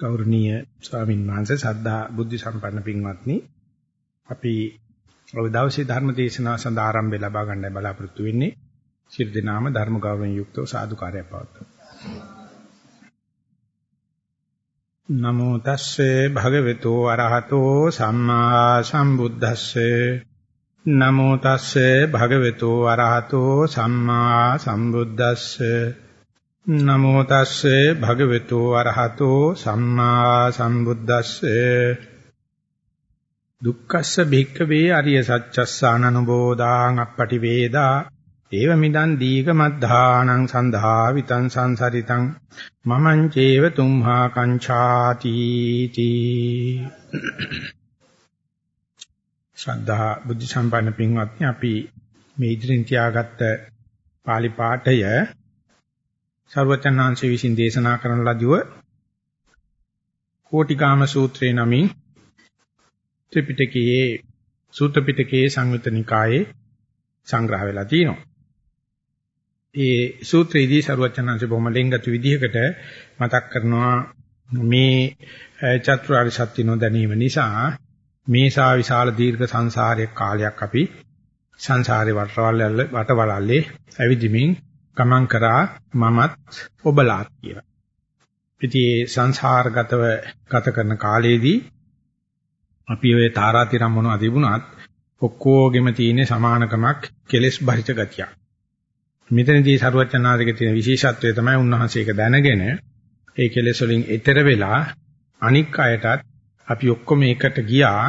ගෞරවනීය ස්වාමින් වහන්සේ සද්ධා බුද්ධ සම්පන්න පින්වත්නි. අපි ඔය දවසේ ධර්ම දේශනාව සඳහා ආරම්භය ලබා ගන්න බලාපොරොත්තු වෙන්නේ සියලු දෙනාම ධර්ම ගෞරවයෙන් යුක්තව සාදුකාරය පවත්වමු. නමෝ තස්සේ භගවතු අරහතෝ සම්මා සම්බුද්දස්සේ. නමෝ තස්සේ භගවතු අරහතෝ සම්මා සම්බුද්දස්සේ. නමෝ තස්සේ භගවතු අරහතෝ සම්මා සම්බුද්දස්සේ. දුක්ඛස්ස භික්ඛවේ අරිය සත්‍යස්සාන අනුබෝධාං අපටි වේදා. ඒව මිදං දීග මද්ධානං සන්ධා විතං සංසරිතං. මමං චේව තුම්හා කංචාති තී. ශ්‍රද්ධා බුද්ධ සම්පන්න පින්වත්නි අපි මේ ඉදිරින් තියාගත්ත pāli පාඨය සර්වචන්නාංශ විසින් දේශනා කරන ලදිව කෝටිකාම සූත්‍රේ නමින් ත්‍රිපිටකයේ සූත්‍ර පිටකයේ සංයුත නිකායේ සංග්‍රහ වෙලා තියෙනවා. ඒ සූත්‍රයේදී සර්වචන්නාංශ බොහොම ලෙන්ගතු විදිහකට මතක් කරනවා මේ චතුරාර්ය සත්‍ය නොදැනීම නිසා මේසා විශාල දීර්ඝ සංසාරයක් කාලයක් අපි සංසාරේ වටවලල්ල වටවලල්ලේ ඇවිදිමින් ගමන් කරා මමත් ඔබලාත් කියලා. ඉතින් මේ සංසාරගතව ගත කරන කාලයේදී අපි ඔය තාරාතිරම් මොනවද තිබුණත් ඔක්කොගෙම තියෙන සමානකමක් කෙලෙස් බහිත ගතිය. මෙතනදී සරුවචනාදගේ තියෙන විශේෂත්වය තමයි උන්වහන්සේ ඒක දැනගෙන ඒ කෙලෙස් වලින් එතර වෙලා අනික් අයටත් අපි ඔක්කොම එකට ගියා.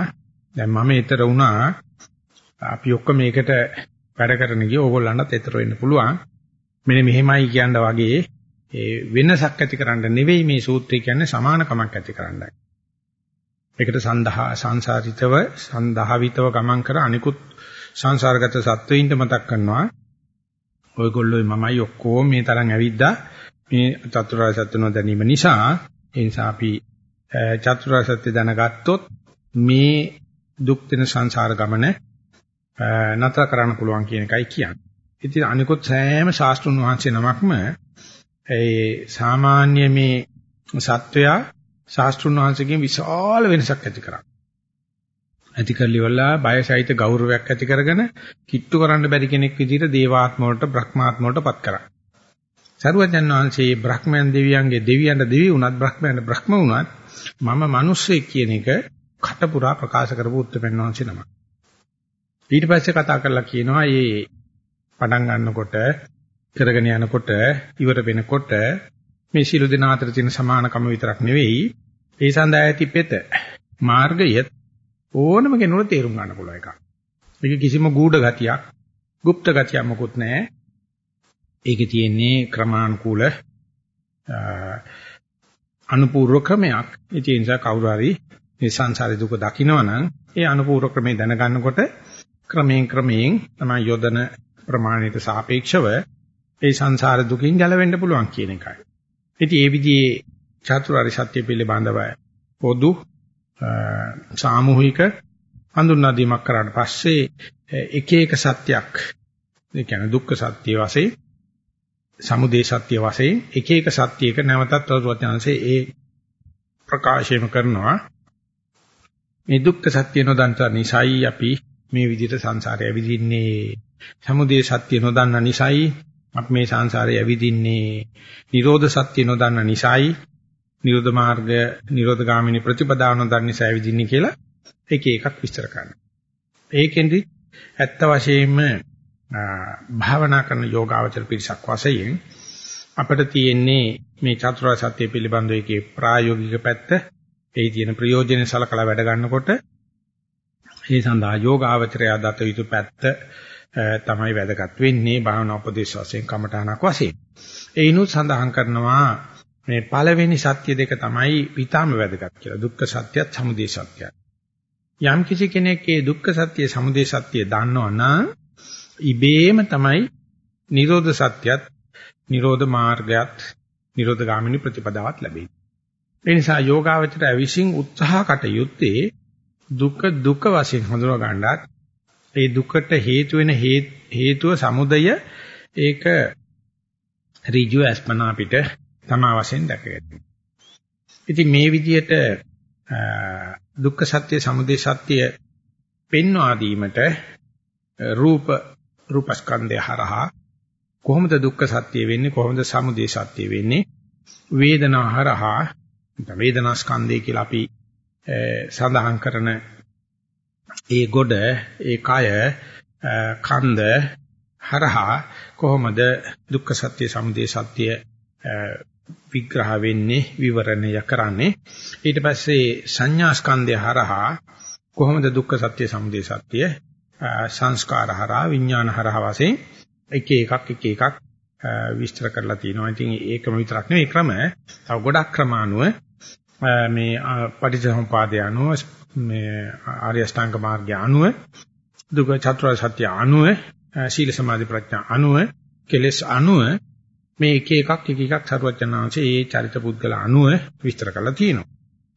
දැන් මම එතර වුණා. අපි ඔක්කොම එකට වැඩ කරන ගිය ඕගොල්ලන්ටත් එතර වෙන්න පුළුවන්. මෙන්න මෙහෙමයි කියන වගේ ඒ වෙනසක් ඇති කරන්න නෙවෙයි මේ සූත්‍රය කියන්නේ සමානකමක් ඇති කරන්නයි. ඒකට සන්දහා සංසාරිතව සන්දහවිතව ගමන් කර අනිකුත් සංසාරගත සත්වයින්ට මතක් කරනවා. ඔයගොල්ලෝ මමයි ඔක්කොම මේ තරම් ඇවිද්දා මේ චතුරාර්ය සත්‍ය නොදැනීම නිසා ඒ නිසා අපි චතුරාර්ය සත්‍ය දැනගත්තොත් මේ දුක් දෙන සංසාර ගමන නතර කරන්න පුළුවන් කියන එකයි කියන්නේ. ඉතින් අනිකුත් සෑම ශාස්ත්‍රුන් වහන්සේ නමක්ම ඒ සාමාන්‍ය මේ සත්වයා ශාස්ත්‍රුන් වහන්සේගෙන් විශාල වෙනසක් ඇති කරා. ඇති කරලිවලා බයසහිත ගෞරවයක් ඇති කරගෙන කිට්ටු කරන්න බැරි කෙනෙක් විදිහට දේවාත්ම වලට බ්‍රහ්මාත්ම වලටපත් කරා. සරුවජන් වහන්සේ බ්‍රහ්මයන් දෙවියන්ගේ දෙවියන්ට දෙවි වුණත් බ්‍රහ්මයන්ට බ්‍රහ්ම වුණත් මම මිනිස්සෙක් කියන එක කටපුරා ප්‍රකාශ කරපු උත්තරපෙන් වහන්සේ නම. ඊට පස්සේ කතා කරලා කියනවා මේ පටන් ගන්නකොට කරගෙන යනකොට ඉවර වෙනකොට මේ සියලු දෙනා අතර තියෙන සමානකම විතරක් නෙවෙයි ඒ සඳහා ඇති පෙත මාර්ගය ඕනම කෙනෙකුට තේරුම් ගන්න පුළුවන් එකක්. මේක කිසිම ගූඪ ගතියක්, গুপ্ত ගතියක් මොකුත් නැහැ. ඒකේ තියෙන්නේ ක්‍රමානුකූල අනුපූර්ව ක්‍රමයක්. ඒ නිසා කවුරු හරි මේ සංසාරේ දුක දකිනවනම් ඒ අනුපූර්ව ක්‍රමේ දැනගන්නකොට ක්‍රමයෙන් ක්‍රමයෙන් තමයි යොදන ප්‍රමාණයට සාපේක්ෂව ඒ සංසාර දුකින් ගැලවෙන්න පුළුවන් කියන එකයි. ඉතින් ඒ විදිහේ චතුරාර්ය සත්‍ය පිළිබඳව පොදු සාමූහික හඳුන්වා දීමක් කරාට පස්සේ එක එක සත්‍යයක් ඒ කියන්නේ දුක්ඛ සත්‍ය වශයෙන් සමුදය සත්‍ය වශයෙන් එක එක සත්‍යයක නැවතත් වරුවත්‍යංශේ ඒ ප්‍රකාශයම කරනවා මේ දුක්ඛ සත්‍ය නොදන්ත නිසායි අපි මේ විදිහට සංසාරය ඇවිදින්නේ සමුදය සත්‍ය නොදන්න නිසායි අපි මේ සංසාරේ ඇවිදින්නේ. නිරෝධ සත්‍ය නොදන්න නිසායි නිරෝධ මාර්ගය නිරෝධ ගාමිනී ප්‍රතිපදාව නොදන්න නිසා ඇවිදින්නේ කියලා එක එකක් විස්තර කරනවා. ඒකෙන්දි ඇත්ත වශයෙන්ම භාවනා කරන යෝගාවචර පිරිසක් වශයෙන් අපිට තියෙන්නේ මේ චතුරාර්ය සත්‍ය පිළිබඳව එකේ ප්‍රායෝගික පැත්ත ඒ තියෙන ප්‍රයෝජන සලකලා වැඩ ගන්නකොට ඒ සඳහා යෝගාවචරය දත යුතු පැත්ත තමයි වැදගත් වෙන්නේ භාවනා උපදේශ වශයෙන් කමඨානක් වශයෙන්. ඒිනුත් සඳහන් කරනවා මේ පළවෙනි සත්‍ය දෙක තමයි ඊටාම වැදගත් කියලා. දුක්ඛ සත්‍යත් සමුදය සත්‍යත්. යම් කිසි කෙනෙක් මේ දුක්ඛ සත්‍ය සමුදය සත්‍ය දන්නවනම් ඉබේම තමයි නිරෝධ සත්‍යත් නිරෝධ මාර්ගයත් නිරෝධ ගාමිනී ප්‍රතිපදාවත් ලැබෙන්නේ. ඒ නිසා යෝගාවචරය විසින් උත්සාහ කටයුත්තේ දුක දුක වශයෙන් හඳුනා ගන්නත් ඒ දුකට හේතු වෙන හේතුව සමුදය ඒක ඍජු අස්පනා අපිට තමා වශයෙන් දැක ගැනීම. ඉතින් මේ විදිහට දුක්ඛ සත්‍ය, සමුදය සත්‍ය පෙන්වා දීමට රූප රූපස්කන්ධය හරහා කොහොමද දුක්ඛ සත්‍ය වෙන්නේ කොහොමද සමුදය සත්‍ය වෙන්නේ වේදනා හරහා වේදනා ස්කන්ධය කියලා අපි සඳහන් කරන ඒ ගොඩ ඒ කය කන්ද හරහා කොහොමද දුක්ඛ සත්‍ය සමුදය සත්‍ය විග්‍රහ වෙන්නේ විවරණය කරන්නේ ඊට පස්සේ සංඥා ස්කන්ධය හරහා කොහොමද දුක්ඛ සත්‍ය සමුදය සත්‍ය සංස්කාර හරහා විඥාන හරහා වශයෙන් එක එකක් එක එකක් විස්තර කරලා තියෙනවා. ඉතින් ඒකම විතරක් නෙවෙයි ක්‍රම තව ගොඩක් ක්‍රම අනුව මේ පටිච්චසමුපාදය අනුව මේ ආර්ය අෂ්ටාංග මාර්ගය අනුව දුක චතුරාර්ය සත්‍ය අනුව සීල සමාධි ප්‍රඥා අනුව කෙලෙස් අනුව මේ එක එකක් එක එකක් සරුවචනාංශයේ ඒ චරිත පුද්ගල අනුව විස්තර කරලා තියෙනවා.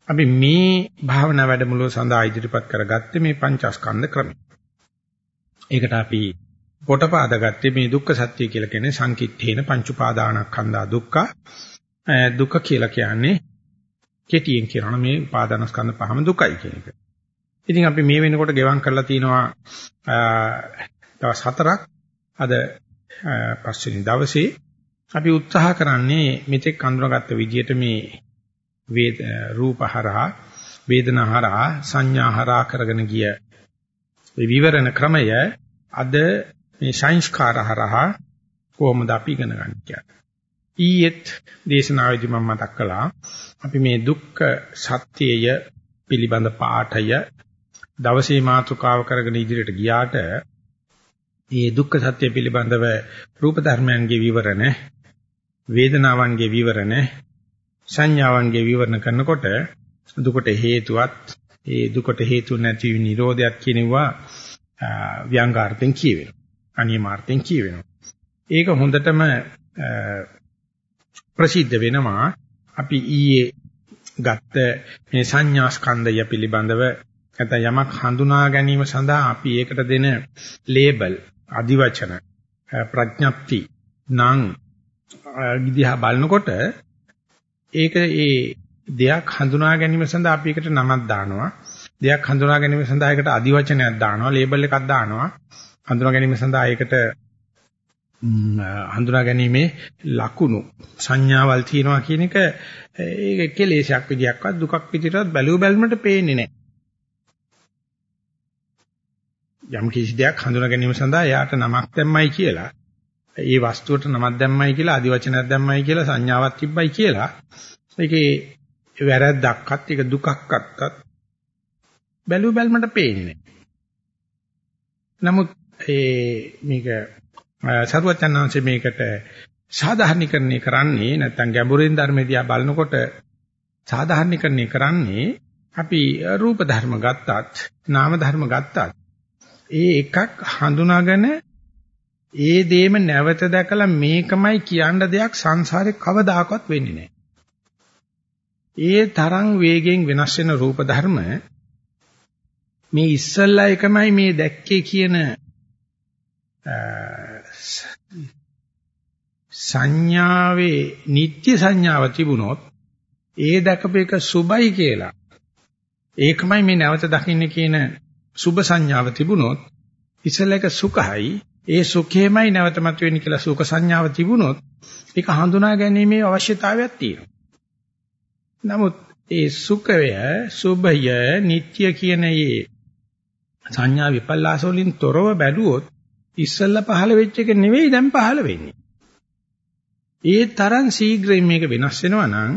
අපි මේ භාවනා වැඩමුළුව සඳහා ඉදිරිපත් කරගත්තේ මේ පංචස්කන්ධ ක්‍රමය. ඒකට අපි පොටපාදගත්තේ මේ දුක්ඛ සත්‍ය කියලා කියන්නේ සංකිට්ඨේන පංච උපාදානස්කන්ධා දුක්ඛ දුක කියලා කියන්නේ කෙටියෙන් කියනවා මේ උපාදානස්කන්ධ පහම දුකයි කියන එක. ඉතින් අපි මේ වෙනකොට ගෙවම් කරලා තිනවා දවස් හතරක් අද පස්වෙනි දවසේ අපි උත්සාහ කරන්නේ මෙතෙක් අඳුනගත්ත විදිහට මේ වේද රූපහරහා වේදනාහරහා සංඥාහරහා කරගෙන ගිය විවරණ ක්‍රමය අද මේ සංස්කාරහරහා කොහොමද අපි ඉගෙන ගන්න කියන්නේ. ඊයේත් දේශනාවේදී මම මතක් කළා අපි මේ දුක්ඛ සත්‍යය පිළිබඳ පාඨය දවසේ මාතෘකාව කරගෙන ඉදිරියට ගියාට මේ දුක්ඛ සත්‍ය පිළිබඳව රූප ධර්මයන්ගේ විවරණ වේදනාවන්ගේ විවරණ සංඥාවන්ගේ විවරණ කරනකොට දුකට හේතුවත් ඒ දුකට හේතු නැති නිරෝධයක් කියනවා ව්‍යංගාර්ථෙන් කියවෙනවා. අනියමාර්ථෙන් කියවෙනවා. ඒක හොඳටම ප්‍රසිද්ධ වෙනවා. අපි ඊයේ ගත්ත මේ සංඥා ස්කන්ධය පිළිබඳව නැත්නම් යමක් හඳුනා ගැනීම සඳහා අපි ඒකට දෙන ලේබල් අදිවචන ප්‍රඥප්ති නම් විදිහා බලනකොට ඒක ඒ දෙයක් හඳුනා ගැනීම සඳහා අපි එකට නමක් දානවා දෙයක් හඳුනා ගැනීම සඳහා ඒකට අදිවචනයක් දානවා ලේබල් එකක් දානවා හඳුනා ගැනීම සඳහා ඒකට හඳුනා ගැනීමේ ලකුණු සංඥාවල් තියෙනවා කියන එක ඒක කෙලේශයක් විදියක්වත් දුකක් විදියටවත් බැලුව බැලමට පේන්නේ නැහැ. යම් කිසි දෙයක් හඳුනා ගැනීම සඳහා එයාට නමක් දැම්මයි කියලා ඒ වස්තුවට නමක් දැම්මයි කියලා අදිවචනයක් දැම්මයි කියලා සංඥාවක් තිබ්බයි කියලා ඒකේ වැරද්දක්වත් ඒක දුකක්වත් බැලුව බැලමට පේන්නේ නමුත් ඒ මේක සරුවචනාංශ මේකට සාධාරණීකරණය කරන්නේ නැත්නම් ගැඹුරින් ධර්මදියා බලනකොට සාධාරණීකරණය කරන්නේ අපි රූප ධර්ම ගත්තත් නාම ධර්ම ගත්තත් ඒ එකක් හඳුනාගෙන ඒ දේම නැවත දැකලා මේකමයි කියන්න දෙයක් සංසාරේ කවදාකවත් වෙන්නේ නැහැ. ඒ තරම් වේගෙන් වෙනස් වෙන රූප ධර්ම මේ ඉස්සල්ලා එකමයි මේ දැක්කේ කියන සංඥාවේ නිත්‍ය සංඥාව තිබුණොත් ඒ දැකපේක සුබයි කියලා ඒකමයි මේ නැවත දකින්න කියන සුබ සංඥාව තිබුණොත් ඉස්සලක සුඛයි ඒ සුඛේමයි නැවත මතුවෙන්නේ කියලා සුඛ සංඥාව තිබුණොත් ඒක හඳුනා ගැනීමේ අවශ්‍යතාවයක් තියෙනවා. නමුත් ඒ සුඛය, සුභය, නিত্য කියන මේ සංඥා විපල්ලාස වලින් තොරව බැලුවොත් ඉස්සල්ලා පහළ වෙච්ච එක නෙවෙයි දැන් පහළ වෙන්නේ. ඒ තරම් ශීඝ්‍රයෙන් මේක වෙනස් වෙනවා නම්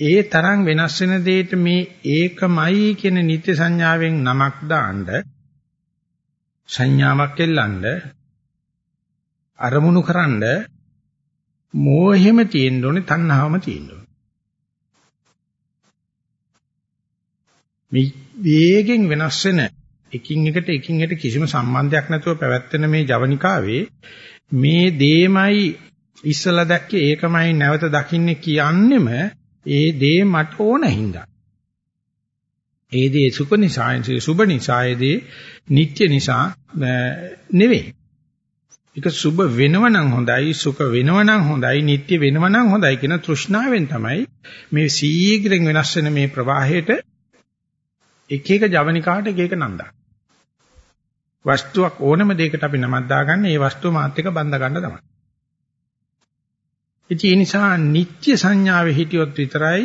ඒ තරම් වෙනස් වෙන දෙයට මේ ඒකමයි කියන නිත්‍ය සංඥාවෙන් නමක් දාන්න සංඥාවක් එල්ලන්න අරමුණු කරන්න මෝහෙම තියෙන්න ඕනේ තණ්හාවම තියෙන්න ඕනේ මේ වේගෙන් වෙනස් වෙන එකින් එකට එකින් එකට කිසිම සම්බන්ධයක් නැතුව පැවැත්වෙන මේ ජවනිකාවේ මේ දේමයි ඉස්සලා දැක්කේ ඒකමයි නැවත දකින්නේ කියන්නෙම ඒ දේ මට ඕන හින්දා. ඒ දේ සුඛ නිසා, සුභ නිසා, ඒ දේ නිට්ටය නිසා නෙවෙයි. ඒක සුබ වෙනව නම් හොඳයි, සුඛ වෙනව නම් හොඳයි, නිට්ටය වෙනව නම් හොඳයි කියන තෘෂ්ණාවෙන් තමයි මේ සීඝ්‍රයෙන් වෙනස් වෙන මේ ප්‍රවාහයට එක එක ජවනිකාට එක එක නන්දා. වස්තුවක් ඕනම දෙයකට අපි නමක් දාගන්න ඒ වස්තුව මාත් එක්ක බඳ ගන්න තමයි. ඉතින් ඒ නිසා නිත්‍ය සංඥාවේ හිටියොත් විතරයි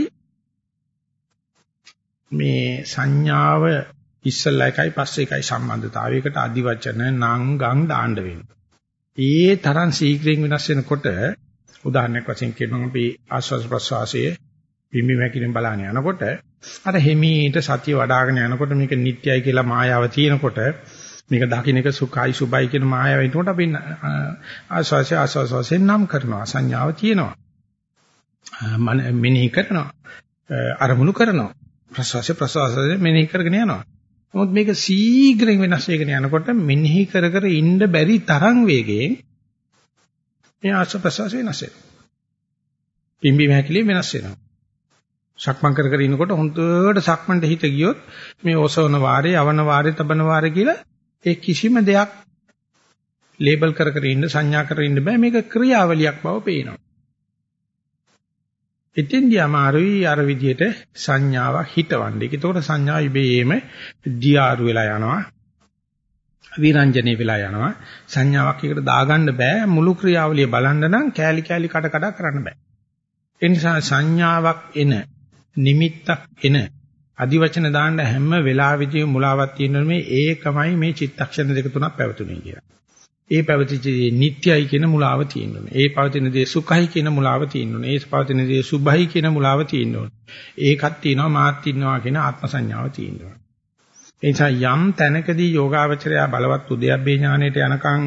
මේ සංඥාව ඉස්සල්ලා එකයි පස්සේ එකයි සම්බන්ධතාවයකට අදි වචන නම් ගම් දාන්න වෙන්නේ. ඒ තරම් ශීඝ්‍රයෙන් වෙනස් වෙනකොට උදාහරණයක් වශයෙන් කියනවා අපි ආස්වාද ප්‍රසවාසයේ පිම්බි මැකිලින් බලන්න යනකොට අර හිමීට සතිය වඩ아가න යනකොට මේක නිට්ටයයි කියලා මායාව තියෙනකොට මේක දකින්න එක සුඛයි සුබයි කියන මායාව එතකොට අපි ආස්වාසය ආස්වාසයෙන් නම් කරනවා. සංඥාව තියෙනවා. මන මෙනෙහි කරනවා. අරමුණු කරනවා. ප්‍රසවාසය ප්‍රසවාසය මෙනෙහි කරගෙන යනවා. නමුත් මේක සීඝ්‍රයෙන් වෙනස් වෙගෙන යනකොට මෙනෙහි කර කර ඉන්න බැරි තරම් වේගයෙන් මේ ආස්වාද ප්‍රසවාසය වෙනස් වෙනවා. පිම්බි මහැකිලි වෙනස් වෙනවා. සක්මන් කර කර ඉනකොට හොඳට සක්මන්ට හිත ගියොත් මේ ඔසවන වාරේ, යවන වාරේ, තබන වාරේ කියලා ඒ කිසිම දෙයක් ලේබල් කර කර ඉන්න සංඥා කර ඉන්න බෑ මේක ක්‍රියාවලියක් බව පේනවා. එතෙන්දී අමාරුයි අර විදිහට සංඥාවක් හිතවන්නේ. ඒකතකොට සංඥා ඉබේම දියාරු වෙලා යනවා. විරංජනේ වෙලා යනවා. සංඥාවක් එකට දාගන්න බෑ. මුළු ක්‍රියාවලිය බලන්න නම් කෑලි කෑලි කඩ කඩ කරන්න බෑ. ඒ නිසා සංඥාවක් එන නිමිත්තක් එන අදිවචන දාන්න හැම වෙලාවෙදීම මුලාවක් තියෙනවා මේ ඒකමයි මේ චිත්තක්ෂණ දෙක තුනක් පැවතුනේ කියලා. ඒ පැවතිච්ච දේ නිට්ටයයි කියන මුලාව තියෙනවා. ඒ පවතින දේ සුඛයි කියන මුලාව තියෙනවා. ඒ පවතින දේ සුභයි කියන මුලාව තියෙනවා. ඒකක් තියෙනවා මාත් ඉන්නවා කියන ආත්ම සංඥාව තියෙනවා. ඒ නිසා යම් තැනකදී යෝගාවචරය බලවත් උද්‍යප්පේ ඥාණයට යනකම්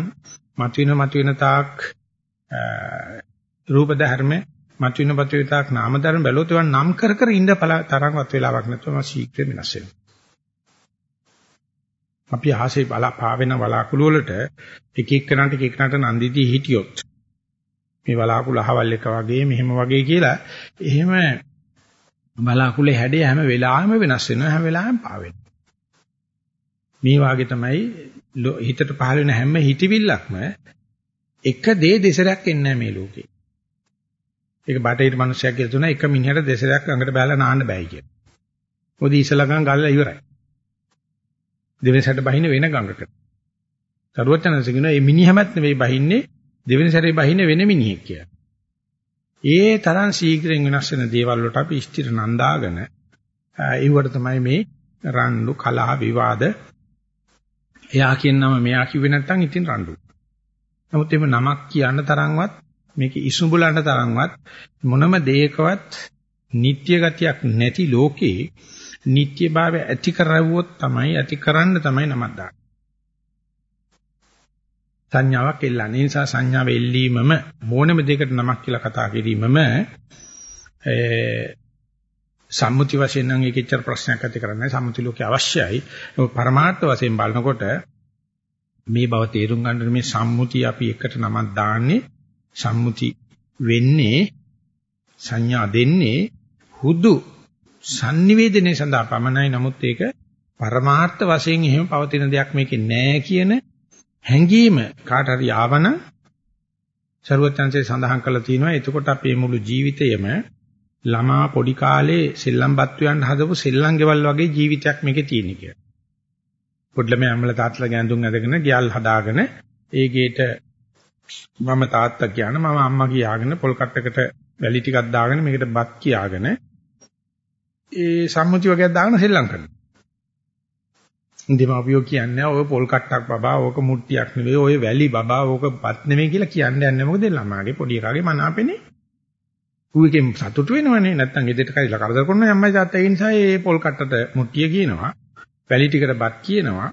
මතුවෙන මතුවෙන තාක් රූප ධර්ම මතුවෙන පතුවිතාක් නාම ධර්ම බැලුවොත් ඒවා නම් කර කර ඉඳ තරම්වත් වෙලාවක් නැතුවම ශීඝ්‍ර වෙනස් වෙනවා. අපි ආසේ බලා පාවෙන බලාකුළු වලට එක එක්කනට එක එක්කනට නන්දිදී හිටියොත් මේ බලාකුළු අහවල් එක වගේ මෙහෙම වගේ කියලා එහෙම බලාකුළේ හැඩය හැම වෙලාවෙම වෙනස් වෙනවා හැම වෙලාවෙම පාවෙනවා. මේ වාගේ තමයි හිතට පහළ වෙන හැම හිතවිල්ලක්ම එක දේ දෙසරයක් එන්නේ මේ ලෝකේ. ඒක බටහිර මිනිස්සුයක් කියලා තුන එක මිනිහට දෙසරයක් ළඟට බැලලා නාන්න බෑයි කියලා. මොකද ඉස්සලා ගඟ ගල්ලා ඉවරයි. දෙවෙනි සැරේ බහින්න වෙන ගඟකට. සරුවචනන්ස කියනවා මේ මිනිහමත් නෙවෙයි බහින්නේ දෙවෙනි සැරේ බහින්නේ වෙන මිනිහෙක් කියලා. ඒ තරම් ශීඝ්‍රයෙන් වෙනස් වෙන දේවල් වලට අපි ස්ථිර නන්දාගෙන ඒවට තමයි මේ රණ්ඩු කලහ විවාද එයා කියන නම මෙයා කිව්වේ නැත්නම් ඉතින් රණ්ඩු. නමුත් එimhe නමක් කියන්න තරම්වත් මේක ඉසුඹලන්න තරම්වත් මොනම දෙයකවත් නিত্য ගතියක් නැති ලෝකේ නিত্যභාවය ඇති කරවුවොත් තමයි ඇති කරන්න තමයි නමක් දාන්නේ. සංඥාවක් එල්ලන්නේ. ඒ නිසා සංඥාව එල්ලීමම මොනම දෙයකට නමක් කියලා කතා කිරීමම සම්මුති වශයෙන් නම් ඒකෙච්චර ප්‍රශ්නයක් ඇති කරන්නේ සම්මුති ලෝකේ අවශ්‍යයි. පරමාර්ථ වශයෙන් බලනකොට මේ බව තේරුම් ගන්න මේ සම්මුතිය අපි එකට නමක් දාන්නේ සම්මුති වෙන්නේ සංඥා දෙන්නේ හුදු sannivedanaye සඳහා පමණයි නමුත් ඒක පරමාර්ථ වශයෙන් එහෙම පවතින දෙයක් මේකේ නෑ කියන හැඟීම කාට හරි ආවනම් ਸਰවඥාන්සේ සඳහන් කළා තියෙනවා එතකොට අපේ මුළු ජීවිතයම ළමා පොඩි කාලේ සෙල්ලම්පත් වයන් හදපු සෙල්ලම් ගෙවල් වගේ ජීවිතයක් මේකේ තියෙන කියලා. පොඩ්ඩලම අම්මලා තාත්තලා ගැඳුම් ඇදගෙන ගියල් හදාගෙන ඒ ගේට මම තාත්තා කියන මම අම්මා කියාගෙන පොල් කට්ටකට වැලි ටිකක් දාගෙන මේකට බත් කියාගෙන ඒ සම්මුති වගේක් දාගෙන සෙල්ලම් කරනවා. ඉන්දිමාපියෝ කියන්නේ ඔය පොල් කට්ටක් බබා ඕක මුට්ටියක් නෙවෙයි ඔය වැලි බබා ඕක බත් නෙවෙයි කියලා කියන්නේ නැහැ මොකද ළමාගේ පොඩි එකාගේ මනාපෙනේ. ඌකෙන් සතුටු වෙනවනේ නැත්තම් ගෙදරට කයිලා කරදර කරනවා අම්මයි තාත්තා ඒ නිසා ඒ පොල් කට්ටට මුට්ටිය කියනවා. වැලි ටිකට බත් කියනවා.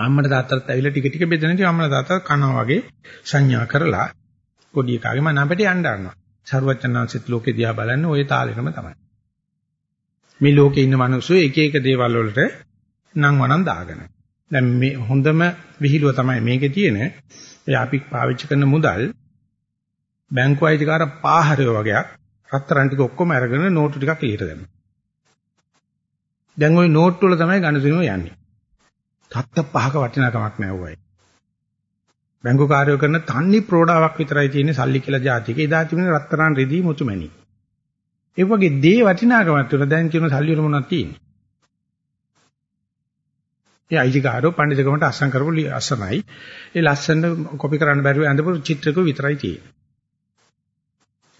අම්මට තාත්තට ඇවිල්ලා ටික ටික බෙදෙනදී අම්මලා තාත්තා කනවා වගේ සංඥා කරලා පොඩි එකාගේ මනාපට යන්න ගන්නවා. සරුවචනාංශිත ලෝකේ දිහා බලන්නේ ওই තාලෙකම තමයි. මේ ලෝකේ ඉන්න මිනිස්සු එක එක දේවල් වලට නම් වනම් දාගෙන. දැන් මේ හොඳම විහිළුව තමයි මේකේ තියෙන. ඒ අපි පාවිච්චි කරන මුදල් බැංකු අයිතිකාර පාහරය වගේක් රත්තරන් ටික ඔක්කොම අරගෙන නෝට්ටු ටිකක් එළියට දැම්මා. දැන් ওই නෝට්ටු වල තමයි ගණදිනුව යන්නේ. තත්ත පහක වටිනාකමක් නැහැ බැංකු කාර්යය කරන තන්නේ ප්‍රෝඩාවක් විතරයි තියෙන්නේ සල්ලි කියලා જાතික. එදා තිබුණ රත්තරන් රෙදි මුතුමැණි. ඒ වගේ දේ වටිනාකමක් තුන දැන් කියන සල්ලි වල මොනවද තියෙන්නේ? ඒ අයිතිකාරෝ පඬිතුකමට අස්සම් කරපු අස්සමයි. ඒ ලස්සන කොපි කරන්න බැරුව ඇඳපු චිත්‍රක විතරයි තියෙන්නේ.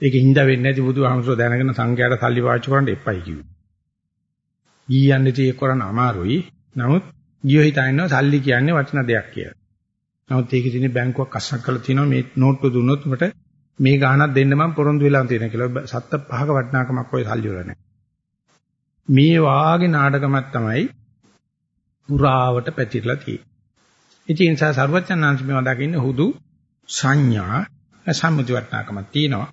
ඒක හින්දා වෙන්නේ නැති බුදුහාමුදුරුවෝ දැනගෙන සංඝයාට සල්ලි පාවිච්චි කරන්න එපයි කිව්වේ. ගියන්නේ තේ කරන්න අමාරුයි. නමුත් ගියෝ හිතන්නේ සල්ලි කියන්නේ වටින දෙයක් කියලා. නමුත් ඒකේ තියෙන බැංකුවක් අස්සම් කරලා තියෙනවා මේ නෝට්ටු දුන්නොත් මට මේ ගාණක් දෙන්න මම පොරොන්දු වෙලා තියෙන කියලා. සත්ත පහක වටිනාකමක් ඔය සල්ලි වල නැහැ. මේ වාගේ 나ටකමක් තමයි පුරාවට පැතිරලා තියෙන්නේ. ඉතින් ඒ නිසා සර්වඥාන්ස මේවා දකින්න හුදු සංඥා සම්මුති වටිනාකමක් තියෙනවා.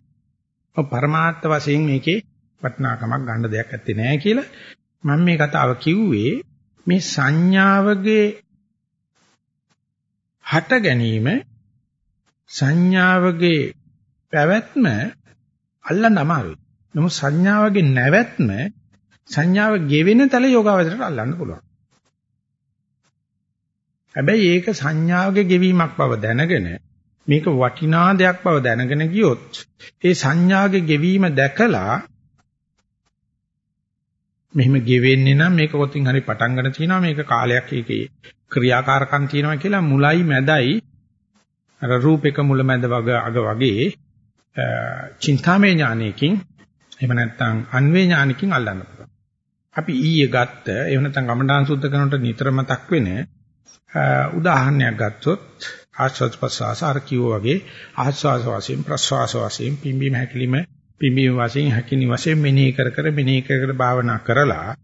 ඔය පරමාර්ථ වශයෙන් මේකේ වටිනාකමක් ගන්න දෙයක් ඇත්තේ නැහැ කියලා මම මේ කතාව කිව්වේ මේ සංඥාවගේ හට ගැනීම සංඥාවගේ පැවැත්ම අල්ලන්න අමාරුයි. නමුත් සංඥාවගේ නැවැත්ම සංඥාව ගෙවෙන තල යෝගාවචරයට අල්ලන්න පුළුවන්. හැබැයි ඒක සංඥාවගේ ගෙවීමක් බව දැනගෙන මේක වටිනා දෙයක් බව දැනගෙන ගියොත් ඒ සංඥාගේ ගෙවීම දැකලා මෙහෙම ගෙවෙන්නේ නම් මේක කොතින් හරි පටන් ගන්න තියෙනවා මේක කාලයක් ඒකේ ක්‍රියාකාරකම් තියෙනවා කියලා මුලයි මැදයි අර රූපේක මුල මැද වග අග වගේ චින්තාමය ඥානයකින් එහෙම නැත්නම් අන්වේ ඥානකින් අල්ලන්න පුළුවන්. අපි ඊයේ ගත්ත එහෙම නැත්නම් ගමඩාන් සුද්ධ කරනකොට නිතර මතක් වෙන උදාහරණයක් ගත්තොත් ආස්වාද ප්‍රසවාස අර කිව්වා වගේ ආස්වාස වශයෙන් ප්‍රසවාස වශයෙන් පිම්බීම හැකිලිම පිම්බීම වශයෙන් හැකිනි වශයෙන් මෙනෙහි කර කර මෙනෙහි කර කර භාවනා කරලා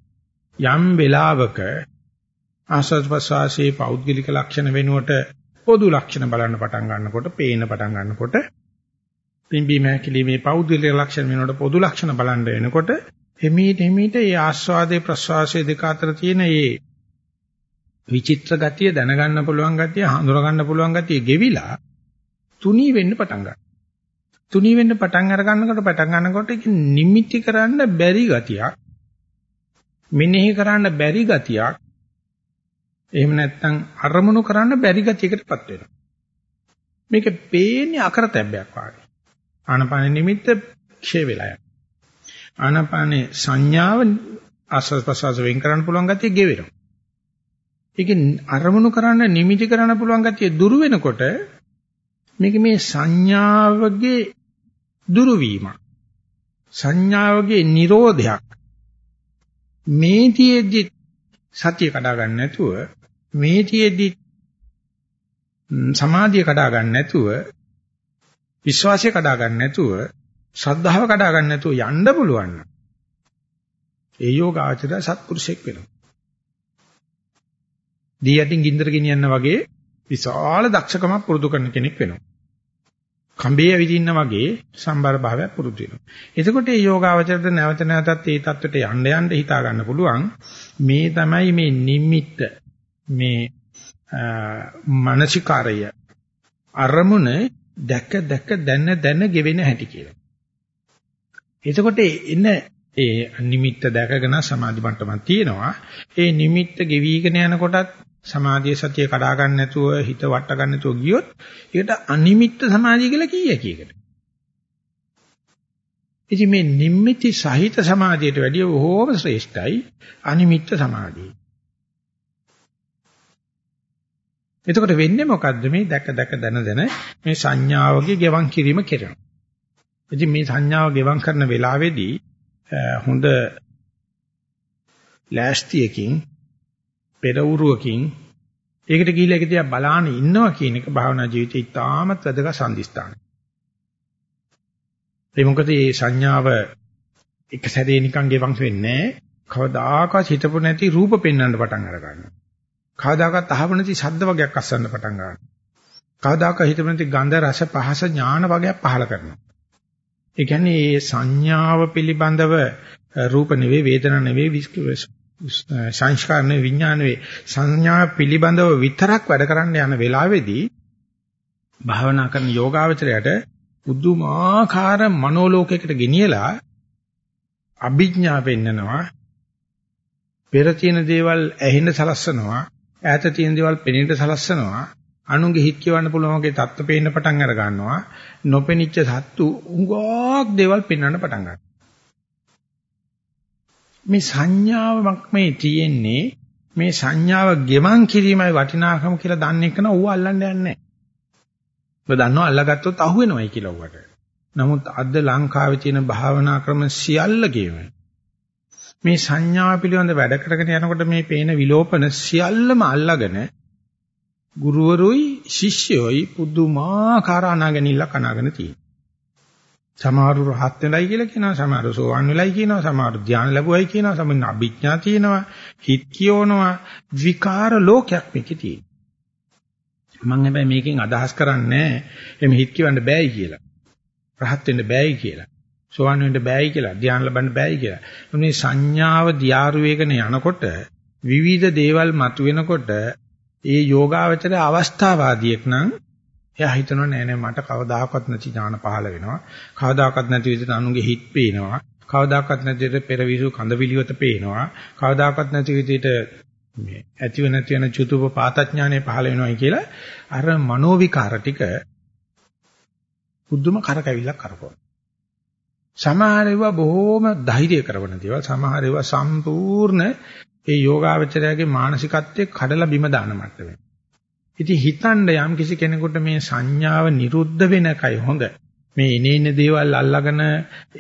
යම් වෙලාවක ආස්වාද ප්‍රසවාසයේ පෞද්ගලික ලක්ෂණ වෙනුවට පොදු ලක්ෂණ බලන්න පටන් ගන්නකොට පේන පටන් ගන්නකොට පිම්බීම හැකිලිමේ පෞද්ගලික ලක්ෂණ වෙනුවට පොදු ලක්ෂණ බලන්න වෙනකොට එමීට එමීට මේ ආස්වාදයේ ප්‍රසවාසයේ දෙක අතර තියෙන මේ විචිත්‍ර ගතිය දැනගන්න පුළුවන් ගතිය හඳුනා ගන්න පුළුවන් ගතිය ගෙවිලා තුනී වෙන්න පටන් ගන්නවා. තුනී වෙන්න පටන් අර ගන්නකොට පටන් ගන්නකොට ඒක නිමිති කරන්න බැරි ගතියක්. මෙනෙහි කරන්න බැරි ගතියක්. එහෙම නැත්නම් අරමුණු කරන්න බැරි ගතියකටපත් වෙනවා. මේක පේන්නේ අකරතැබ්බයක් වගේ. ආනපාන නිමිත්ත ක්ෂය වෙලා යනවා. ආනපානේ සංඥාව ආස්වාද ප්‍රසවාස වෙන් කරන්න පුළුවන් ගතිය ගෙවෙනවා. ඒකේ අරමුණු කරන්න නිමිති කරන්න පුළුවන් ගැතිය දුරු වෙනකොට මේක මේ සංඥාවගේ දුරු වීම සංඥාවගේ නිරෝධයක්. මේතියෙදි සතිය කඩා ගන්න නැතුව මේතියෙදි සමාධිය කඩා ගන්න නැතුව විශ්වාසය කඩා ගන්න නැතුව ශ්‍රද්ධාව කඩා ගන්න නැතුව යන්න පුළුවන් ඒ යෝගාචරය සත්පුරුෂෙක් වෙනවා. දී යටින් ගින්දර ගෙනියන්න වගේ විශාල දක්ෂකමක් පුරුදු කරන කෙනෙක් වෙනවා. කඹේ ඇවිදින්න වගේ සම්බර භාවයක් පුරුදු වෙනවා. එතකොට මේ යෝගාවචරයට නැවත නැවතත් ඒ தත්වෙට යන්න යන්න හිතා ගන්න පුළුවන්. මේ තමයි මේ නිමිත්ත මේ මානසිකාරය අරමුණ දැක දැක දැන දැන ගෙවෙන හැටි කියලා. එතකොට එන ඒ නිමිත්ත දැකගෙන සමාධි මට්ටමක් තියෙනවා. ඒ නිමිත්ත ගෙවිගෙන යනකොටත් සමාධිය සතිය කඩා ගන්න නැතුව හිත වට ගන්න නැතුව ගියොත් ඒකට අනිමිත්ත සමාධිය කියලා කියයි කීයකට. ඉතින් මේ නිම්මිති සහිත සමාධියට වැඩිය බොහෝම ශ්‍රේෂ්ඨයි අනිමිත්ත සමාධිය. එතකොට වෙන්නේ මොකද්ද මේ දැක දැක දන දන මේ සංඥාවගේ ගෙවන් කිරීම කරනවා. ඉතින් මේ සංඥාව ගෙවන් කරන වෙලාවේදී හොඳ ලෑස්තියකින් පෙරවුරුවකින් ඒකට ගිහිල්ලා ඒක දිහා බලාන ඉන්නවා කියන එක භාවනා ජීවිතේ ඉතාමත් වැදගත් සම්දිස්ථානයි. ඒ මොකද මේ සංඥාව එක සැරේ නිකන් ගෙවන් වෙන්නේ කවදාකවත් හිතපො නැති රූප පෙන්වන්න පටන් අර ගන්නවා. කවදාකවත් අහපො නැති ශබ්ද වගේක් අස්සන්න පටන් ගන්නවා. කවදාකවත් හිතපො නැති ගන්ධ රස පහස ඥාන වගේක් පහල කරනවා. ඒ කියන්නේ මේ සංඥාව පිළිබඳව රූප නෙවෙයි වේදනා නෙවෙයි සංස්කාරනේ විඥානේ සංඥා පිළිබඳව විතරක් වැඩ කරන්න යන වෙලාවේදී භාවනා කරන යෝගාවචරයට බුදුමාකාර මනෝලෝකයකට ගෙනියලා අභිඥා පෙන්නනවා පෙර තියෙන දේවල් ඇහෙන්න සලස්සනවා ඈත තියෙන දේවල් පෙනෙන්න සලස්සනවා අනුන්ගේ හිත් කියවන්න පුළුවන් වගේ தත්ත්ව පේන්න පටන් අර ගන්නවා. නොපෙනිච්ච සත්තු උඟක් දේවල් පෙන්වන්න පටන් ගන්නවා. මේ සංඥාවක් මේ තියෙන්නේ මේ සංඥාව ගෙමන් කිරීමයි වටිනාකම කියලා දන්නේ කන ඌ අල්ලන්න යන්නේ නැහැ. ඔබ දන්නවා අල්ලගත්තොත් අහු වෙනවයි කියලා ඌට. නමුත් අද ලංකාවේ තියෙන භාවනා ක්‍රම සියල්ල කියවෙන. මේ සංඥා පිළිබඳ වැඩ කරගෙන යනකොට මේ පේන විලෝපන සියල්ලම අල්ලගෙන ගුරුවරුයි ශිෂ්‍යයෝයි පුදුමාකාර අනාගැනිල්ලක් අනාගෙන තියෙනවා. සමහරු රහත් වෙලයි කියලා කියනවා සමහරු සෝවන් වෙලයි කියනවා සමහරු ධානය ලැබුවයි කියනවා සමහරු අභිඥා තියෙනවා හිත කියවනවා. විකාර ලෝකයක් මේකේ තියෙනවා. මම හැබැයි මේකෙන් අදහස් කරන්නේ එමෙ හිත කියවන්න බෑයි කියලා. රහත් වෙන්න බෑයි කියලා. සෝවන් වෙන්න බෑයි කියලා. ධානය ලබන්න බෑයි කියලා. මේ සංඥාව දියාරු වේගන යනකොට විවිධ දේවල් මතුවෙනකොට ඒ යෝගාවචර අවස්ථාවාදියෙක් නම් එයා හිතනවා නෑ නෑ මට කවදාකවත් නැති ඥාන පහළ වෙනවා. කවදාකවත් නැති විදිහට අනුගේ හිත් පේනවා. කවදාකවත් නැති විදිහට පෙරවිසු කඳවිලියොත පේනවා. කවදාකවත් නැති විදිහට මේ ඇතිව නැති වෙන චුතුප පාතඥානෙ පහළ වෙනවායි කියලා අර මනෝ විකාර ටික බුද්ධම කරකැවිල්ලක් කරපුවා. සමහර ඒවා බොහොම ධෛර්ය කරන දේවල් සමහර ඒවා සම්පූර්ණ ඒ යෝගාවචරයාගේ මානසිකත්වයේ කඩලා බිම දාන මට්ටමේ. ඉතින් හිතන්න යම් කිසි කෙනෙකුට මේ සංඥාව නිරුද්ධ වෙනකයි හොඳ. මේ ඉනේන දේවල් අල්ලාගෙන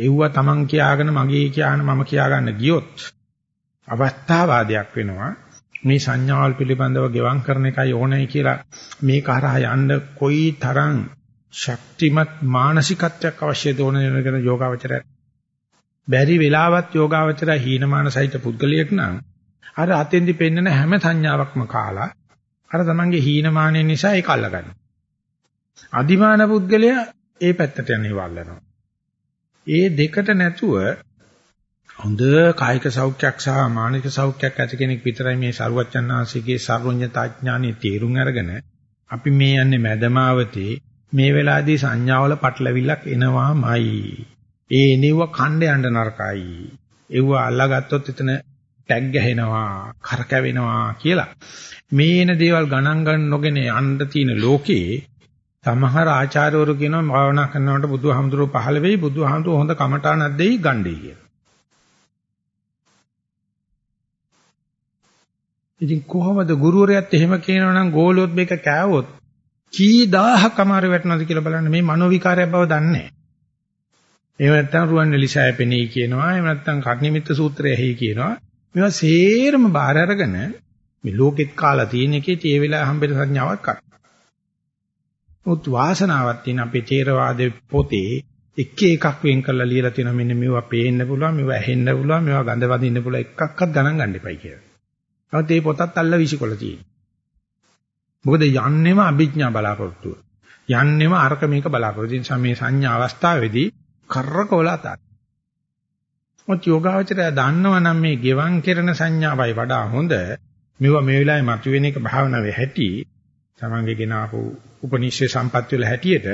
එව්ව තමන් කියාගෙන මගේ කියන මම කියාගන්න ගියොත් අවස්ථාවාදයක් වෙනවා. මේ සංඥාවල් පිළිබඳව ගෙවම් කරන එකයි ඕනේ කියලා මේ කරා යන්න කොයි තරම් ශක්තිමත් මානසිකත්වයක් අවශ්‍යද ඕන වෙනකන යෝගාවචරය බැරි වෙලාවත් යෝගාවචරය හීනමානසහිත පුද්ගලයෙක් නම් අර අතෙන්දි පෙන්නන හැම සංඥාවක්ම කාලා අර තමන්ගේ හීනමානය නිසා ඒක අල්ලගන්න. අදිමාන පුද්ගලයා ඒ පැත්තට යන්නේ වල්ලනවා. ඒ දෙකට නැතුව හොඳ කායික සෞඛ්‍යයක් සහ මානසික සෞඛ්‍යයක් ඇති කෙනෙක් විතරයි මේ සරුවච්චන්හන්සේගේ සර්වඥතාඥානෙ තේරුම් අරගෙන අපි මේ යන්නේ මැදමාවතේ මේ වෙලාවේදී සංඥාවල පටලවිල්ලක් එනවාමයි. ඒ එනෙව කණ්ඩ යන්න නරකයි. ඒව අල්ලාගත්තොත් එතන ටැග් ගහනවා, කරකැවෙනවා කියලා. මේන දේවල් ගණන් ගන්න නොගෙන යන්න තියෙන ලෝකේ සමහර ආචාර්යවරු කියනවා භාවනා කරනකොට බුදුහාමුදුරුවෝ පහළ වෙයි බුදුහාමුදුරුවෝ හොඳ කමඨාණක් දෙයි ගණ්ඩේ කියලා. ඉතින් කොහොමද ගුරුවරයාත් එහෙම කියනවා නම් ගෝලියොත් මේක කෑවොත් කී දහහක් අමාරු වැටෙනවද කියලා බලන්න මේ මනෝ විකාරයක් බව දන්නේ නැහැ. එහෙම නැත්නම් රුවන්වැලිසෑය පෙනී කියනවා. එහෙම නැත්නම් කර්ණිමිත්ත සූත්‍රය ඇහි කියනවා. මේවා සේරම බාහිර අරගෙන මේ ලෝකෙත් කාලා තියෙන එකේ ඒ වෙලාව හම්බෙන සංඥාවක් ගන්න. උත් වාසනාවක් තියෙන අපේ තේරවාදයේ පොතේ එක එකක් වෙන් කරලා ලියලා තියෙනවා මෙන්න මේවා පේන්න පුළුවන් මේවා ඇහෙන්න පුළුවන් මේවා ගඳ වදින්න පුළුවන් එකක්වත් ගණන් ගන්න එපයි කියලා. නමුත් මේ පොතත් අල්ල විසිකොල තියෙනවා. මොකද යන්නෙම අභිඥා බලාපොරොත්තුව. යන්නෙම අරක මේක බලාපොරොත්තු. නිසා මේ සංඥා අවස්ථාවේදී කරකවලා තාත්. මොත් යෝගාවචරය දන්නවනම් මේ ගෙවන් කෙරෙන සංඥාවයි වඩා හොඳ මේවා මේ වෙලාවේ මතුවෙන එක භාවනාවේ හැටි තමන්ගේ ගෙන ආපු උපනිශ්‍රේ සම්පත් වල හැටියට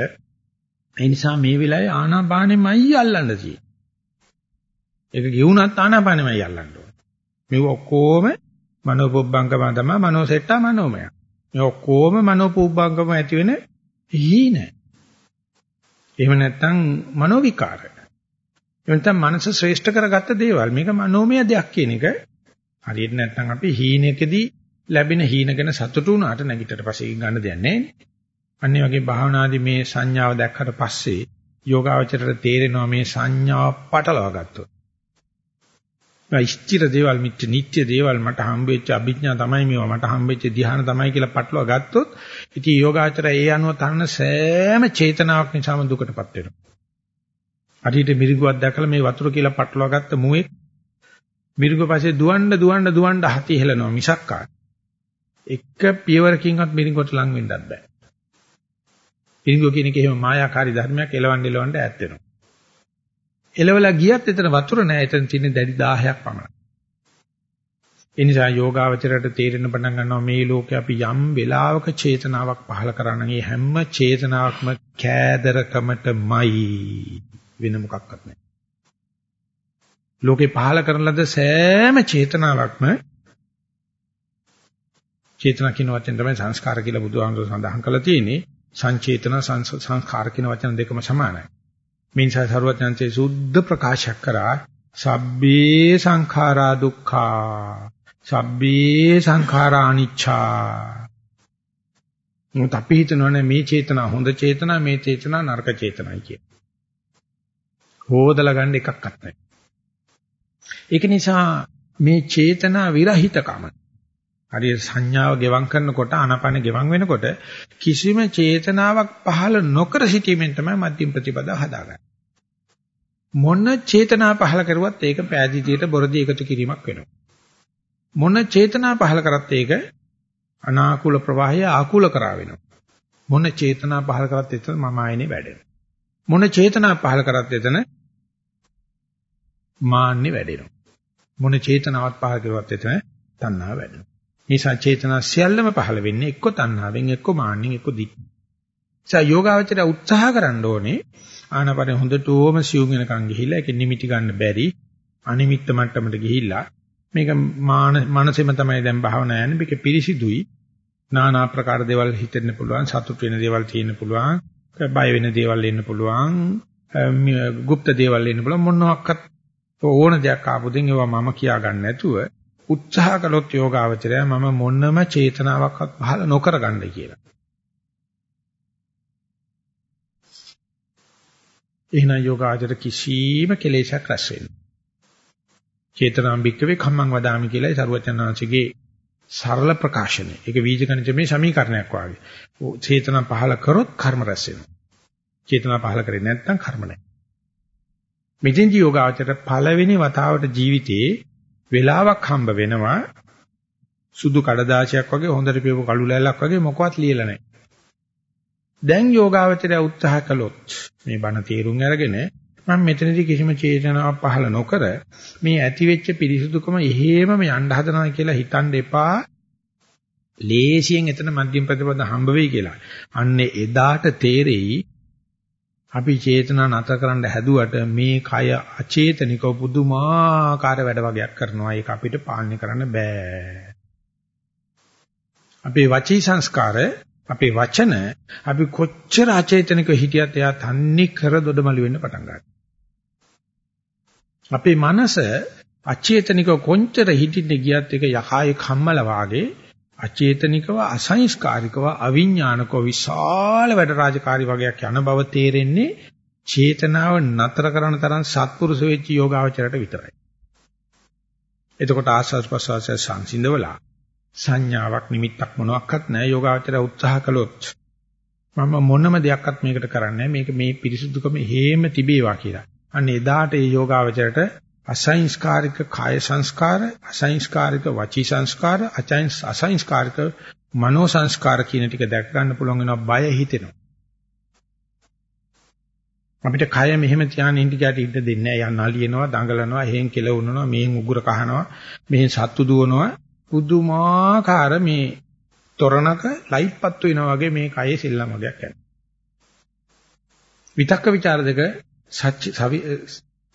ඒ නිසා මේ වෙලාවේ ආනාපානෙමයි අල්ලන්න තියෙන්නේ. ඒක ගෙවුනත් ආනාපානෙමයි අල්ලන්න ඕනේ. මේ ඔක්කොම මනෝපොබ්බංගම තමයි මනෝසෙට්ටා මනෝමය. මේ ඔක්කොම මනෝපොබ්බංගම ඇති වෙන හීන. එහෙම නැත්නම් මනෝ විකාර. එහෙම නැත්නම් මනස ශ්‍රේෂ්ඨ කරගත්ත දේවල්. මේක මනෝමය දෙයක් කියන එක හරියට නැත්නම් අපි හීනෙකදී ලැබෙන හීන ගැන සතුටු වුණාට නැගිටට පස්සේ ගන්න දෙයක් නැහැ. අන්නේ වගේ භාවනාදී මේ සංඥාව දැක්කට පස්සේ යෝගාවචරයට තේරෙනවා මේ සංඥාව පටලවා ගත්තොත්. මේ ඉෂ්ටිර දේවල් මිත්‍ය නිත්‍ය දේවල් මට හම්බෙච්ච අභිඥා තමයි මේවා මට හම්බෙච්ච ධ්‍යාන තමයි කියලා පටලවා ගත්තොත් ඉතින් යෝගාචරය ඒ අනුව තරන සෑම චේතනාවක් නිසාම දුකටපත් වෙනවා. අඩියට මිරිගුවක් දැකලා මේ වතුර කියලා පටලවා ගත්ත මුවේ මිරිඟු පස්සේ දුවන්න දුවන්න දුවන්න හති හෙලනවා මිසක් එක පියවරකින්වත් මිරිඟුවට ලං වෙන්නත් බෑ. මිරිඟුව කියන එක එහෙම මායාකාරී ධර්මයක් එලවන්න එලවන්න ඈත් වෙනවා. එලවලා ගියත් එතන වතුර නෑ එතන තියෙන දැඩි 10ක් පමණයි. ඒ නිසා යෝගාවචරයට තේරෙන පටන් ගන්නවා මේ ලෝකේ අපි යම් වෙලාවක චේතනාවක් පහල කරන මේ හැම චේතනාවක්ම කෑදරකමටමයි වෙන මොකක්වත් නෑ. ලෝකේ පහල කරන ලද සෑම චේතනාවක්ම චේතනා කියන වචෙන් තමයි සංස්කාර කියලා බුදුහාමුදුරුවෝ සඳහන් කරලා තියෙන්නේ. සංචේතන සංස්කාර කියන වචන දෙකම සමානයි. මේ නිසා සරුවත්යන්සේ සුද්ධ ප්‍රකාශයක් කරා සබ්බේ සංඛාරා දුක්ඛා සබ්බේ සංඛාරා අනිච්චා මොකද අපි හිතනවනේ මේ චේතනා හොඳ චේතනා මේ චේතනා නරක චේතනායි කිය. හොදලා ගන්න එකක්වත් නැහැ. ඒක නිසා මේ චේතනා විරහිතකම හරි සංඥාව ගෙවම් කරනකොට ආනාපාන ගෙවම් වෙනකොට කිසිම චේතනාවක් පහළ නොකර සිටීමෙන් තමයි මධ්‍යම ප්‍රතිපදාව හදාගන්නේ. මොන චේතනා පහළ කරුවත් ඒක පෑදීතියට බොරදී එකතු කිරීමක් වෙනවා. මොන චේතනා පහළ කරත් ඒක අනාකූල ප්‍රවාහය ආකූල කරා වෙනවා. මොන චේතනා පහළ කරත් එතන මම ආයනේ වැඩෙනවා. මොන චේතනා පහළ කරත් එතන මාන්නේ වැඩෙනවා. මොන චේතනාවක් පහළ කරුවත් එතන තණ්හාව වැඩෙනවා. නිසා චේතනා සියල්ලම පහළ වෙන්නේ එක්ක තණ්හාවෙන් එක්ක මාන්නෙන් එක්ක දික්ක. නිසා යෝගාවචරය උත්සාහ කරන්න ඕනේ ආනපන හොඳටම සියුම් වෙනකන් ගිහිල්ලා ඒක නිමිටි ගන්න බැරි අනිමිත්ත මට්ටමට ගිහිල්ලා මේක මානසෙම තමයි දැන් භාවනා යන්නේ මේක පිරිසිදුයි নানা ආකාර දේවල් හිතෙන්න පුළුවන් සතුට වෙන දේවල් තියෙන්න පුළුවන් බය වෙන දේවල් එන්න පුළුවන් গুপ্ত දේවල් එන්න පුළුවන් මොනවාක්වත් ඕන දෙයක් ආපුදින් ඒවා මම කියා ගන්න නැතුව උත්සාහ කළොත් යෝගාවචරය මම මොනම චේතනාවක්වත් පහළ නොකර ගන්නයි කියලා. එහෙනම් යෝගාචර කිසිම කෙලෙසක් රැස් වෙන්නේ. චේතනාම්බික්කවේ කම්මං වදාමි කියලායි සරුවචනාංශගේ සරල ප්‍රකාශනය. ඒක වීජගණිතමේ සමීකරණයක් වාගේ. චේතනා පහල කරොත් කර්ම රැස් වෙනවා. චේතනා පහල කරේ නැත්නම් කර්ම නැහැ. මෙතෙන්දී යෝගාචර පළවෙනි වතාවට ජීවිතේ වෙලාවක් හම්බ වෙනවා සුදු කඩදාසියක් වගේ හොඳට පියපු කළු ලෑල්ලක් වගේ මොකවත් ලියලා නැහැ. දැන් යෝගාවචරය උත්සාහ කළොත් මේ බණ තේරුම් අරගෙන මම මෙතනදී කිසිම චේතනාවක් පහළ නොකර මේ ඇති වෙච්ච පිරිසුදුකම එහෙමම යන්න හදනවා කියලා හිතන්න එපා. ලේසියෙන් එතන මධ්‍යම ප්‍රතිපද හම්බ වෙයි කියලා. අන්නේ එදාට තේරෙයි අපි චේතනා නැතර කරන්න හැදුවට මේ කය අචේතනිකව පුදුමාකාර වැඩ වගේක් කරනවා. ඒක අපිට පාලනය කරන්න බෑ. අපේ වචී සංස්කාර අපේ වචන අපි කොච්චර අචේතනිකව හිටියත් එයා තන්නේ කර දොඩමළු වෙන්න පටන් ගන්නවා. අපේ මනස අචේතනිකව කොච්චර හිටින්න ගියත් ඒක යකායේ කම්මල වාගේ අචේතනිකව අසංස්කාරිකව අවිඥානිකව විශාල වැඩ රාජකාරී වගේක් යන බව තේරෙන්නේ චේතනාව නතර කරන තරම් සත්පුරුෂ වෙච්ච යෝගාවචරයට විතරයි. එතකොට ආස්වාද ප්‍රසවාසය සංසිඳවලා සංඥාවක් නිමිත්තක් මොනවත් නැහැ යෝගාවචරය උත්සාහ කළොත් මම මොනම දෙයක්වත් මේකට කරන්නේ මේක මේ පිරිසුදුකම හේම තිබේවා කියලා. අන්න එදාට මේ යෝගාවචරයට අසංස්කාරික කාය සංස්කාර, අසංස්කාරික වචී සංස්කාර, අසංස්කාරික මනෝ සංස්කාර කියන ටික දැක ගන්න පුළුවන් වෙනවා බය හිතෙනවා. අපිට කය මෙහෙම තියාගෙන ඉඳ ගැට ඉඳ දෙන්නේ නැහැ. යන්න නලියනවා, දඟලනවා, එහෙන් කෙලවුනනවා, මෙහෙන් උගුර කහනවා, මෙහෙන් සත්තු දුවනවා. පුදුමාකාර මේ තොරණක ලයිට් පත්තු වෙනා වගේ මේ කයේ සෙල්ලම් වගේක් යනවා. විතක්ක ਵਿਚාර දෙක සත්‍ය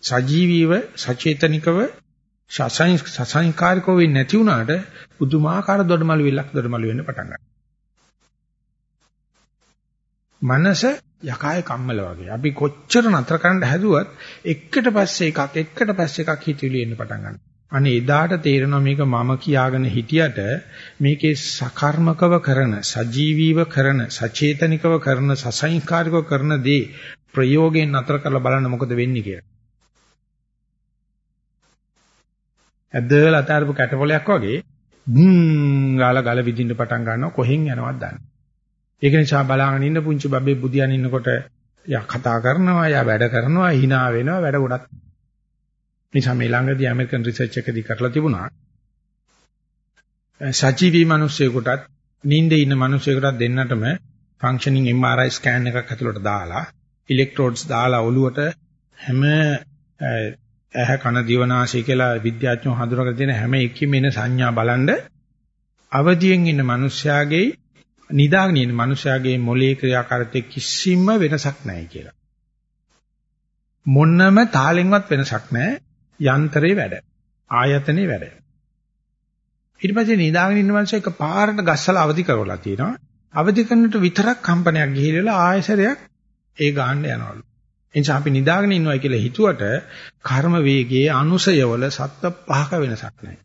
සජීවීව සචේතනිකව සසංකාරිකව වෙන්නේ නැති වුණාට පුදුමාකාර දොඩමළු විලක් දොඩමළු වෙන්න පටන් ගන්නවා. මනස යකාය කම්මල වගේ. අපි කොච්චර නතර කරන්න හැදුවත් එකට පස්සේ එකක් එකට පස්සේ එකක් හිතවිලි එන්න පටන් ගන්නවා. අනේ එදාට තේරෙනවා මේක මම කියාගෙන හිටියට මේකේ සකර්මකව කරන සජීවීව කරන සචේතනිකව කරන සසංකාරිකව කරන දේ ප්‍රයෝගයෙන් නතර කරලා බලන්න මොකද වෙන්නේ කියලා. ඇදලා අතාරපු කැටපොලයක් වගේ බුම් ගාලා ගල විදින්න පටන් ගන්නවා කොහෙන් යනවද දන්නේ. ඒක නිසා බලාගෙන ඉන්න පුංචි බබේ බුදියන් ඉන්නකොට යා කතා කරනවා යා වැඩ කරනවා hina වෙනවා වැඩ ගොඩක්. නිසා මේ ළඟදී ඇමරිකන් රිසර්ච් එකදී කරලා තිබුණා. සජීවී මිනිස්සෙකුටත් නිින්දේ ඉන්න මිනිස්සෙකුටත් දෙන්නටම ෆන්ක්ෂනින් MRI ස්කෑන් එකක් ඇතුළට දාලා ඉලෙක්ට්‍රෝඩ්ස් දාලා ඔලුවට හැම ඇහ කන දිවනාසය කියලා විද්‍යාඥයෝ හඳුනාගෙන තියෙන හැම එකකින්ම එන සංඥා බලන්ඩ අවදියෙන් ඉන්න මිනිස්යාගේ නිදාගෙන ඉන්න මිනිස්යාගේ මොලේ ක්‍රියාකාරීත්වයේ කිසිම වෙනසක් නැහැ කියලා. මොන්නම තාලෙන්වත් වෙනසක් නැහැ යන්ත්‍රේ වැඩ. ආයතනේ වැඩ. ඊට පස්සේ නිදාගෙන ඉන්න මනුස්සය එක පාරට ගස්සලා අවදි කරවලා තියෙනවා. අවදි කරනට විතරක් කම්පනයක් ගිහිල්ලා ආයසරයක් ඒ ගහන්න යනවලු. එනිසා අපි නිදාගෙන ඉන්නවා කියලා හිතුවට කර්ම වේගයේ අනුසයවල සත්ත්ව පහක වෙනසක් නැහැ.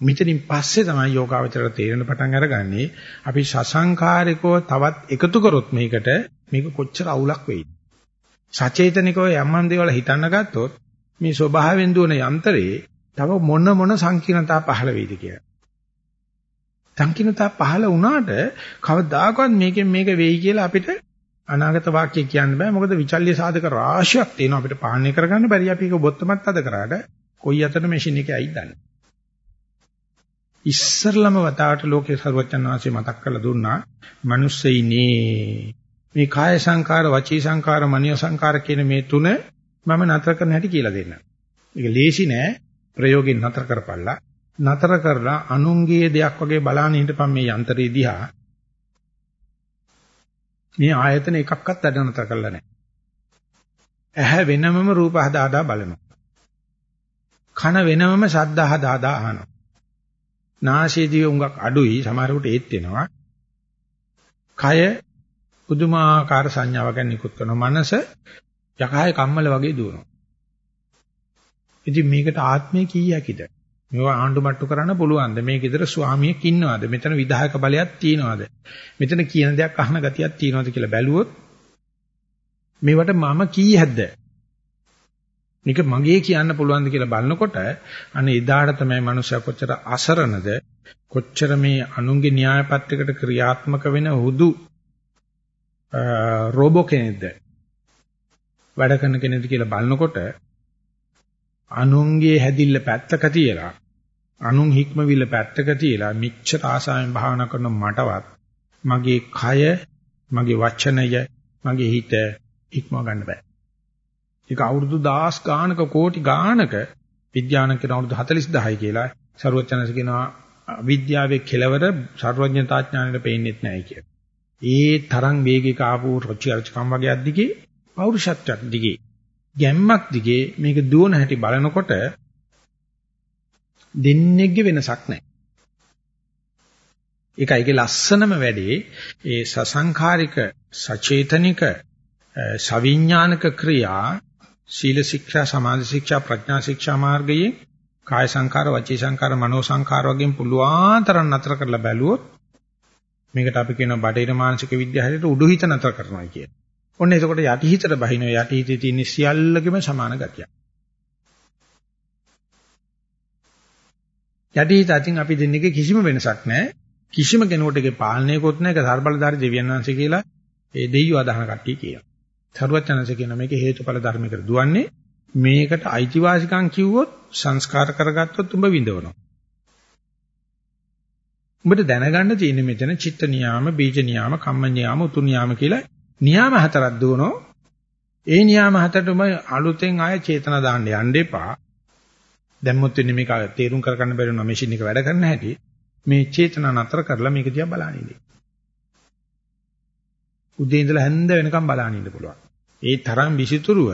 මෙතනින් පස්සේ තමයි යෝගාවචරයට තේරෙන පටන් අරගන්නේ අපි සසංකාරිකව තවත් එකතු කරොත් මේකට මේක කොච්චර අවුලක් වෙයිද සචේතනිකව යම්මන් දේවල් හිතන්න ගත්තොත් මේ ස්වභාවයෙන් දුවන යන්ත්‍රේ තව මොන මොන සංකීර්ණතා පහළ වෙයිද කියලා. සංකීර්ණතා පහළ වුණාට කවදාකවත් මේකෙන් මේක වෙයි කියලා අපිට අනාගත වාක්‍ය කියන්න බෑ. මොකද විචල්්‍ය සාධක රාශියක් තියෙනවා අපිට පාලනය කරගන්න බැරි අපි ඒක බොත්තමත් අද කරාට කොයි අතට මැෂින් එකේ ඇයිද දන්නේ. ඉස්සරලම වතාවට ලෝකේ සර්වචන් වාසේ මතක් කරලා දුන්නා මිනිස්සෙයිනේ මේ කාය සංකාර වචී සංකාර මනිය සංකාර කියන මේ තුන මම නතර කරන්න හැටි කියලා දෙන්න. මේක ලේසි නෑ ප්‍රයෝගයෙන් නතර කරපළා. නතර කරලා අනුන්ගේ දෙයක් වගේ බලාන හිටපන් මේ යන්ත්‍රය දිහා. මේ ආයතන එකක්වත් වැඩ නතර කරලා නෑ. ඇහැ වෙනමම රූප හදා හදා බලනවා. කන වෙනමම ශබ්ද හදා හදා අහනවා. නාසයේදී උඟක් අඩුයි සමහරකට ඒත් වෙනවා. කය පුදුමාකාර සංඥාවක් ගැන නිකුත් කරනවා. මනස යකාය කම්මල වගේ දුවනවා. ඉතින් මේකට ආත්මය කීයකිද? මේවා ආණ්ඩු මට්ටු කරන්න පුළුවන්ද? මේක ඉදර ස්වාමියෙක් ඉන්නවද? මෙතන විධායක බලයක් තියනවද? මෙතන කියන දෙයක් අහන ගතියක් තියනවද කියලා බැලුවොත් මේවට මම කීයක්ද? මේක මගේ කියන්න පුළුවන්ද කියලා බලනකොට අනේ එදාට තමයි මනුස්සයා කොච්චර අසරණද කොච්චර මේ අනුන්ගේ න්‍යායපත්‍රයකට ක්‍රියාත්මක වෙන හුදු රෝබෝ කෙනෙක්ද වැඩ කරන කෙනෙක්ද කියලා බලනකොට අනුන්ගේ හැදිල්ල පැත්තක තියලා අනුන් හික්මවිල පැත්තක තියලා මිච්ඡ ආසාවෙන් භාවනා කරන මටවත් මගේ කය මගේ වචනය මගේ හිත ඉක්ම ගන්න බෑ. ඒක අවුරුදු 10 ගානක කෝටි ගානක විද්‍යාන කියන අවුරුදු 40000යි කියලා ਸਰුවචනස කියනවා විද්‍යාවේ කෙලවර ਸਰවඥතාඥාණයට පේන්නේත් නැහැ කියලා. ඒ තරම් වේගයක ආපු රුචි අරුචිකම් වගේක් දිගේ පෞරුෂත්වයක් දිගේ ගැම්මක් දිගේ මේක දුවන හැටි බලනකොට දෙන්නේගේ වෙනසක් නැහැ. ඒකයිගේ ලස්සනම වැඩේ ඒ සසංඛාරික සචේතනික සවිඥානික ක්‍රියා සීල ශික්ෂා සමාධි ශික්ෂා ප්‍රඥා ශික්ෂා මාර්ගයේ කාය සංකාර වචී සංකාර මනෝ සංකාර වගේම පුළුවන් තරම් නතර කරලා බැලුවොත් මේකට අපි කියනවා බටේර මානසික විද්‍යාවට උඩු හිත නතර කරනවා කියන. ඔන්න එතකොට යටි හිතට බහින යටි හිතේ තියෙන සියල්ලකම සමාන ගතියක්. යටි හිත අතින් අපි දෙන්නේක කිසිම වෙනසක් නැහැ. කිසිම කෙනෙකුට ඒකේ පාලනයකොත් නැහැ. ඒක සර්බලධාරී දෙවියන් වහන්සේ කියලා ඒ දෙයියෝ අදහන කට්ටිය කියනවා. සරුවචනanse කියන මේක හේතුඵල ධර්මයකට දුවන්නේ මේකට අයිතිවාසිකම් කිව්වොත් සංස්කාර කරගත්තොත් උඹ විඳවනවා. උඹට දැනගන්න තියෙන්නේ මෙතන චිත්ත නියාම, බීජ නියාම, කම්ම නියාම, උතු නියාම කියලා නියාම හතරක් දුවනෝ. ඒ නියාම හතරටම අලුතෙන් ආය චේතනා දාන්න යන්න එපා. දැම්මොත් වෙන්නේ මේක තේරුම් කරගන්න බැරි වෙනවා මැෂින් එක වැඩ කරන්න හැටි. මේ චේතනා නතර කරලා මේක දිහා බලන්න ඉන්නේ. උදේ ඉඳලා හැන්ද වෙනකම් බලන්න ඉන්න පුළුවන්. ඒ තරම් විසිතුරුව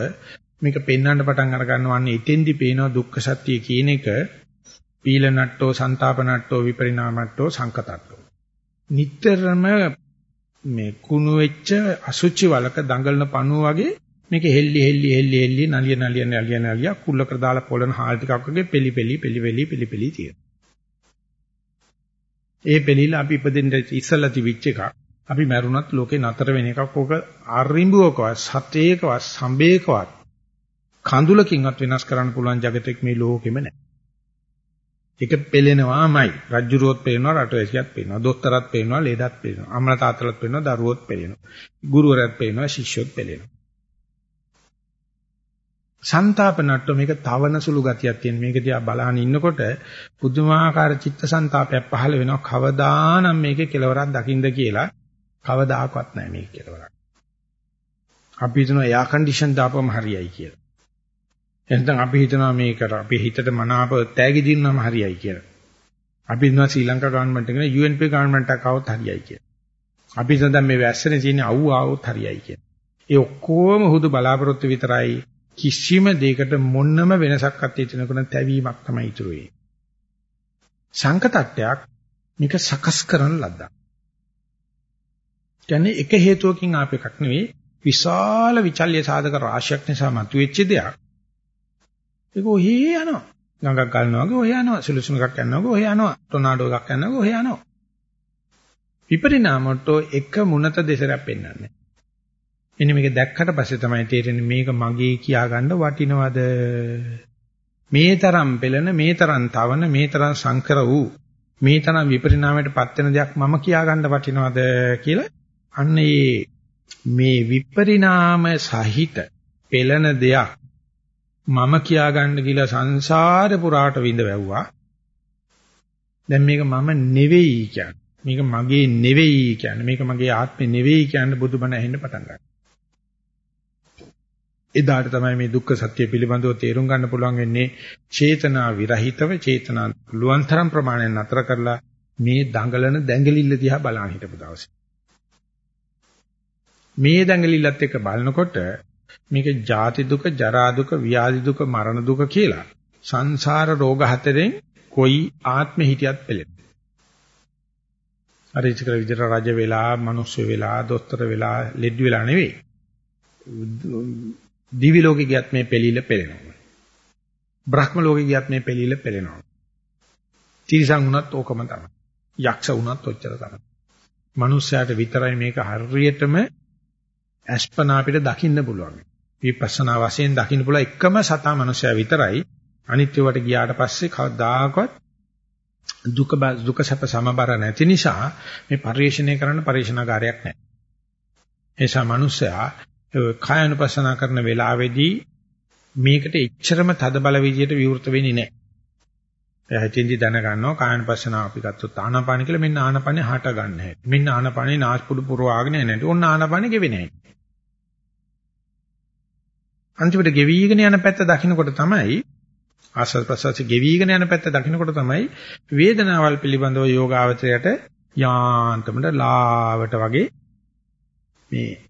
මේක පෙන්වන්න පටන් අර ගන්නවන්නේ එතෙන්දි පේනවා දුක්ඛ සත්‍ය කියන එක පීල නට්ටෝ සන්තාප නට්ටෝ විපරිණාම නට්ටෝ සංකතට්ටෝ. නිටතරම මේ කුණු වෙච්ච අසුචි වලක දඟලන පණුව වගේ මේක හෙල්ලි හෙල්ලි හෙල්ලි හෙල්ලි නලිය නලිය නලිය නලිය කුල්ලකට දාලා පොළන හාල් ටිකක් වගේ පෙලි පෙලි පෙලි පෙලි පෙලි පෙලි තියෙනවා. ඒ පෙලිලා අපි ඉපදෙන්න ඉස්සලා තිබිච්ච එකක්. අපි මැරුණත් ලෝකේ නතර වෙන එකක් ඕක අරිඹුවකවත් සතේකවත් සම්බේකවත් කඳුලකින්වත් වෙනස් කරන්න පුළුවන් జగතෙක් මේ ලෝකෙම නැහැ. ඒක පෙලෙනවාමයි. රජ්ජුරුවොත් පේනවා, රටවැසියත් පේනවා, දොස්තරත් පේනවා, ලේදත් පේනවා, අම්මලා තාත්තලාත් පේනවා, දරුවොත් පේනවා. ගුරුවරයාත් පේනවා, ශිෂ්‍යොත් පේනවා. සන්තාපනට්ට මේක තවන සුළු ගතියක් තියෙන. මේක දිහා බලහන් ඉන්නකොට පුදුමාකාර චිත්ත සන්තාපයක් පහළ වෙනවා. කවදානම් මේකේ කෙලවරක් දකින්ද කියලා කවදාකවත් නැහැ මේක කෙලවරක්. අපි හිතනවා එයා කන්ඩිෂන් දාපුවම හරියයි කියලා. එහෙනම් අපි හිතනවා මේක අපි හිතට මනාප තෑගි දිනනම හරියයි කියලා. අපි හිතනවා ශ්‍රී ලංකා ගවර්න්මන්ට් එකේ UNP ගවර්න්මන්ට් එකක් આવොත් හරියයි කියලා. අපි හිතනවා මේ වැස්සනේ තියෙන අවු ආවොත් හරියයි කියලා. ඒ ඔක්කොම හුදු බලාපොරොත්තු විතරයි කිසිම දෙයකට මොන්නම වෙනසක් අත්විඳිනකොට තැවීමක් තමයි ඉතුරු වෙන්නේ. සංකතට්ටයක් මේක සකස් කරන ලද්දා. කියන්නේ එක හේතුවකින් ආප එකක් නෙවෙයි විශාල විචල්්‍ය සාධක රාශියක් නිසා මතුවෙච්ච දෙයක්. ඒක ඔහේ යනවා. ගඟක් ගලනවා වගේ ඔහේ යනවා. සුළුසුණුකක් යනවා වගේ ඔහේ යනවා. ටොනාඩෝ එකක් යනවා වගේ ඔහේ යනවා. විපරිණාමයට එක මුනත දෙසරක් පෙන්වන්නේ. එන්න මේක දැක්කට පස්සේ තමයි තේරෙන්නේ මේක මගේ කියාගන්න වටිනවද? මේ තරම් පෙළෙන, මේ තරම් තවන, මේ තරම් සංකර වූ, මේ තරම් විපරිණාමයට පත් වෙන දෙයක් මම කියාගන්න වටිනවද කියලා අන්න මේ විපරිණාම සහිත පෙළෙන දෙයක් මම කියාගන්න කියලා සංසාර පුරාට විඳ වැව්වා. දැන් මේක මම නෙවෙයි කියන්නේ. මේක මගේ නෙවෙයි කියන්නේ. මේක මගේ ආත්මේ නෙවෙයි කියන්නේ බුදුබණ ඇහෙන්න පටන් ගන්නවා. එදාට තමයි මේ දුක්ඛ සත්‍ය පිළිබඳව තේරුම් ගන්න පුළුවන් වෙන්නේ චේතනා විරහිතව චේතනා පුළුවන් තරම් ප්‍රමාණයෙන් නතර කරලා මේ දඟලන දැඟලිල්ල දිහා බලන්න හිටපු දවසේ. මේ දැඟලිල්ලත් එක්ක බලනකොට මේක ජාති දුක, ජරා දුක, ව්‍යාධි දුක, මරණ දුක කියලා සංසාර රෝග හතරෙන් කොයි ආත්මෙ හිටියත් පෙළෙන. අර ඉතිකර විදිහට රජ වෙලා, මිනිස්සු වෙලා, දොස්තර වෙලා, ලෙඩ වෙලා නෙවෙයි. දිවි ලෝකෙ ගියත් මේ පෙළීල පෙළෙනවා. බ්‍රහ්ම ලෝකෙ ගියත් මේ පෙළීල පෙළෙනවා. තිරිසන් වුණත් ඕකම තමයි. යක්ෂ වුණත් ඔච්චර තමයි. මනුස්සයාට විතරයි මේක හරියටම අස්පනා අපිට දකින්න පුළුවන්. විපස්සනා වශයෙන් දකින්න පුළුවන් එකම සතා මනුස්සයා විතරයි. අනිත්‍යවට ගියාට පස්සේ කවදාකවත් දුක දුක සැප සමබර නැති නිසා මේ පරිශ්‍රණය කරන්න පරිශ්‍රණාකාරයක් නැහැ. එසා මනුස්සයා කායනුපස්සනා කරන වෙලාවේදී මේකට එච්චරම තද බල විදියට විවෘත වෙන්නේ නැහැ. එයා හිතින්දි දැනගන්නවා කායනුපස්සනාව අපි ගත්තොත් ආනාපාන කියලා මෙන්න ආනාපානේ හට ගන්න හැටි. මෙන්න ආනාපානේ නාස්පුඩු පුරවාගෙන නැහැටි. ඔන්න ආනාපානේ ගෙවෙන්නේ නැහැ. අන්තිමට ගෙවිගෙන යන පැත්ත දකින්නකොට තමයි ආස්වාද ප්‍රසවාස ගෙවිගෙන යන පැත්ත දකින්නකොට තමයි වේදනාවල් පිළිබඳව යෝගාවචරයට යාන්තමට ලාවට වගේ මේ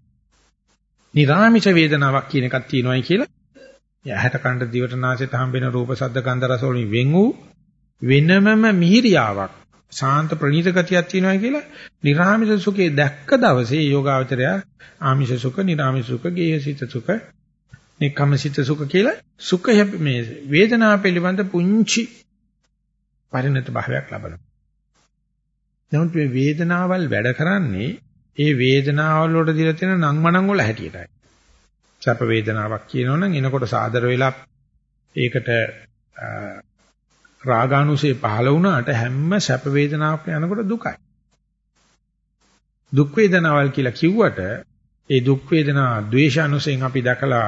නිරාමිෂ වේදනාවක් කියන එකක් තියෙනවායි කියලා ඇහැට කනට දිවට නාසයට හම්බෙන රූප ශබ්ද ගන්ධ රස වලින් වෙන් වූ වෙනමම මිහිරියාවක් ශාන්ත ප්‍රණීත ගතියක් තියෙනවා කියලා නිරාමිෂ සුඛේ දැක්ක දවසේ යෝගාවචරය ආමිෂ සුඛ නිරාමිෂ සුඛ ගේහසිත සුඛ නිකම්සිත සුඛ කියලා සුඛ මේ වේදනාව පිළිබඳ පුංචි පරිණත භාවයක් ලබනවා. නමුත් මේ වේදනාවල් වැඩ කරන්නේ ඒ වේදනාවල් වලට දීලා තියෙන නංමනං වල හැටියටයි. සැප වේදනාවක් කියනවනම් එනකොට සාදර වෙලා ඒකට රාගානුසය පහළ වුණාට හැම සැප වේදනාවක් යනකොට දුකයි. දුක් වේදනාවල් කියලා කිව්වට ඒ දුක් වේදනා ද්වේෂානුසයෙන් අපි දැකලා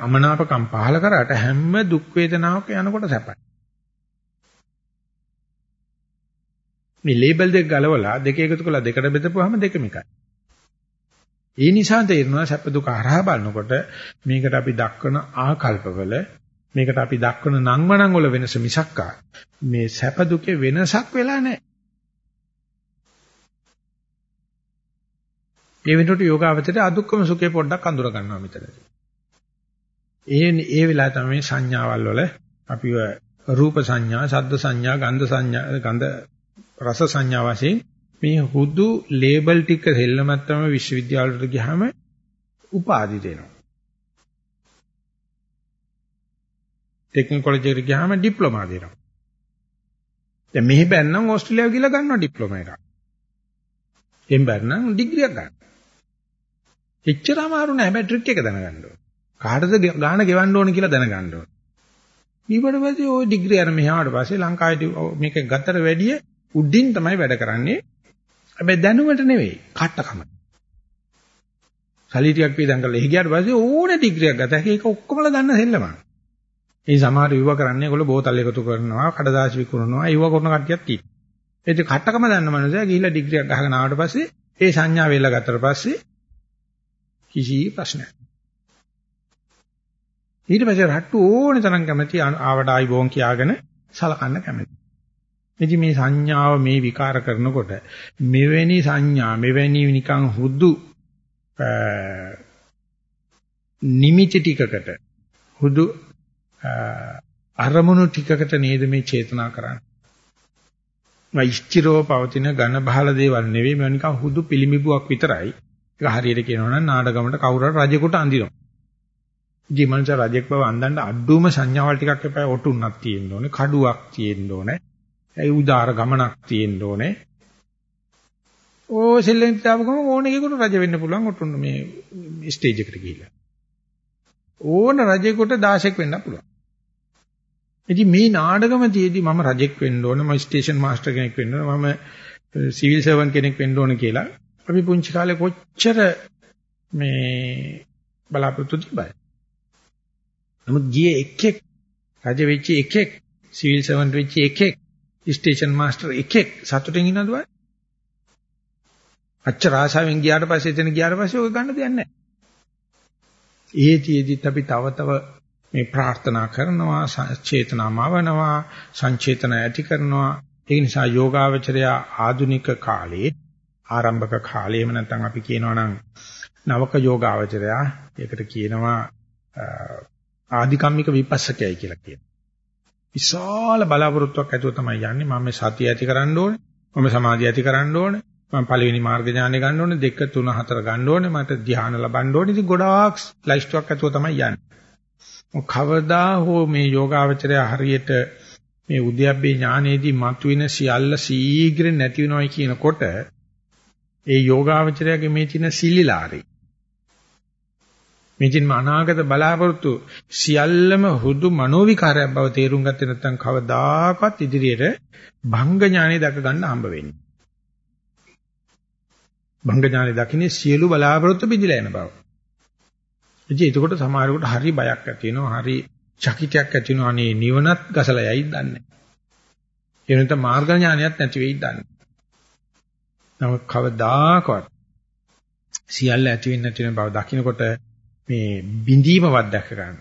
අමනාපකම් පහළ කරාට හැම දුක් වේදනාවක් යනකොට සැපයි. මේ ලේබල් දෙක ගලවලා දෙක එකතු කරලා දෙකට බෙදපුවාම දෙකම එකයි. ඒ නිසා තේරෙනවා සැප දුක හරහා බලනකොට මේකට අපි දක්වන ආකල්පවල මේකට අපි දක්වන නංවනං වල වෙනස මිසක්කා මේ සැප දුකේ වෙනසක් වෙලා නැහැ. ඒ වෙනකොට යෝගාවචරයේ අදුක්කම සුඛේ පොඩ්ඩක් අඳුර ගන්නවා මෙතනදී. ඒ ඒ වෙලාව තමයි සංඥාවල් වල අපිව රූප සංඥා, ශබ්ද සංඥා, ගන්ධ සංඥා, ගන්ධ රස සංඥා වශයෙන් මේ හුදු ලේබල් ටික දෙල්ලමත් තමයි විශ්වවිද්‍යාලවලට ගියාම උපාධි දෙනවා. ටෙක්නිකල් කොලෙජ් එකට ගියාම ඩිප්ලෝමා දෙනවා. දැන් මෙහි බැන්නම් ඕස්ට්‍රේලියාව ගිහලා ගන්නවා ඩිප්ලෝමා එකක්. එම් බැන්නම් ඩිග්‍රියක් ගන්න. එච්චර අමාරු නෑ හැබැයි ට්‍රික් එක දැනගන්න ඕනේ. කාටද ගාණ ගෙවන්න ඕනේ කියලා දැනගන්න ඕනේ. ඊට පස්සේ ওই ඩිග්‍රී අර මෙහාට පස්සේ ලංකාවේ මේක ගත්තට වැඩිය උඩින් තමයි වැඩ කරන්නේ. හැබැයි දැනුමට නෙවෙයි, කට්ටකම. සල්ලි ටිකක් වේදන් කරලා එහි ගියාට පස්සේ ඕනේ ඩිග්‍රියක් ගත්තා. ඒක ඔක්කොමලා දන්න සෙල්ලම. ඒ සමහර විව කරන්නේ ඒගොල්ලෝ බෝතල් එකතු කරනවා, කඩදාසි විකුණනවා, ඒව කරන කට්ටියක් තියෙනවා. ඒ කට්ටකම දන්න මනුස්සයා ගිහිල්ලා ඩිග්‍රියක් ගහගෙන ආවට පස්සේ ඒ සංඥා වේලා ගත්තට පස්සේ කිසි ප්‍රශ්නයක් ඊට පස්සේ රට්ටු ඕනේ තරම් කැමති ආවට ආයි බෝන් කියාගෙන සලකන්න කැමති. ඉතින් මේ සංඥාව මේ විකාර කරනකොට මෙවැනි සංඥා මෙවැනි නිකන් හුදු නිමිති ටිකකට හුදු අරමුණු ටිකකට නේද මේ චේතනා කරන්නේ. මා ඉස්තිරව පවතින ඝන බහල දේවල් නෙවෙයි මේවා නිකන් හුදු පිළිමිබුවක් විතරයි. ඒක හරියට කියනවා නම් නාඩගමට කවුරු හරි රජෙකුට අඳිනවා. ජීමන්ස රජෙක් බව අඳන්න අඩුම සංඥාවල් ටිකක් එපා ඔටුන්නක් තියෙන්න ඕනේ, කඩුවක් තියෙන්න ඕනේ. ඒ උදාර ගමනක් තියෙන්න ඕනේ. ඕ සෙල්ලෙන් තාවකම ඕන එකෙකුට රජ වෙන්න පුළුවන් ඔටුන්න මේ ස්ටේජ් එකට ගිහිල්ලා. ඕන රජෙකුට 16ක් වෙන්න පුළුවන්. ඉතින් මේ නාඩගම තියේදී මම රජෙක් වෙන්න ඕන, මම ස්ටේෂන් මාස්ටර් කෙනෙක් වෙන්න ඕන, මම සිවිල් සර්වන් කෙනෙක් වෙන්න ඕන කියලා අපි පුංචි කාලේ කොච්චර මේ බලාපොරොත්තු තිබ්බද? නමුත් ගියේ එකෙක් රජ වෙච්ච එකෙක් සිවිල් සර්වන්ට් වෙච්ච එකෙක් ස්ටේෂන් මාස්ටර් එකෙක් සතුටින් ඉන්නවද බෑ? අච්චර ආශාවෙන් ගියාට පස්සේ එතන ගියාට පස්සේ ඔය ගන්න දෙයක් නැහැ. ඒතිෙදිත් අපි තව තව මේ ප්‍රාර්ථනා කරනවා චේතනාමවනවා සංචේතන ඇති කරනවා ඒ නිසා යෝගාවචරය ආධුනික කාලේ ආරම්භක කාලේම නැත්නම් අපි කියනවා නම් නවක යෝගාවචරය ඒකට කියනවා ආධිකම්මික විපස්සකයයි කියලා කියනවා. විශාල බලාපොරොත්තුවක් ඇතුව තමයි යන්නේ. මම සතිය ඇති කරන්න ඕනේ. මම සමාධිය ඇති කරන්න ඕනේ. මම පළවෙනි මාර්ග ඥානෙ ගන්න ඕනේ. දෙක තුන හතර ගන්න ඕනේ. මට ධ්‍යාන ලබන්න ඕනේ. ඉතින් ගොඩාක් ලයිස්ට්ුවක් ඇතුව තමයි යන්නේ. කවදා හෝ මේ යෝගාවචරය හරියට මේ උද්‍යප්පේ ඥානයේදී මතුවෙන සියල්ල සීඝ්‍ර නැති වෙනවයි කියනකොට ඒ යෝගාවචරයගේ මේ තියෙන සිලිලාරේ මේ ජීන්ම අනාගත බලාපොරොත්තු සියල්ලම හුදු මනෝවිකාරයක් බව තේරුම් ගත්තේ නැත්නම් කවදාකවත් ඉදිරියට භංග ඥානෙ දක ගන්න හම්බ වෙන්නේ භංග ඥානෙ දකින්නේ සියලු බලාපොරොත්තු පිළිලා යන බව. ඉතින් ඒකට සමහරකට හරි බයක් ඇති වෙනවා, හරි චකිතයක් ඇති වෙනවා. අනේ නිවනත් ගසලා යයිද දන්නේ. ඒ වෙනත මාර්ග ඥානයත් නැති වෙයිද දන්නේ. නමුත් කවදාකවත් සියල්ල ඇති වෙන්නේ නැති වෙන බව දකිනකොට මේ බිඳීමවත් දැක ගන්න.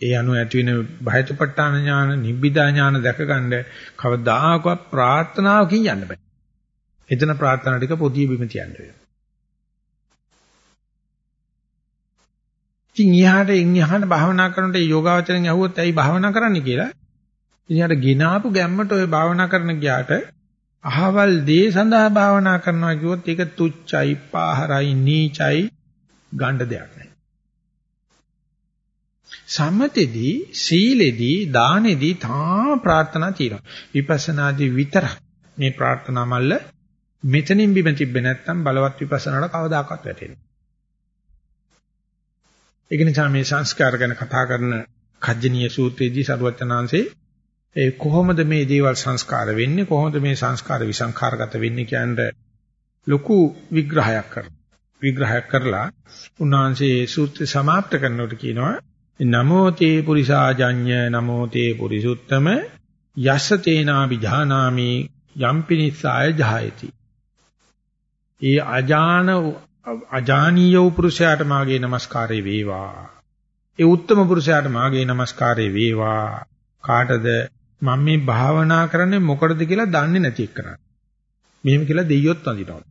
ඒ අනුව ඇති වෙන බයතුපට්ඨාන ඥාන, නිබ්බිදා ඥාන දැක ගන්න කවදාකවත් ප්‍රාර්ථනාවකින් යන්න බෑ. එතන ප්‍රාර්ථනා ටික පොදිය බිම තියන්න වෙනවා. ඉතින් ඊහාට ඉන්හාට භාවනා කරනකොට ඒ යෝගාවචරයෙන් ඇහුවොත් ඇයි භාවනා කරන්න කියලා. ඉතින් යාට ගිනාපු ගැම්මට ඔය භාවනා කරන ගියාට අහවල් දේ සඳහා භාවනා කරනවා කිව්වොත් ඒක තුච්චයි, පාහරයි, නීචයි ගණ්ඩ දෙයක් නෑ. සම්මතෙදී, සීලෙදී, දානෙදී තා ප්‍රාර්ථනා තියෙනවා. විපස්සනාදී විතරක් මේ ප්‍රාර්ථනා මල්ල මෙතනින් බිම තිබ්බේ නැත්නම් බලවත් විපස්සනාට කවදාකවත් වැටෙන්නේ. ඒක නිසා මේ සංස්කාර ගැන කතා කරන කජ්ජනීය සූත්‍රයේදී සරුවචනාංශේ ඒ කොහොමද මේ දේවල් සංස්කාර වෙන්නේ කොහොමද මේ සංස්කාර විසංඛාරගත වෙන්නේ කියන්නේ ලොකු විග්‍රහයක් කරනවා. විග්‍රහයක් කරලා උන්වහන්සේ සූත්‍රය સમાપ્ત කරනකොට කියනවා නමෝ තේ පුරිසාජඤ්ඤ නමෝ තේ පුරිසුත්තම යස්ස තේනාපි ධානාමි යම්පිනිස්සාය ජායති. ඒ අජාන අජානීය පුරුෂයාට මාගේ নমස්කාරය වේවා. ඒ උත්තම පුරුෂයාට මාගේ নমස්කාරය වේවා. කාටද මම මේ භාවනා කරන්නේ මොකටද කියලා දන්නේ නැති එක්කන. මෙහෙම කියලා දෙයියොත් වඳිනවා.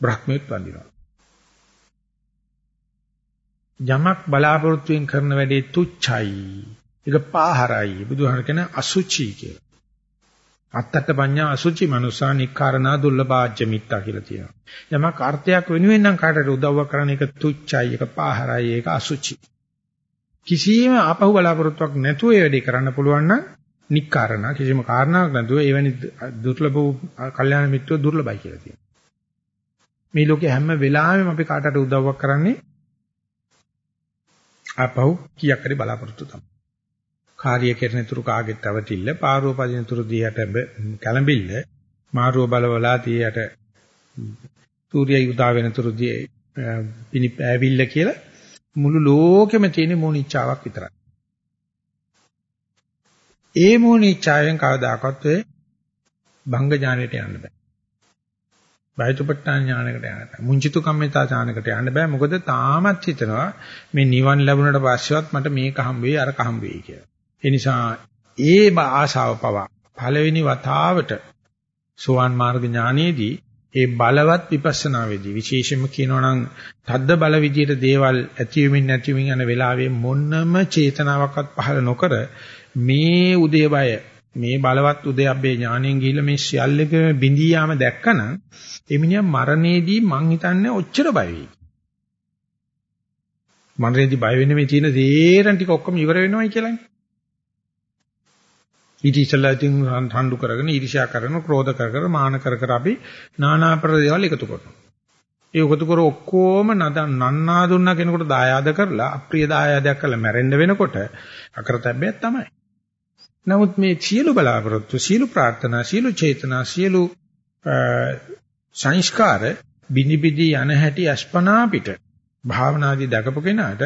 බ්‍රහ්මියොත් වඳිනවා. යමක් බලාපොරොත්තුෙන් කරන වැඩේ තුච්චයි. ඒක පාහරයි. බුදුහාර කියන අසුචි කියලා. අත්තට පඤ්ඤා අසුචි මනුසා නික්කාරණා දුර්ලභාජ්‍ය මිත්තා කියලා තියෙනවා. යමක් අර්ථයක් වෙනුවෙන් නම් කාටට උදව්වක් කරන එක තුච්චයි, එක පාහරයි, ඒක අසුචි. කිසියම් ආපහු බලාපොරොත්තුවක් නැතුව ඒ වැඩේ කරන්න පුළුවන් නම් නික්කාරණා කිසිම කාරණාවක් නැතුව එවැනි දුර්ලභ වූ කල්යාණ මිත්‍රව දුර්ලභයි කියලා තියෙනවා. මේ ලෝකේ හැම වෙලාවෙම අපි කාටට උදව්වක් කරන්නේ ආපහු කීයක් හරි බලාපොරොත්තු තමයි. කාර්ය කෙරෙන තුරු කාගෙත් අවතිල්ල පාරුව පදින තුරු දියට කැළඹිල්ල මාරුව බලවලා තියට සූර්යය උදා වෙන තුරු දී පිනි ඇවිල්ල කියලා මුළු ලෝකෙම තියෙන මොනිච්චාවක් විතරයි. ඒ මොනිච්චාවෙන් කවදාකවත් ඔය භංග ඥානයට යන්න බෑ. බයතුපට්ඨාන ඥානයකට යන්න බෑ. මුංචිතු කම්මිතා ඥානයකට යන්න බෑ. මොකද තාමත් හිතනවා මේ නිවන් ලැබුණට පස්සෙවත් මට මේක හම්බ වෙයි අරක හම්බ වෙයි කියලා. ඒ නිසා ඒ ආශාව පවා පළවෙනි වතාවට සෝවාන් මාර්ග ඥානයේදී ඒ බලවත් විපස්සනාවේදී විශේෂයෙන්ම කියනවා නම් තද්ද බල විදියට දේවල් ඇතිවෙමින් නැතිවෙමින් යන වෙලාවේ මොන්නම චේතනාවක්වත් පහළ නොකර මේ උදේවය මේ බලවත් උදයබ්බේ ඥාණයෙන් ගිහිල්ලා මේ සියල්ලක බිඳී යාම දැක්කනම් එමිනියා මරණයේදී මං හිතන්නේ ඔච්චර බය වෙයි. මරණයේදී බය වෙන්නේ මේ තියෙන දේරන් ටික ඔක්කොම ඉවර වෙනවයි කියලානේ. ඊට ඉස්සෙල්ලා ඉතින් හඬු කරගෙන ඊර්ෂ්‍යා කරගෙන ක්‍රෝධ කර කර මාන කර කර අපි নানা ප්‍රදේවල් එකතු කරනවා. ඒ එකතු කර ඔක්කොම නන්නා දුන්නා කෙනෙකුට දායාද කරලා අප්‍රිය දායාදයක් කරලා මැරෙන්න වෙනකොට අකරතැබ්බයක් තමයි. නමුත් මේ සියලු බලාපොරොත්තු, සියලු ප්‍රාර්ථනා, සියලු චේතනා, සියලු සංස්කාර බිනිබිදි යන හැටි අස්පනා පිට භාවනාදී දකපු කෙනාට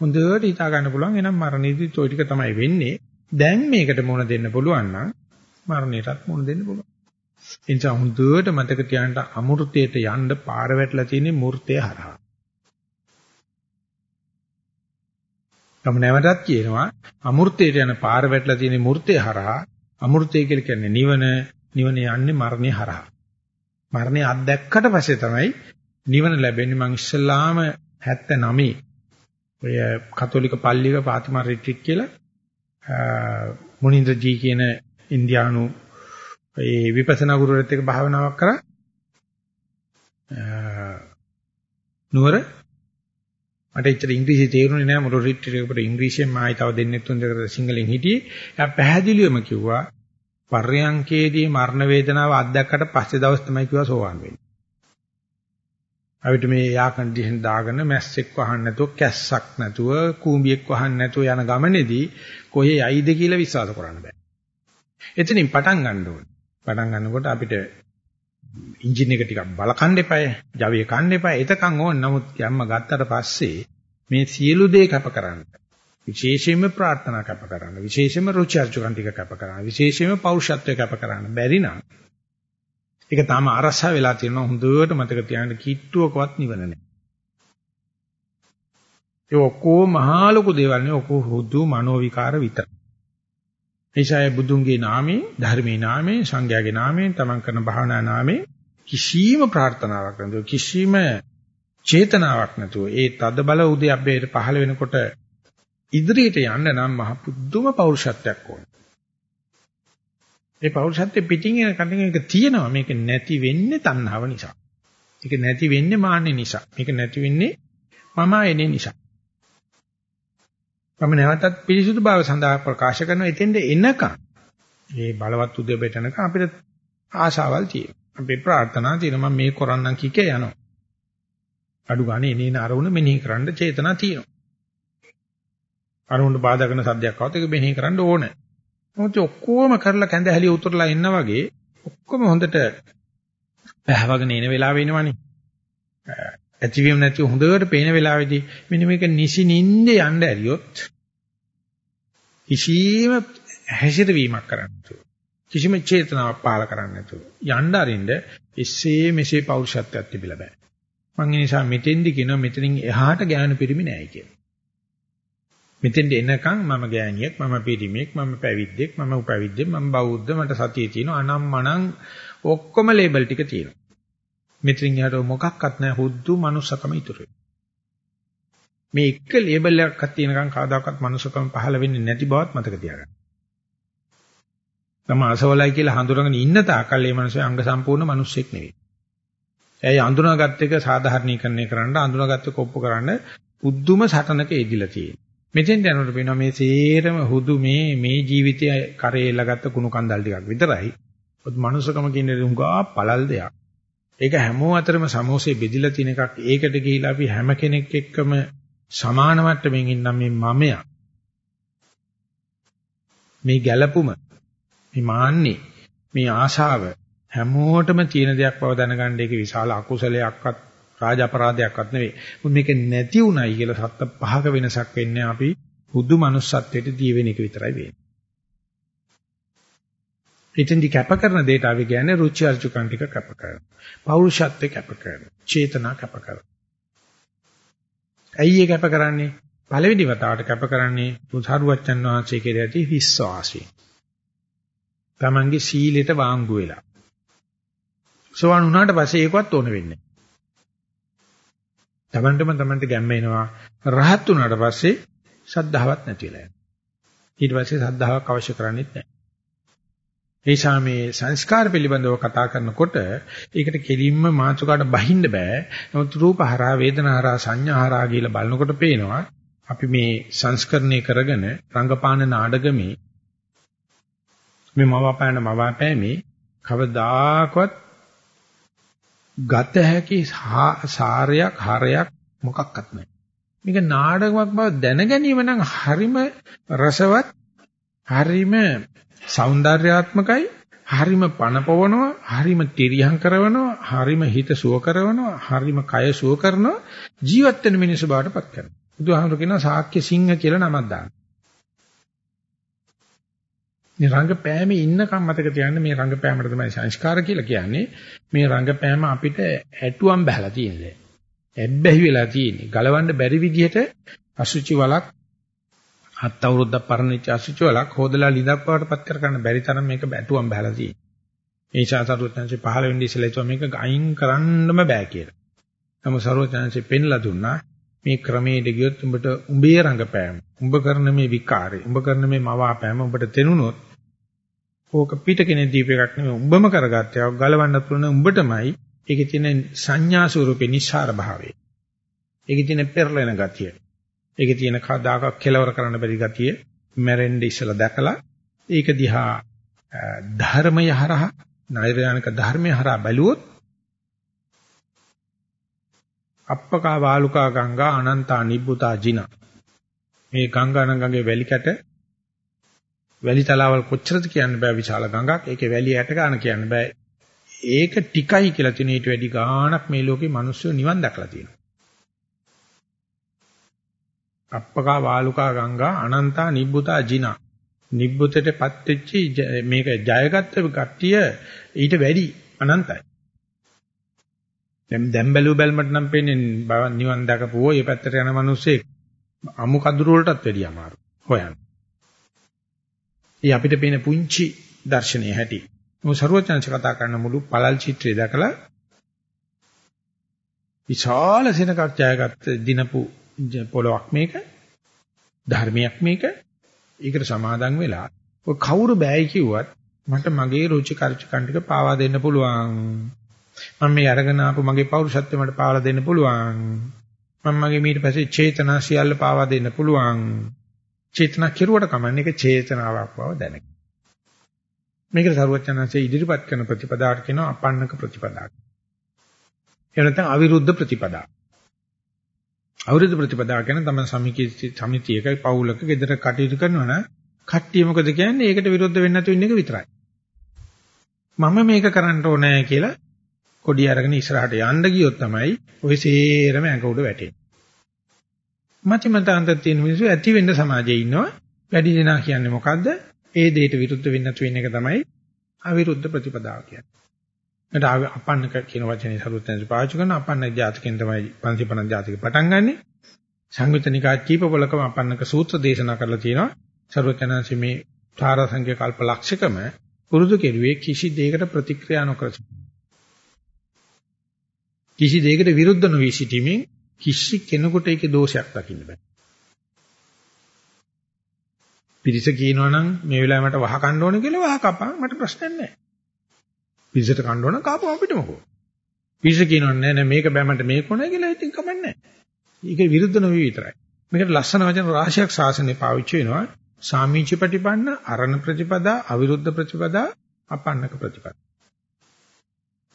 හොඳට හිතා ගන්න පුළුවන් එනම් මරණයේදී toy ටික තමයි වෙන්නේ. දැන් මේකට මුණ දෙන්න පුළුවන් නම් මරණයටත් මුණ දෙන්න පුළුවන්. ඒ නිසා හොඳට මතක තියාගන්න අමෘතයට යන්න පාර වැටලා තියෙන්නේ මූර්තය හරහා. තම නැවතත් කියනවා අමෘතයට යන පාර වැටලා තියෙන්නේ මූර්තය හරහා. අමෘතය කියලා කියන්නේ නිවන, නිවන යන්නේ මරණය හරහා. මරණය අත්දැක්කට පස්සේ තමයි නිවන ලැබෙන්නේ. මං ඉස්සල්ලාම 79 ඔය කතෝලික පල්ලියක පාතිමා රිට්‍රීට් කියලා මුනින්ද්‍රජී කියන ඉන්දියානු ඒ විපස්සනා ගුරුවරයෙක් එක්ක භාවනාවක් කරා නුවර මට එච්චර ඉංග්‍රීසි තේරුනේ නැහැ මොකද රිට්‍රීට් එකකට ඉංග්‍රීසියෙන් මායි තව දෙන්නෙක් තුන් දෙනෙක් සිංහලෙන් හිටියේ එයා පැහැදිලිවම කිව්වා පර්යංකේදී මරණ වේදනාව අත්දැක්කට පස්සේ දවස් තමයි කිව්වා සෝවාන් වෙන්නේ අපිට මේ යා කන්ඩිෂන් දාගෙන මැස්සෙක් වහන්න නැතුව කැස්සක් නැතුව කූඹියෙක් වහන්න නැතුව යන ගමනේදී කොහේ යයිද කියලා විශ්වාස කරන්න බෑ. එතනින් පටන් ගන්න ඕනේ. පටන් ගන්නකොට අපිට එන්ජින් එක ටිකක් බලකන්න එපායි, ජවය කන්න එපායි. එතකන් ඕන. නමුත් යම්ම ගත්තට පස්සේ මේ සියලු දේ කැප කරන්න. විශේෂයෙන්ම ප්‍රාර්ථනා කැප කරන්න. විශේෂයෙන්ම රුචි අරුචිකන් ටික කැප කරන්න. විශේෂයෙන්ම පෞරුෂත්වය කැප කරන්න. බැරි නම් ඒක තාම අරසා වෙලා තියෙනවා හොඳට මතක තියාගන්න කිට්ටුවකවත් නිවන නැහැ. ඒ ඔක්කොම මහා ලොකු දේවල් නේ ඔක්කොම හුදු මනෝ විකාර විතර. එයිසයි බුදුන්ගේ නාමයෙන් ධර්මයේ නාමයෙන් සංඝයාගේ නාමයෙන් තමන් කරන භාවනා නාමයෙන් කිසිම ප්‍රාර්ථනාවක් නැතුව කිසිම චේතනාවක් නැතුව ඒ තද බල උදේ අබ්බේට පහළ වෙනකොට ඉදිරියට යන්න නම් මහ පුදුම පෞරුෂත්වයක් ඕනේ. ඒ පෞරුෂත්වෙ පිටින් එන කටින් එක තියෙනවා. මේක නැති වෙන්නේ තණ්හාව නිසා. මේක නැති වෙන්නේ මාන්නේ නිසා. මේක නැති වෙන්නේ මම ආයනේ නිසා. මම නැවතත් පිරිසුදු බව සඳහා ප්‍රකාශ කරන එතෙන්ද එනකම් මේ බලවත් උදේබෙටනක අපිට ආශාවල් තියෙනවා. අපේ ප්‍රාර්ථනා තියෙනවා මම මේ කරන්නම් කිකේ යනවා. අඩු ගානේ එනේන අරමුණ මෙනෙහි කරන්න චේතනා තියෙනවා. අරමුණට බාධා කරන සද්දයක් આવත් ඒක මෙනෙහි කරන්න ඕනේ. මොකද ඔක්කොම කරලා කැඳ හැලිය උතුරලා ඉන්න වගේ ඔක්කොම හොඳට පැහැවගෙන එන වෙලාව වෙනවනේ. ඇතිවීම නැති හොඳට පේන වෙලාවේදී මෙන්න මේක නිසි නින්දේ යන්න ඇරියොත් කිසිම හැසිරවීමක් කරන්න නැතුව කිසිම චේතනාවක් පාල කරන්න නැතුව යන්න අරින්ද එසේ මෙසේ පෞරුෂත්වයක් තිබිලා බෑ. මං ඒ නිසා මෙතෙන්දි කියනවා මෙතනින් එහාට ඥාන පිරිමි නෑ කියලා. මෙතෙන්ට එනකන් මම ගෑණියෙක් මම පිරිමියෙක් මම පැවිද්දෙක් මම උපැවිද්දෙක් මම බෞද්ධ මට සතිය තියෙනවා අනම්මනම් ඔක්කොම ලේබල් ටික තියෙනවා මෙතනින් යට මොකක්වත් නැහැ හුද්දු මනුස්සකම ඉතුරු මේ එක ලේබල් එකක් තියෙනකන් කවදාකවත් මනුස්සකම පහළ වෙන්නේ නැති බවත් මතක තියාගන්න. තම අසවලයි කියලා හඳුනගෙන ඉන්න තාකල් මේ මනුස්සය අංග සම්පූර්ණ මිනිස්සෙක් නෙවෙයි. එයා අඳුනාගත් එක සාධාරණීකරණය කරන්න අඳුනාගත්ත කොප්පු කරන්න පුදුම සටනක යෙදිලා තියෙනවා. මෙතෙන් යනකොට වෙනවා මේ සේරම හුදු මේ මේ ජීවිතය කරේ එල්ලගත්ත කුණු කන්දල් ටිකක් විතරයි. ඔත් මනුස්සකම කියන්නේ උඟා පළල් දෙයක්. ඒක හැමෝ අතරම සමෝසේ බෙදිලා තියෙන එකක්. ඒකට ගිහිලා අපි හැම කෙනෙක් එක්කම සමාන මට්ටමින් ඉන්නම් මේ මමයා. මේ ගැළපුම මේ මාන්නේ මේ ආශාව හැමෝටම තියෙන දෙයක් බව දැනගන්න ඒක විශාල අකුසලයක්වත් රාජ අපරාධයක්වත් නෙවෙයි. මොකද මේක නැති උනායි කියලා සත්ත පහක වෙනසක් වෙන්නේ අපි බුදු manussත්වයට දී වෙන එක විතරයි වෙන්නේ. ඉතින්දි කැප කරන දෙයට අපි කියන්නේ රුචි අරුචිකන් ටික කැප කරනවා. පෞරුෂත්වය කැප කරනවා. චේතනා කැප කරනවා. ඇයි ඒ කැප කරන්නේ? පළවෙනි වතාවට කැප කරන්නේ බුදුහරුවච්චන් වහන්සේ කෙරෙහි ඇති විශ්වාසය. තමන්ගේ සීලයට වාංගු වෙලා. සෝවන් වුණාට පස්සේ ඒකවත් ඕන වෙන්නේ තමන්ටම තමන්ට ගැම්ම එනවා. රහත් වුණාට පස්සේ සද්ධාවක් නැති වෙලා යනවා. ඊට පස්සේ සද්ධාාවක් අවශ්‍ය කරන්නේත් නැහැ. නිසා මේ සංස්කාර පිළිබඳව කතා කරනකොට ඒකට කෙලින්ම මාතෘකාට බහින්න බෑ. නමුත් රූප හරහා වේදනා හරහා සංඥා හරහා කියලා බලනකොට පේනවා අපි මේ සංස්කරණය කරගෙන රංගපාන නාඩගමේ මේ මවාපෑන මවාපෑමේ කවදාකවත් ගත හැකි සාරයක් හරයක් මොකක්වත් නැහැ. මේක නාඩගමක් බව දැන ගැනීම නම් හරිම රසවත් හරිම సౌందర్యාත්මකයි හරිම පණපවනවා හරිම තිරියම් කරනවා හරිම හිත සුව කරනවා හරිම කය සුව කරනවා ජීවත් වෙන මිනිස් බවටපත් කරනවා බුදුහාමුදුර කියනවා ශාක්‍ය සිංහ කියලා නමක් දාන්න. මේ රංගපෑමේ ඉන්නකම් මතක තියාගන්න මේ රංගපෑමට තමයි සංස්කාර කියලා කියන්නේ මේ රංගපෑම අපිට ඇටුවම් බහලා තියෙන්නේ. ඇබ්බැහි වෙලා තියෙන්නේ. ගලවන්න බැරි විදිහට අසුචි වලක් හත් අවුරුද්දක් පරණිච්ච අසුචි වලක් හොදලා ලිඳක් වඩටපත් කර ගන්න බැරි තරම් මේක බැටුවම් බහලා තියෙන්නේ. ඒ නිසා සරුවචනන්සේ 15 වෙනි ඉස්සෙල්ලා හිතුවා මේක අයින් කරන්නම බෑ කියලා. නමුත් සරුවචනන්සේ පෙන්ලා දුන්නා මේ ක්‍රමයට ගියොත් උඹට උඹේ රංගපෑම, උඹ කරන මේ විකාරය, උඹ කරන මේ මවාපෑම උඹට තෙනුනොත් ඕක පිට කෙනෙක් දීප එකක් නෙමෙයි උඹම කරගත්තේ. ඒක ගලවන්න පුළුවන් උඹටමයි. ඒකේ තියෙන සංඥා ස්වරූපේ නිස්සාර භාවය. ඒකේ තියෙන පෙරලෙන ගතිය. ඒකේ තියෙන කදාකක් කෙලවර කරන්න බැරි ගතිය මැරෙන්න ඉස්සලා දැකලා ඒක දිහා ධර්මය හරහා නෛර්යානික ධර්මය හරහා බැලුවොත් අප්පකා වාලුකා ගංගා අනන්තා නිබ්බුතා ජින. මේ ගංගා නංගගේ වැලි කැට වැලි තලාවල් කොච්චරද කියන්න බෑ විශාල ගඟක්. ඒකේ වැලි යට ගන්න කියන්න බෑ. ඒක ටිකයි කියලා තියෙන ඊට වැඩි ගාණක් මේ ලෝකේ මිනිස්සු නිවන් දැකලා තියෙනවා. අප්පකා වාලුකා ගංගා අනන්තා නිබ්බුතා ජිනා නිබ්බුතටපත් වෙච්චි මේක ජයගත්ත කට්ටිය ඊට වැඩි අනන්තයි දැන් දැන් බැලු බැලමට නම් පේන්නේ නිවන් දැකපුවෝ මේ පැත්තට යන මිනිස්සෙක් අමු කඳුරු වලටත් වැඩිය අමාරු හොයන්න. ඒ අපිට පේන පුංචි දර්ශනීය හැටි. මොකද ਸਰවඥාන්ස කතා කරන මුළු පළල් චිත්‍රය දැකලා විශාල සෙනගක් ජයගත්ත දිනපු පොලොක් මේක ධර්මයක් මේක. ඒකට සමාදන් වෙලා ඔය කවුරු බෑයි කිව්වත් මට මගේ රුචි කර්චකන් ටික පාවා දෙන්න පුළුවන්. මම මේ අරගෙන ආපු මගේ පෞරුෂත්වය මට පාවා දෙන්න පුළුවන්. මම මගේ ඊට පස්සේ චේතනා සියල්ල පාවා දෙන්න පුළුවන්. චේතනා කෙරුවට කමන්නේ ඒක චේතනාවක් බව දැනගන්න මේකට සරුවචනanse ඉදිරිපත් කරන ප්‍රතිපදාවට කියනවා අපන්නක ප්‍රතිපදාව. එහෙම නැත්නම් අවිරුද්ධ ප්‍රතිපදාව. අවුරුදු ප්‍රතිපදාව කියන තම සමිතියක පවුලක ගෙදර කටයුතු කරනවා නම් කට්ටිය මොකද කියන්නේ? ඒකට විරුද්ධ වෙන්නේ නැතු වෙන එක විතරයි. මම මේක කරන්න ඕනේ කියලා කොඩි අරගෙන ඉස්සරහට යන්න ගියොත් තමයි ওই සේරම ඇඟ උඩ වැටෙන්නේ. මතිමතාන්තර තියෙන මිනිස්සු ඇති වෙන්න සමාජයේ ඉන්නවා. වැඩි දෙනා කියන්නේ මොකද්ද? ඒ දෙයට විරුද්ධ වෙන්න නැතු වෙන එක තමයි අවිරුද්ධ ප්‍රතිපදාව කියන්නේ. මට අපන්නක කියන වචනේ සරුවෙන් පාවිච්චි කරන අපන්න ජාතකෙන් තමයි 550 ජාතකෙ පටන් ගන්නෙ. සංයුතනිකා කීපවලකම අපන්නක සූත්‍ර දේශනා කරලා තියෙනවා. සරුවචනන්සි මේ තාර සංඛ්‍ය කල්ප ලක්ෂකම පුරුදු කෙරුවේ කිසි දෙයකට ප්‍රතික්‍රියා නොකර කිසි දෙයකට විරුද්ධ නොවී සිටීමෙන් කිසි කෙනෙකුට ඒකේ දෝෂයක් දකින්න බෑ. පිරිස කියනවා නම් මේ වෙලාවේ මට වහ කන්න ඕන කියලා වහ කපා මට ප්‍රශ්නයක් නැහැ. පිස්සට කන්න ඕන කාපුවම අපිටමකෝ. පිස්ස කියනවනේ නෑ නෑ මේක බෑමට මේක ඕනේ කියලා ඉතින් කමන්නේ නෑ. ඒක විරුද්ධ නොවි විතරයි. මේකට ලස්සන වචන රාශියක් සාසනේ පාවිච්චි වෙනවා. සාමීච ප්‍රතිපන්න, අරණ ප්‍රතිපදා, අවිරුද්ධ ප්‍රතිපදා, අපන්නක ප්‍රතිපදා.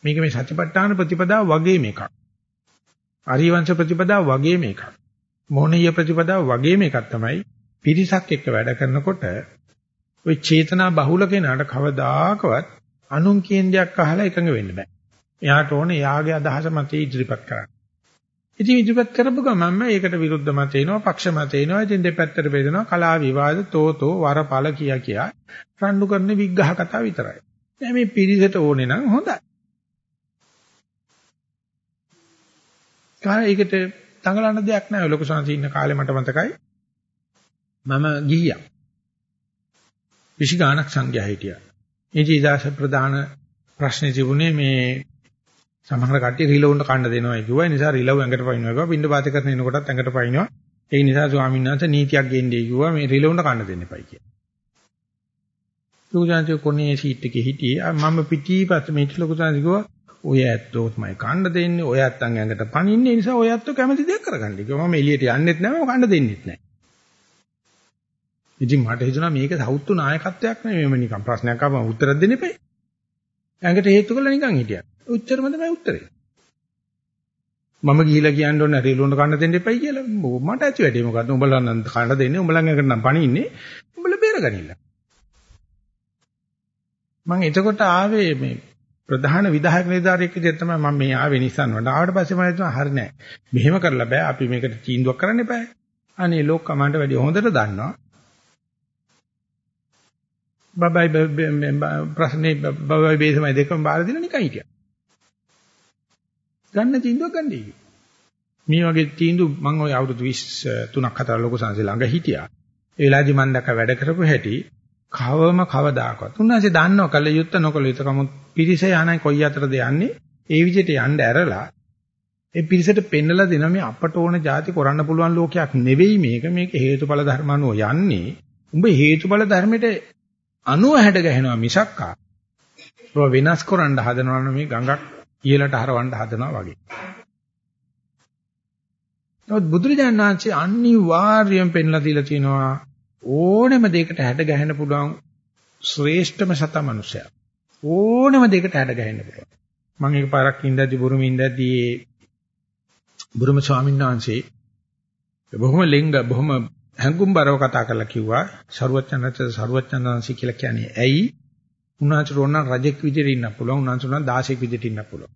මේක මේ සතිපට්ඨාන ප්‍රතිපදා වගේ මේකක්. ආරියවංශ ප්‍රතිපදා වගේ මේකක්. මොහොනීය ප්‍රතිපදා වගේ මේකක් තමයි පිරිසක් එක්ක වැඩ කරනකොට ওই චේතනා බහුල කෙනාට කවදාකවත් අනුන් කියන දෙයක් අහලා එකඟ වෙන්න බෑ. එයාට ඕනේ යාගේ අදහස මත ඉදිරිපත් කරන්න. ඉතින් ඉදිරිපත් කරපු ගමන්ම ඒකට විරුද්ධ මත එනවා, පක්ෂ මත එනවා. ඉතින් දෙපැත්තට බෙදෙනවා. කලා විවාද, තෝතෝ, වරපල කියා කියා රණ්ඩු කරන විග්ඝහ කතා විතරයි. දැන් මේ පිරිසට ඕනේ නම් හොඳයි. කාය ඒකට තංගලන්න දෙයක් නැහැ. ලොකු සංසී ඉන්න කාලේ මට මතකයි. මම ගිහියා. විශිගානක් සංඝයා හිටියා. ඉතින් ඊදාස ප්‍රධාන ප්‍රශ්නේ තිබුණේ මේ සමහර කට්ටිය රිලවුන්ට කන්න දෙනවා කිව්වා. ඒ නිසා රිලව් ඇඟට පයින්නවා කිව්වා. පින්ඩ පාත කරන එනකොටත් ඇඟට පයින්නවා. ඒ නිසා ස්වාමීන් වහන්සේ නීතියක් ගෙන්නේ කිව්වා මේ රිලවුන්ට කන්න දෙන්න එපයි කියලා. ලොකු සංසය කොනේ සීට් එකේ හිටියේ මම පිටිපස්ස මේ ලොකු සංසය කිව්වා ඔය ඇත්තෝ තමයි කණ්ඩ දෙන්නේ ඔය ඇත්තන් ඇඟට පනින්නේ නිසා ඔය ඇත්තෝ කැමති දෙයක් කරගන්න කිව්වා මම එළියට යන්නෙත් නැහැ මම කණ්ඩ දෙන්නෙත් නැහැ ඉතින් මට හිතුණා මේක සෞත්තු නායකත්වයක් නෙමෙයි මම නිකන් ප්‍රශ්නයක් ආවම උත්තර දෙන්න එපේ ඇඟට හේතු කරලා නිකන් හිටියා උත්තරම තමයි උත්තරේ මම ගිහිලා කියන්න ඕනේ රේලුවන්ට කන්න දෙන්න එපයි කියලා. මට ඇති වැඩේ මොකද්ද? උඹලා නම් කන්න දෙන්නේ උඹලන් එකට නම් පණින්නේ. උඹලා බේරගනින්න. මම එතකොට ආවේ මේ ප්‍රධාන විධායක නිලධාරියෙක් විදිහට තමයි මම මේ ආවේ Nissan වලට. ආවට පස්සේ මම හිතුවා හරි නෑ. මෙහෙම කරලා බෑ. අපි මේකට තීන්දුවක් කරන්න එපා. අනේ ලෝක කමාන්ඩර් වැඩි හොඳට දන්නවා. බබයි ප්‍රශ්නේ බබයි බේසමයි දෙකම බාර දීලා නිකන් හිටියා. ගන්න තීන්දුව ගන්නදී. මේ වගේ තීන්දුව මම ওই අවුරුදු 23ක් 4ක් ලොකු සංසේ ළඟ හිටියා. ඒ වෙලාවේදී මම දැක්ක වැඩ කරපු හැටි කවම කවදාකවත්. උන්වහන්සේ දන්නව කල යුත්ත නොකල යුත්ත කමුත් පිරිස යහනයි කොයි අතරද යන්නේ? ඒ විදිහට යන්න ඇරලා ඒ පිරිසට පෙන්නලා දෙනවා මේ අපට ඕන જાති කරන්න පුළුවන් ලෝකයක් නෙවෙයි මේක. මේක හේතුඵල ධර්ම අනුව යන්නේ. උඹ හේතුඵල ධර්මෙට අනුව හැඩ ගැහෙනවා මිසක්කා. ඒවා වෙනස් කරන්න හදනවා නම් මේ ගඟක් ඉහළට හරවන්න හදනවා වගේ. නමුත් බුදුරජාණන් වහන්සේ අනිවාර්යයෙන් පෙන්ලා දීලා තියෙනවා ඕනෙම දෙයකට හැඩ ගැහෙන්න පුළුවන් ශ්‍රේෂ්ඨම සත මනුෂයා. ඕනෙම දෙයකට හැඩ ගැහෙන්න පුළුවන්. මම එක පාරක් ඉඳද්දි බුරුමේ ඉඳද්දි බුරුම ස්වාමීන් වහන්සේ බොහොම ලෙංග බොහොම හැඟුම්බරව කතා කරලා කිව්වා සරුවචනන්ත සරුවචනන්සි කියලා කියන්නේ ඇයි? උන්වහන්සේ රෝණ රජෙක් විදිහට ඉන්න පුළුවන් උන්වහන්සේ උනා 16ක් විදිහට ඉන්න පුළුවන්.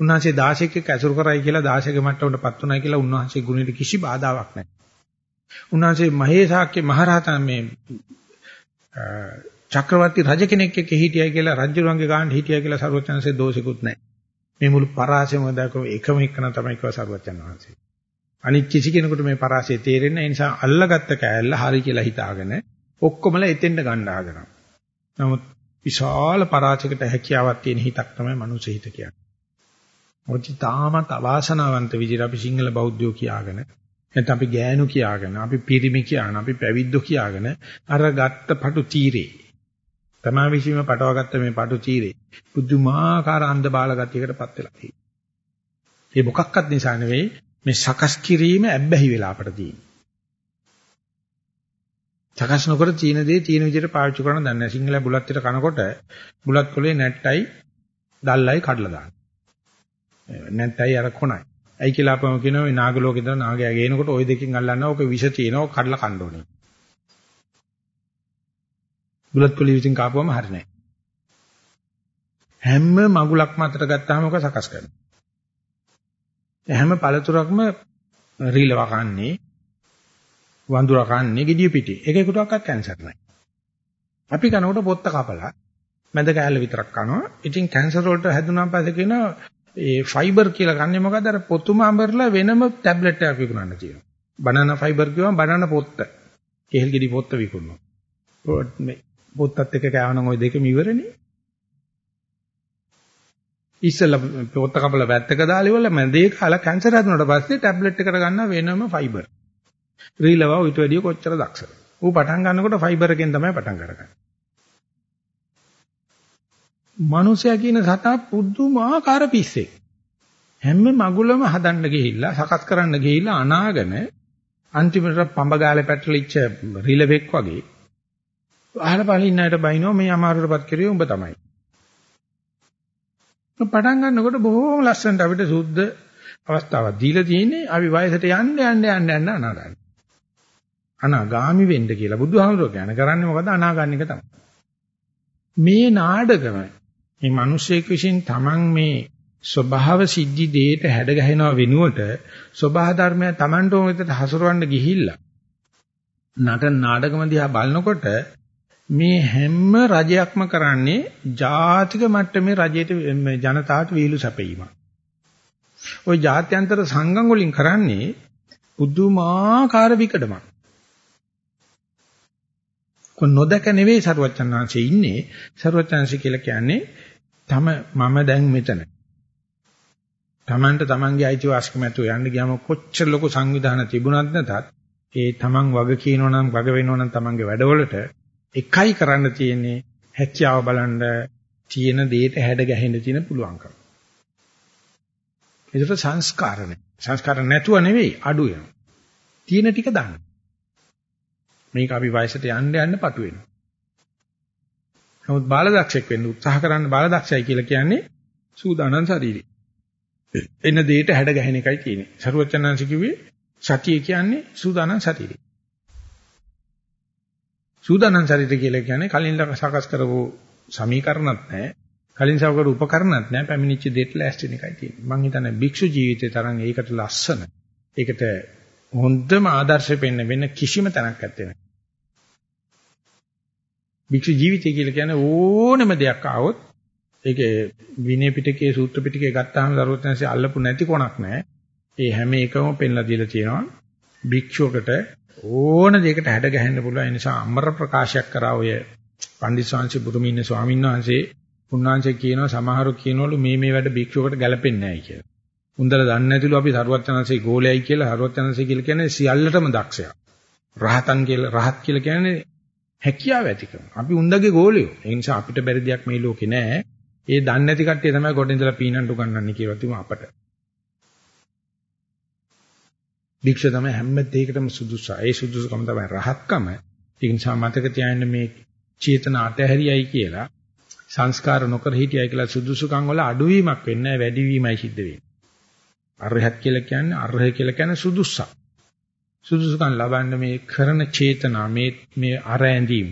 උන්වහන්සේ 16ක් එක්ක ඇසුරු කරයි කියලා 16ක මට්ටමටපත් උනායි කියලා උන්වහන්සේ ගුණෙට කිසි බාධාවක් නැහැ. උන්වහන්සේ මහේසාක්‍ය මහරහතන් මේ චක්‍රවර්ති රජ කෙනෙක් එක්ක හිටියයි කියලා රජුරන්ගේ ගාන්න හිටියයි කියලා සරුවචනන්සේ දෝෂිකුත් නැහැ. මේ මුළු පරාසයම දක්ව එකම එකන තමයි කිව්ව සරුවචන වහන්සේ අනිත් කිසි කෙනෙකුට මේ පරාසය තේරෙන්නේ නැහැ. ඒ නිසා අල්ලගත්ත කෑල්ල හරි කියලා හිතාගෙන ඔක්කොමලා එතෙන්ට ගන්න හදනවා. නමුත් විශාල පරාජයකට හැකියාවක් තියෙන හිතක් තමයි මනුස්ස හිත කියන්නේ. මොකද තාමත් අවාසනාවන්ත විදිහට අපි සිංහල බෞද්ධයෝ කියාගෙන නැත්නම් අපි ගෑනු කියාගෙන අපි පිරිමි කියාන අපි පැවිද්දෝ කියාගෙන අර ගත්ත පටු තීරේ තමා විශ්ීම පටවගත්ත මේ පටු තීරේ බුද්ධමාකාර අන්ධ බාල ගතියකටපත් වෙලා තියෙනවා. ඒ මොකක්වත් නිසා නෙවෙයි මේ සකස් කිරීම ඇබ්බැහි වෙලා අපට තියෙන්නේ. සකස් නොකර චීන දේ චීන විදිහට පාවිච්චි කරන දන්නේ නැහැ. සිංහල බුලත් පිට කනකොට බුලත් කොලේ නැට්ටයි දල්ලයි කඩලා දාන්න. නැට්ටයි අර කොනයි. ඇයි කියලා අපම කියනවා මේ නාග ලෝකේ ඉඳලා නාගයා ගේනකොට ওই දෙකෙන් අල්ලන්න ඕක විෂ තියෙනවා කඩලා කන්න ඕනේ. බුලත් කොලේ විසින් කාපුවම හරිනේ. හැම මගුලක්ම අතට ගත්තාම ඔක සකස් කරනවා. හැම පළතුරක්ම රීලව කන්නේ වඳුර කන්නේ gediya piti. එකෙකුටවත් කැන්සර් නැහැ. අපි කනකොට පොත්ත කපලා මැද කෑල්ල විතරක් කනවා. ඉතින් කැන්සර් වලට හැදුනාන් පස්සේ කියනවා ඒ ෆයිබර් කියලා ගන්නෙ මොකද අර පොතුම අඹරලා වෙනම ටැබ්ලට් එකක් විකුණන්න කියනවා. බනනා ෆයිබර් කියවම බනනා පොත්ත. කෙහෙල් ගෙඩි පොත්ත විකුණනවා. පොත්තත් එක්ක කෑවනම් ওই දෙකම ඉවරනේ. ඉස්සෙල්ලා පොත්ත කපලා වැත්තක දාලා ඉවරලා මැදේ කාලා කැන්සර් හැදුනට පස්සේ ටැබ්ලට් එකට ගන්න වෙනම ෆයිබර්. රීලව ඊට වැඩිය කොච්චර දක්ෂද? ඌ පටන් ගන්නකොට ෆයිබර් එකෙන් තමයි පටන් ගන්නගන්නේ. මනුෂයා කියන සතා පුදුමාකාර පිස්සෙක්. හැම මගුලම හදන්න ගිහිල්ලා සකස් කරන්න ගිහිල්ලා අනාගෙන අන්තිමට පඹ ගාලේ පැටලිච්ච රිලෙවෙක් වගේ අහල පහලින් ණයට බයිනෝ මේ අමාරුවටපත් කරේ උඹ තමයි. පටන් ගන්නකොට බොහෝම ලස්සනට අපිට සුද්ධ අවස්ථාවක් දීලා තියෙන්නේ අපි වයසට යන්න යන්න යන්න යන්න අනාගාමී. අනාගාමි වෙන්න කියලා බුදුහාමුදුරුවෝ කියන කරන්නේ මොකද අනාගාමික තමයි. මේ නාඩගම මේ මිනිස්සෙක් විසින් Taman මේ ස්වභාව සිද්ධි දෙයට හැඩ ගැහෙනව වෙනුවට ස්වභාව ධර්මය Tamanට ඕන විදිහට හසුරවන්න ගිහිල්ලා නටන නාඩගම දිහා බලනකොට මේ හැම රජයක්ම කරන්නේ ජාතික මට්ටමේ රජයට ජනතාවට වීලු සැපීම. ওই ජාත්‍යන්තර සංගම් වලින් කරන්නේ පුදුමාකාර විකඩමක්. කො නොදක නෙවෙයි සරුවචනාංශයේ ඉන්නේ සරුවචනාංශ කියලා කියන්නේ තම මම දැන් මෙතන. Tamanට Tamanගේ අයිතිවාසිකම ඇතුව යන්න ගියාම කොච්චර ලොකු සංවිධාන තිබුණත් නැතත් ඒ Taman වග කියනෝ නම් වග වෙනෝ නම් Tamanගේ වැඩවලට එකයි කරන්න තියෙන්නේ හැකියාව බලන්න තියෙන දෙයට හැඩ ගැහෙන්න තියෙන පුළුවන්කම. ඒකට සංස්කාරනේ. සංස්කාර නැතුව නෙවෙයි අඩු වෙනවා. තියෙන ටික දාන්න. මේක අපි වයසට යන්න යන්න පටු වෙනවා. නමුත් බාලදක්ෂෙක් වෙන්න උත්සාහ කරන්න බාලදක්ෂයි කියලා කියන්නේ සූදානම් ශරීරය. එන දෙයට හැඩ ගැහෙන එකයි තියෙන්නේ. සරුවචනංශ කිව්වේ සතිය කියන්නේ සූදානම් ශරීරය. සූදානම් ශරීරය කියලා කියන්නේ කලින් සකස් කරපු සමීකරණත් නැහැ. කලින් සකස් කරපු උපකරණත් නැහැ. පැමිණිච්ච දෙයට ලෑස්ති වෙන එකයි තියෙන්නේ. මම හිතන්නේ භික්ෂු ජීවිතේ තරම් ඒකට ලස්සන. ඒකට හොඳම ආදර්ශ වෙන්න වෙන කිසිම තැනක් නැත්තේ. භික්ෂු ජීවිතය කියලා කියන්නේ ඕනම දෙයක් ආවොත් ඒකේ විනය පිටකයේ සූත්‍ර පිටකයේ ගත්තාම දරුවත්යන්සේ අල්ලපු නැති කොනක් නැහැ. ඒ හැම එකම පෙන්ලා දීලා තියෙනවා. භික්ෂුවකට ඕන දෙයකට හැඩ ගැහෙන්න පුළුවන්. ඒ නිසා අමර ප්‍රකාශයක් කරා ඔය පණ්ඩිස්වාංශි බුදුමින්න ස්වාමීන් වහන්සේ උන්වහන්සේ කියනවා සමහරු කියනවලු මේ මේ වැඩ භික්ෂුවකට ගැලපෙන්නේ නැහැ කියලා. උන්දල දන්නේ නැතිලු අපි සරුවත්යන්සේ ගෝලයයි කියලා සරුවත්යන්සේ කියලා කියන්නේ සියල්ලටම දක්ෂයා. රහතන් කියලා රහත් කියලා කියන්නේ හැකියාව ඇතිකම. අපි උන්දගේ ගෝලියෝ. ඒ නිසා අපිට බැරි දෙයක් මේ ලෝකේ නැහැ. ඒ දන්නේ නැති කට්ටිය තමයි කොට ඉඳලා පීනන්න උගන්වන්නේ කියලා තිබු අපට. භික්ෂ තමයි හැම දෙයකටම සුදුසු. ඒ සුදුසුකම තමයි රහත්කම. ඒ නිසා මතක තියාගන්න මේ චේතන අතහැරියයි කියලා සංස්කාර නොකර හිටියයි කියලා සුදුසුකම් වල අඩුවීමක් වෙන්නේ නැහැ වැඩිවීමයි සිද්ධ වෙන්නේ. අරහත් කියලා කියන්නේ අරහ කියලා කියන්නේ සුදුසුසක්. සුදුසුකම් ලබන්න මේ කරන චේතනා මේ මේ අර ඇඳීම්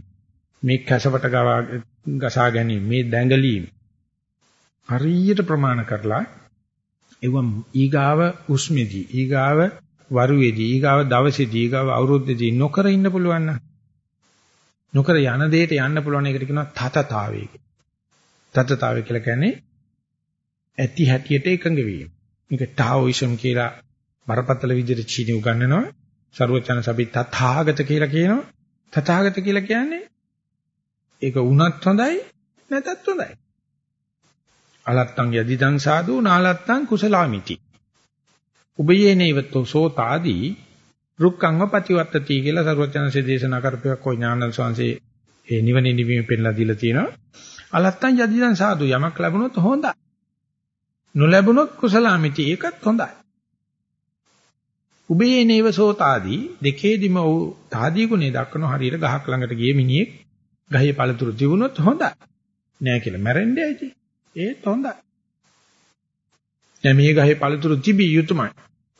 මේ කැසවට ගසා ගැනීම මේ දැඟලීම් හරියට ප්‍රමාණ කරලා එවම් ඊගාව උස්මෙදී ඊගාව වරුවේදී ඊගාව දවසේදී ඊගාව අවුරුද්දේදී නොකර ඉන්න පුළුවන් නොකර යන දෙයට යන්න පුළුවන් එකට කියනවා තතතාවය කියලා. තතතාවය කියලා කියන්නේ ඇති හැටියට එකඟ වීම. මේක ටාෝයිසම් කියලා බරපතල විදිහට චීන උගන්වනවා. ਸਰුවචන සබි තථාගත කියලා කියනවා. තථාගත කියලා කියන්නේ ඒක වුණත් හොඳයි නැතත් හොඳයි. අලත්තං යදිදං සාදු නාලත්තං කුසලාමිති. උබයේනේවතෝ සෝතාදී රුක්ඛංව පතිවත්තති කියලා සරුවචනසේ දේශනා කරපේක් කොයි ඥානන් සංසේ ඒ නිවනේ නිවීම පෙන්ලා දීලා තියෙනවා. අලත්තං යදිදං සාදු යමක් ලැබුණොත් හොඳයි. නොලැබුණොත් කුසලාමිති ඒකත් හොඳයි. උබයේනේව සෝතාදී දෙකේදිම වූ තාදී ගුණේ දක්වන හරියට ගහක් ළඟට ගිය මිනිහෙක් ගහේ පළතුරු තිබුණොත් හොඳයි. නෑ කියලා මැරෙන්නේ ඇයි? ඒත් හොඳයි. දැන් මේ ගහේ පළතුරු තිබිය යුතුමයි.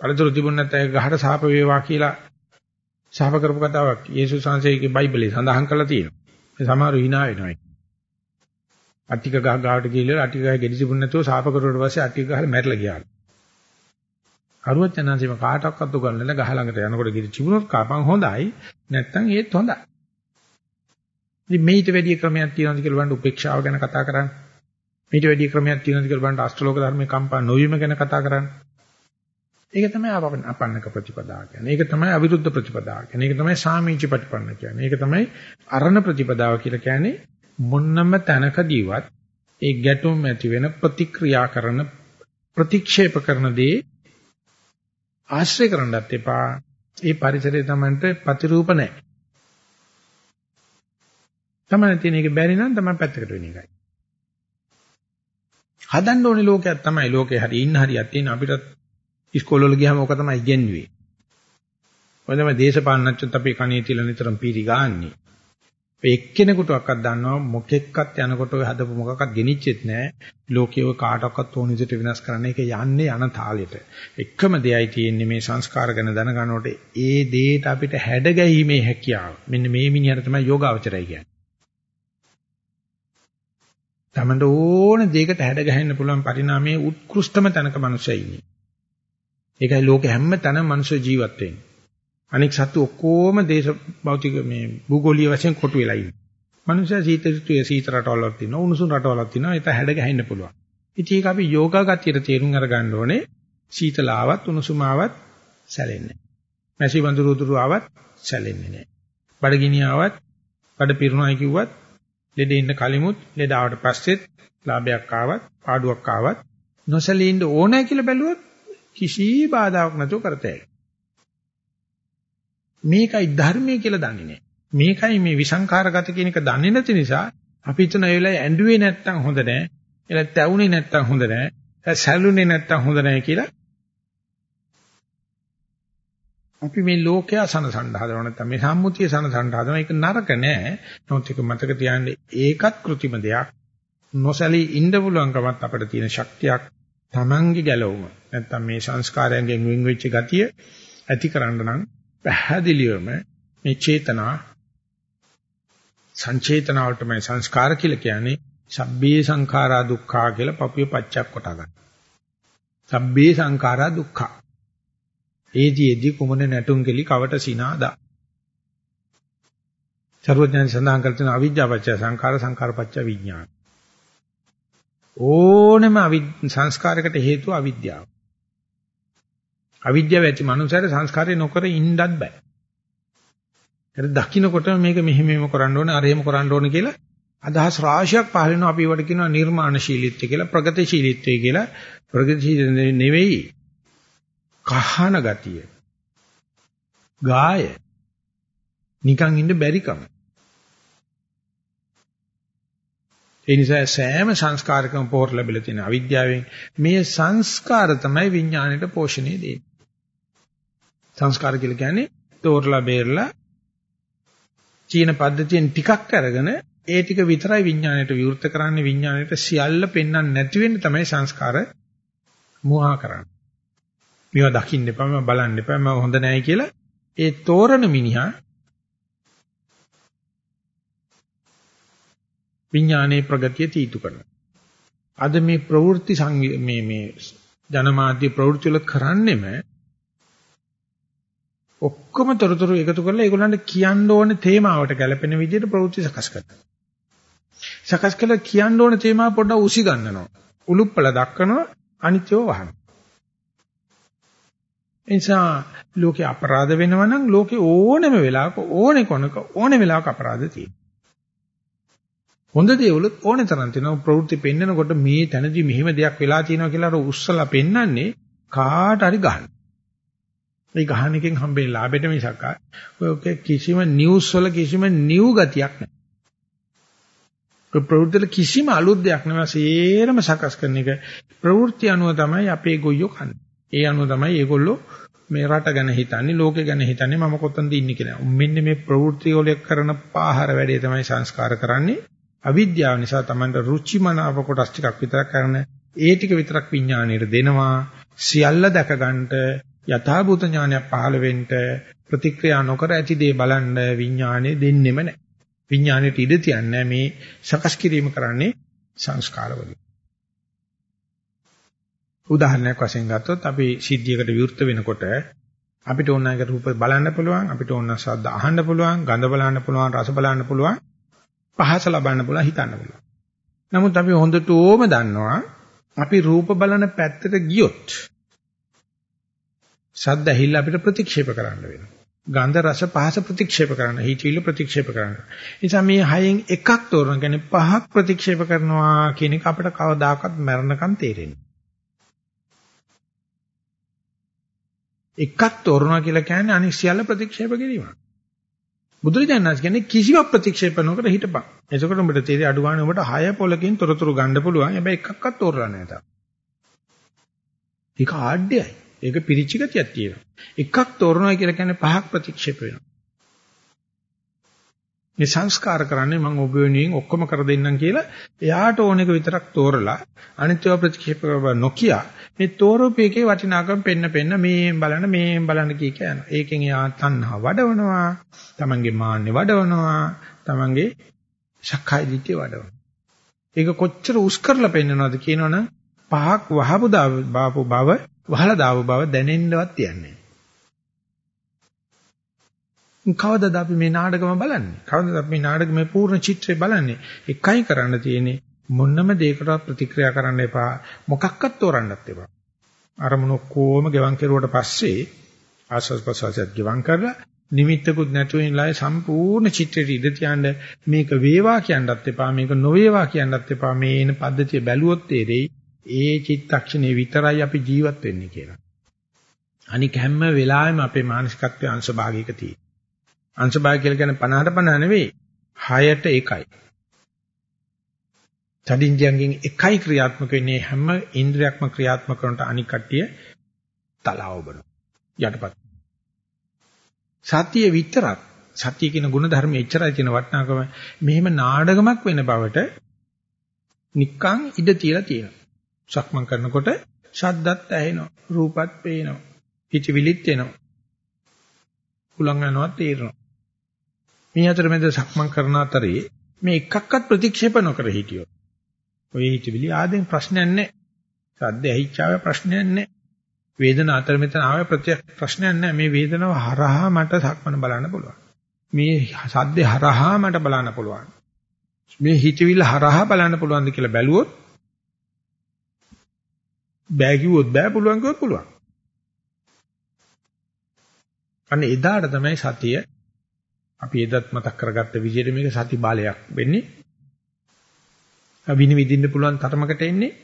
පළතුරු තිබුණ නැත්නම් ගහට සාප වේවා කියලා ශාප කරපු කතාවක් යේසුස් වහන්සේගේ බයිබලයේ සඳහන් කරලා තියෙනවා. ඒ සමහරු hina වෙනවා. අට්ටික ගහ ගාවට ගිහලා අට්ටික ගහ ගෙඩි තිබුණ නැතුව ශාප කරුවට පස්සේ අට්ටික ගහලා මැරලා ගියා. කරුවත් යනන්සීම කාටවත් උගන්වන්න ගහ ළඟට යනකොට ගෙඩි තිබුණොත් කපන් හොඳයි නැත්නම් ඒත් හොඳයි. ඉතින් මේිට වැඩි ක්‍රමයක් තියෙනවද කියලා බලන්න උපේක්ෂාව ගැන කතා කරන්නේ. මේිට වැඩි ක්‍රමයක් තියෙනවද කියලා බලන්න අෂ්ටලෝක ධර්මයේ කම්පා නොවීම ගැන කතා කරන්නේ. ඒක තමයි අපන්නක ප්‍රතිපදාව කියන්නේ. ඒක තමයි අවිරුද්ධ ප්‍රතිපදාව කියන්නේ. ඒක තමයි සාමීච ප්‍රතිපන්න කියන්නේ. ඒක තමයි අරණ ප්‍රතිපදාව කියලා කියන්නේ මොන්නම තැනකදීවත් ඒ ගැටුම් ඇති වෙන ප්‍රතික්‍රියා කරන ප්‍රතික්ෂේප කරන දේ ආශ්‍රය කරන්නත් එපා. ඒ පරිසරය තමන්ට ප්‍රතිරූප නැහැ. තමන් තියෙන එක බැරි නම් තමන් පැත්තකට වෙන එකයි. හදන්න ඕනේ ලෝකයක් තමයි ලෝකේ හරි ඉන්න හරියක් තියෙන අපිටත් ඉස්කෝලවල ගියාම ඕක තමයි ඉගෙනුවේ. ඔය තමයි දේශපාලනච්චත් අපි කණේ තියලා නිතරම පීරි ගාන්නේ. ඔය එක්කෙනෙකුටවත් දන්නවා මොකෙක්වත් යනකොට ඔය හදපු මොකක්වත් ගෙනිච්චෙත් නැහැ. ලෝකයේ කාටවත් ඕන විදිහට විනාශ කරන්න ඒක යන්නේ යන තාලෙට. එකම දෙයයි තියෙන්නේ මේ සංස්කාර ගැන දැනගනකොට ඒ දේට අපිට හැඩ ගැහිීමේ හැකියාව. මෙන්න මේ මිනිහට තමයි යෝගාවචරය කියන්නේ. තමන්ට ඕන දෙයකට හැඩ ගැහෙන්න පුළුවන් පරිණාමයේ උත්කෘෂ්ඨම තැනක මනුස්සයෙ ඉන්නේ. ඒකයි ලෝකෙ හැම තැනම මනුෂ්‍ය ජීවත් වෙන්නේ. අනික සතු ඔක්කොම දේශ භෞතික මේ භූගෝලීය වශයෙන් කොටු වෙලා ඉන්නේ. මනුෂ්‍ය සීත ඍතුයේ සීත රටවලක් තියෙනවා, උණුසුම් රටවලක් තියෙනවා. ඒක හැඩ ගැහෙන්න පුළුවන්. ඉතින් ඒක අපි යෝගා ගතියට තේරුම් අරගන්න ඕනේ. සීතලාවත් උණුසුමාවත් සැලෙන්නේ නැහැ. මැසි වඳුරු උදුරු ආවත් සැලෙන්නේ නැහැ. බඩගිනි ආවත් බඩ පිරුණායි කිව්වත් ලෙඩ ඉන්න කලිමුත් ලෙඩ ආවට පස්සෙත් ලාභයක් ආවත් පාඩුවක් ආවත් නොසැලී ඉන්න ඕනේ කියලා බැලුවොත් කිසි බාධාවක් නැතුව කරතයි. මේකයි ධර්මයේ කියලා දන්නේ නැහැ. මේකයි මේ විසංකාරගත කියන එක දන්නේ නැති නිසා අපි හිතන ඒ වෙලාවේ ඇඬුවේ නැත්තම් හොඳ නැහැ. එලා තැවුනේ නැත්තම් හොඳ නැහැ. සැලුනේ නැත්තම් හොඳ නැහැ කියලා අපි මේ ලෝකයා සනසන්න හදනවා නැත්නම් මේ සම්මුතිය සනසන්න හදනවා. ඒක නරක නෑ. නමුත් ඒක මතක තියාගන්න ඒකත් કૃතිම දෙයක්. නොසලී ඉන්න පුළුවන්කමත් අපිට තියෙන ශක්තියක් Tamange ගැලවුම. නැත්නම් මේ සංස්කාරයෙන් වෙන් වෙච්ච ගතිය ඇති කරන්න නම් පැහැදිලිවම මේ චේතනා සංචේතනාවට මේ සංස්කාර කියලා කියන්නේ සබ්බේ සංඛාරා දුක්ඛා කියලා පපුවේ පච්චක් කොට ගන්න. සබ්බේ සංඛාරා දුක්ඛා. ඒදීෙදි කුමන නැටුම් කෙලි කවට සිනාදා. සර්වඥයන් සඳහන් කර තියෙන අවිජ්ජාපච්ච සංඛාර සංඛාරපච්ච විඥාන. ඕනෙම සංස්කාරයකට හේතුව අවිද්‍යාව. අවිද්‍යාව ඇති මනුස්සයර සංස්කාරය නොකර ඉන්නත් බෑ. ඒක දකින්නකොට මේක මෙහෙම මෙහෙම කරන්න ඕනේ අර එහෙම කරන්න ඕනේ කියලා අදහස් රාශියක් පහල වෙනවා අපි ඒවට කියනවා නිර්මාණශීලීත්වය කියලා ප්‍රගතිශීලීත්වය කියලා ප්‍රගතිශීලී නෙවෙයි කහන ගතිය. ගාය. නිකන් ඉන්න බැරිකම. ඒ නිසා සෑම සංස්කාරකම පෝර ලැබිලා තියෙන අවිද්‍යාවෙන් මේ සංස්කාර තමයි විඥාණයට පෝෂණය දෙන්නේ. සංස්කාර කියලා කියන්නේ තෝරලා බේරලා චීන පද්ධතියෙන් ටිකක් අරගෙන ඒ ටික විතරයි විඥාණයට විවෘත කරන්නේ විඥාණයට සියල්ල පෙන්වන්න නැති වෙන්න තමයි සංස්කාර මුවා කරන්නේ. මේවා දකින්න එපා මම බලන්න එපා මම හොඳ නැහැ කියලා ඒ තෝරන මිනිහා විඥානයේ ප්‍රගතිය තීතු කරනවා. අද මේ ප්‍රවෘත්ති මේ මේ ජනමාධ්‍ය ප්‍රවෘත්ති වල කරන්නේම ඔක්කොම තොරතුරු එකතු කරලා ඒගොල්ලන්ට කියන්න ඕන තේමාවට ගැලපෙන විදිහට ප්‍රවෘත්ති සකස් කරනවා. සකස් කළා කියන්න ඕන තේමාව පොඩ්ඩක් උසි ගන්නනවා. උලුප්පල දක්වනවා අනිත්‍යව වහනවා. නිසා ලෝකේ අපරාධ වෙනවා නම් ලෝකේ ඕනෙම වෙලාවක ඕනේ කොනක ඕනේ වෙලාවක අපරාධ තියෙනවා. හොඳ දේවලුත් ඕනේ තරම් තියෙනවා ප්‍රවෘත්ති පෙන්නකොට මේ තැනදී මෙහෙම දෙයක් වෙලා තියෙනවා කියලා අර උස්සලා පෙන්නන්නේ කාට හරි ගන්න. මේ ගහන එකෙන් හම්බෙන ලාභෙට මිසක් ඔය කිසිම නිවුස් වල කිසිම නිව් ගතියක් නැහැ. ඔය ප්‍රවෘත්ති වල කිසිම අලුත් දෙයක් නෙවෙයි සේරම සකස් කරන එක ප්‍රවෘත්ති අනුව තමයි අපේ ගොයියෝ කන්නේ. ඒ අනුව තමයි ඒගොල්ලෝ මේ රට ගැන හිතන්නේ ලෝකෙ ගැන හිතන්නේ මම කොතනද ඉන්නේ කියලා. මෙන්න මේ ප්‍රවෘත්ති වල කරන පාහර වැඩේ තමයි සංස්කාර කරන්නේ. අවිද්‍යාව නිසා Tamanට රුචි මනාප කොටස් ටිකක් විතරක් කරන ඒ ටික විතරක් විඥාණයට දෙනවා. සියල්ල දැක ගන්නට යථාභූත ඥානයක් පහළ වෙන්න ප්‍රතික්‍රියා නොකර ඇති දේ බලන්න විඥාණය දෙන්නෙම නැහැ. විඥාණයට ඉඩ තියන්නේ මේ සකස් කිරීම කරන්නේ සංස්කාරවලින්. උදාහරණයක් වශයෙන් ගත්තොත් අපි සිද්ධියකට විවෘත වෙනකොට අපිට ඕන එක රූප බලන්න පුළුවන් අපිට ඕන ශබ්ද අහන්න පුළුවන් ගඳ බලන්න පුළුවන් රස බලන්න පුළුවන් පහස ලබන්න පුළුවන් හිතන්න පුළුවන් නමුත් අපි හොඳට ඕම දන්නවා අපි රූප බලන පැත්තට ගියොත් ශබ්ද ඇහිල්ල අපිට ප්‍රතික්ෂේප කරන්න වෙනවා ගන්ධ රස පහස ප්‍රතික්ෂේප කරන්න හිතවිල්ල ප්‍රතික්ෂේප කරන්න. නිසා මේ හයෙන් එකක් තෝරන කියන්නේ පහක් ප්‍රතික්ෂේප කරනවා කියන එක අපිට කවදාකවත් මරණකම් තේරෙන්නේ. එකක් තෝරනවා කියලා කියන්නේ අනිත් සියල්ල ප්‍රතික්ෂේප කිරීම. බුදුරජාණන් වහන්සේ කියන්නේ කිසිවක් ප්‍රතික්ෂේප නොකර හිටපන්. එතකොට උඹට තේරෙයි අඩු ගන්න උඹට හය පොලකින් තොරතුරු ගන්න පුළුවන්. හැබැයි එකක්වත් තෝරලා නැහැ තාම. ඒක ආඩ්‍යයි. ඒක පිරිච්ච ගතියක් තියෙනවා. එකක් තෝරනවා කියලා කියන්නේ පහක් ප්‍රතික්ෂේප වෙනවා. මේ සංස්කාර කරන්නේ මම ඔබ වෙනුවෙන් ඔක්කොම කර දෙන්නම් කියලා එයාට ඕන එක විතරක් තෝරලා අනිත්‍යව ප්‍රතික්ෂේප නොකිය මේ තෝරෝපේකේ වටිනාකම පෙන්න පෙන්න මේ බලන්න මේ බලන්න කී කියනවා. ඒකෙන් එයා තණ්හා වඩවනවා, තමන්ගේ මාන්නේ වඩවනවා, තමන්ගේ සක්කාය දිට්ඨිය වඩවනවා. ඒක කොච්චර උස් කරලා පෙන්නනවද කියනවනම් පහක් වහපු දාපු බව, වහලා දාපු බව දැනෙන්නවත් තියන්නේ. කවදද අපි මේ නාටකම බලන්නේ? කවදද අපි මේ නාටකමේ පූර්ණ චිත්‍රය බලන්නේ? එකයි කරන්න තියෙන්නේ මොන්නම දෙයකට ප්‍රතික්‍රියා කරන්න එපා. මොකක්වත් තෝරන්නත් එපා. අරමුණ කොහොම ගෙවන් කෙරුවට පස්සේ ආස්වාද ප්‍රසවාසයත් ගෙවන් කරලා නිමිත්තකුත් නැතුව ඉන්නලා සම්පූර්ණ චිත්‍රෙට ඉඳ තියන්න මේක වේවා කියන්නත් එපා මේක නොවේවා කියන්නත් එපා මේ එන පද්ධතිය බැලුවොත් තේරෙයි ඒ චිත්තක්ෂණේ විතරයි අපි ජීවත් වෙන්නේ කියලා. අනික හැම වෙලාවෙම අපේ මානසිකත්වයේ අංශ භාගයක තියෙනවා. අංශභාගය කියලා කියන්නේ 50ට 50 නෙවෙයි 6ට 1යි. චඩින්ජයන්ගෙන් එකයි ක්‍රියාත්මක වෙන්නේ හැම ඉන්ද්‍රියක්ම ක්‍රියාත්මක කරනට අනික් කට්ටිය තලාව බන යටපත්. සතිය විතරක් සත්‍ය කියන ගුණ ධර්ම එච්චරයි තියෙන වටිනාකම මෙහෙම නාඩගමක් වෙන බවට නික්කං ඉඩ තියලා තියෙනවා. සක්මන් කරනකොට ශබ්දත් ඇහෙනවා, රූපත් පේනවා, හිතවිලිත් එනවා. කුලං යනවා තේරෙනවා. මේ අතරමැද සක්මන් කරන අතරේ මේ එකක්වත් ප්‍රතික්ෂේප නොකර හිටියොත් ඔය හිතවිලි ආදෙන් ප්‍රශ්නයක් නැහැ. සද්ද ඇහිච්චාවේ ප්‍රශ්නයක් නැහැ. වේදන අතර මෙතන ආවේ ප්‍රත්‍ය ප්‍රශ්නයක් නැහැ. මේ වේදනාව හරහා මට සක්මන බලන්න පුළුවන්. මේ සද්දේ හරහා මට බලන්න පුළුවන්. මේ හිතවිල්ල හරහා බලන්න පුළුවන්ද කියලා බැලුවොත් බෑ කිව්වොත් බෑ පුළුවන් කිව්වොත් පුළුවන්. අන්න එදාට තමයි සතිය අපි එදත් මතක් කරගත්ත විදිහට මේක සති බාලයක් වෙන්නේ. විනිවිදින්න පුළුවන් තරමකට එන්නේ.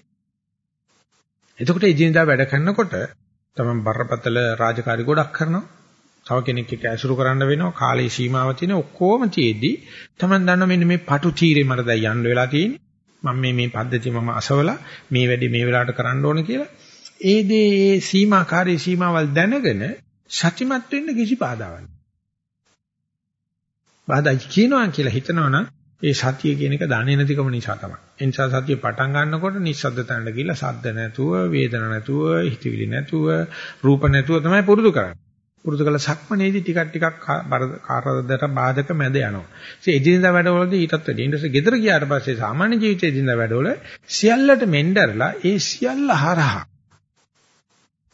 එතකොට එදිනදා වැඩ කරනකොට තමයි බරපතල රාජකාරි ගොඩක් කරනවා. තව කෙනෙක් එක්ක ඇසුරු කරන්න වෙනවා. කාලේ සීමාව තියෙන ඔක්කොම තියේදී තමයි දන්නවා මෙන්න මේ පටු තීරේ මට දැන් යන්න වෙලා තියෙන්නේ. මම මේ මේ පද්ධතිය මම අසවලා මේ වැඩි මේ වෙලාවට කරන්න ඕන කියලා. ඒ දේ ඒ සීමාකාරී සීමාවල් දැනගෙන සත්‍යමත් වෙන්න කිසි බාධාවක් නැහැ. බාධා කියනවා කියලා හිතනවනම් ඒ සතිය කියන එක දන්නේ නැතිකම නිසා තමයි. ඒ නිසා සතිය පටන් ගන්නකොට නිස්සද්ද තැනට ගිහිල්ලා සද්ද නැතුව, වේදන නැතුව, හිතවිලි නැතුව, රූප නැතුව තමයි පුරුදු කරන්නේ. පුරුදු කළ සක්මනේදී ටිකක් ටිකක් කාරදට බාධක මැද යනවා. ඒ එදිනදා වැඩවලදී ඊටත් වැඩි. ඊට පස්සේ ගෙදර ගියාට පස්සේ සාමාන්‍ය ජීවිතයේ එදිනදා වැඩවල සියල්ලට මෙන්ඩරලා ඒ සියල්ල හරහා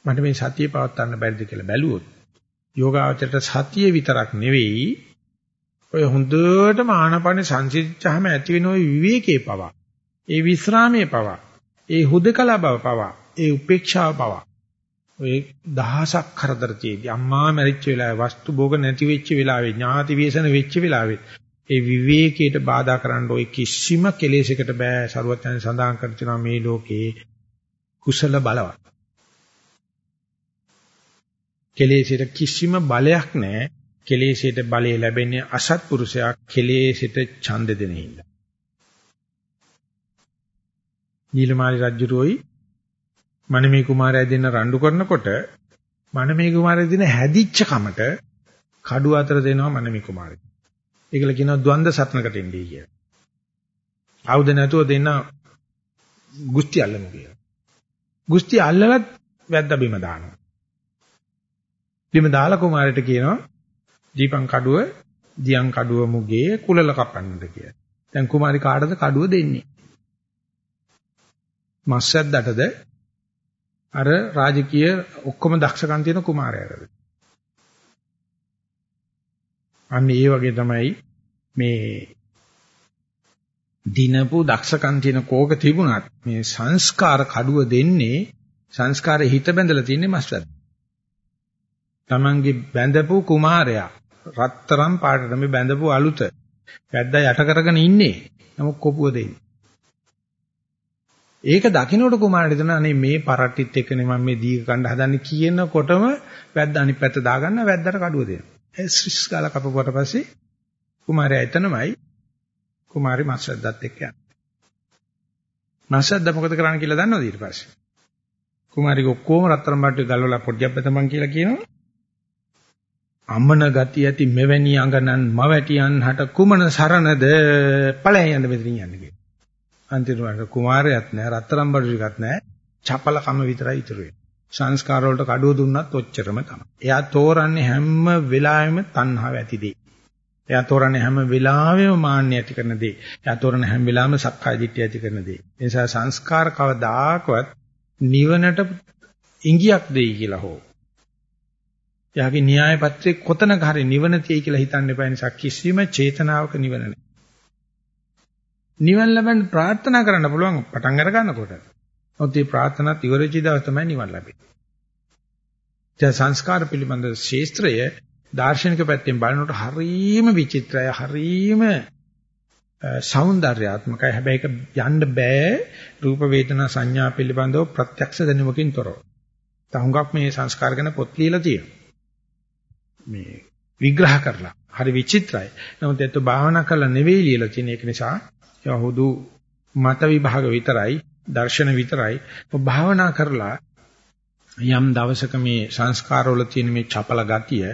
මට මේ සතිය පවත්වන්න බැරිද කියලා බැලුවොත් යෝගාවචරයට සතිය විතරක් නෙවෙයි ඔය හොඳටම ආනපන සංසිද්ධාම ඇති වෙන ওই විවේකයේ පවා. ඒ විස්රාමයේ පවා. ඒ හුදකලා බව පවා. ඒ උපේක්ෂාව පවා. ඔය දහසක් කරදර තියේදී අම්මා මැරිච්ච වෙලාවේ වස්තු භෝග නැති වෙච්ච වෙලාවේ ඥාති වේසන වෙච්ච වෙලාවේ ඒ විවේකයට බාධා කරන්න ওই කිසිම කෙලෙසයකට බෑ සරුවත් යන සඳහන් කර තිනවා මේ ලෝකේ කුසල බලවත් කෙලෙසයට කිසිම බලයක් නැහැ කෙලෙසයට බලය ලැබෙන්නේ අසත්පුරුෂයා කෙලෙසයට ඡන්ද දෙන හින්දා නීලමාලි රජුරෝයි මනමේ කුමාරයා දෙන්න රණ්ඩු කරනකොට මනමේ කුමාරයා දෙන හැදිච්ච කමට කඩු අතර දෙනවා මනමේ කුමාරයා. ඒකල කියනවා ද්වන්ද සත්නකට එන්නේ කියලා. ආයුධ නැතුව දෙන්න ගුස්ති අල්ලමු කියලා. ගුස්ති අල්ලලත් වැද්දා බිම දානවා. බිම දාලා කුමාරයට කියනවා දීපං කඩුව දියං කඩුව මුගේ කුලල කපන්නද කියලා. දැන් කුමාරි කාටද කඩුව දෙන්නේ? මස්සද්දටද අර රාජකීය ඔක්කොම දක්ෂකම් තියෙන කුමාරයාට. අන්න ඒ වගේ තමයි මේ දිනපු දක්ෂකම් තියෙන කෝක තිබුණත් මේ සංස්කාර කඩුව දෙන්නේ සංස්කාරේ හිත බැඳලා තියෙන්නේ මස්වැද්ද. Tamange බැඳපු කුමාරයා රත්තරම් පාටට මේ බැඳපු අලුත වැද්දා යට කරගෙන ඉන්නේ. නමුත් කොපුව දෙන්නේ. ඒක දකින්නට කුමාරට හිතන අනේ මේ පරට්ටිත් එක්කනේ මම මේ දීග කණ්ඩ හදන්නේ කියනකොටම වැද්ද අනිත් පැත්ත දාගන්න වැද්දට කඩුව දෙනවා. ඒ ස්විස් ගාලා කපපුවට පස්සේ කුමාරයා එතනමයි කුමාරි මාස්සද්දත් එක්ක යනවා. මාස්සද්ද මොකද කරන්න කියලා දන්නවද ඊට පස්සේ? කුමාරික ඔක්කොම රත්තරන් බට්ටු ගලවලා පොඩ්ඩක් බතමන් කියලා කියනවා. අමන ගති ඇති මෙවැනි අඟනන් මවැටියන් හට කුමන සරණද ඵලයන් යන්න මෙතනින් යන්නේ අන්තිමට කුමාරයත් නැහැ රත්තරන් බඩු ටිකක් නැහැ චපල කම විතරයි ඉතුරු වෙන්නේ. සංස්කාර වලට කඩුව දුන්නත් ඔච්චරම තමයි. එයා තෝරන්නේ හැම වෙලාවෙම තණ්හාව ඇති දේ. එයා තෝරන්නේ හැම වෙලාවෙම මාන්නය ඇති කරන දේ. එයා තෝරන හැම වෙලාවෙම සක්කාය දිට්ඨිය ඇති කරන දේ. ඒ නිසා සංස්කාර කවදාකවත් නිවනට ඉංගියක් දෙයි කියලා හෝ. එයාගේ න්‍යාය පත්‍රයේ කොතනක හරි නිවන තියෙයි කියලා හිතන්න එපා නිසා කිසිම චේතනාවක නිවන නැහැ. නිවන් ලබන්න ප්‍රාර්ථනා කරන්න පුළුවන් පටන් අර ගන්නකොට. ඔත් මේ ප්‍රාර්ථනාත් ඉවරචි දවස තමයි නිවන් ලැබෙන්නේ. දැන් සංස්කාර පිළිබඳ ශේස්ත්‍රය දාර්ශනික පැත්තෙන් බලනකොට හරීම විචිත්‍රයි හරීම సౌందర్యාත්මකයි හැබැයි ඒක යන්න බෑ රූප වේදනා සංඥා පිළිබඳව ප්‍රත්‍යක්ෂ දැනුමකින් තොරව. තහුඟක් මේ සංස්කාර ගැන පොත් ලියලා තියෙනවා. මේ විග්‍රහ කරලා හරි විචිත්‍රයි. නමුත් ඒත් භාවනා කරලා නෙවෙයි ලියලා තියෙන ඒක නිසා ඒවා හුදු මත විභාග විතරයි, දර්ශන විතරයි. භාවනා කරලා යම් දවසක මේ සංස්කාරවල තියෙන මේ චපල ගතිය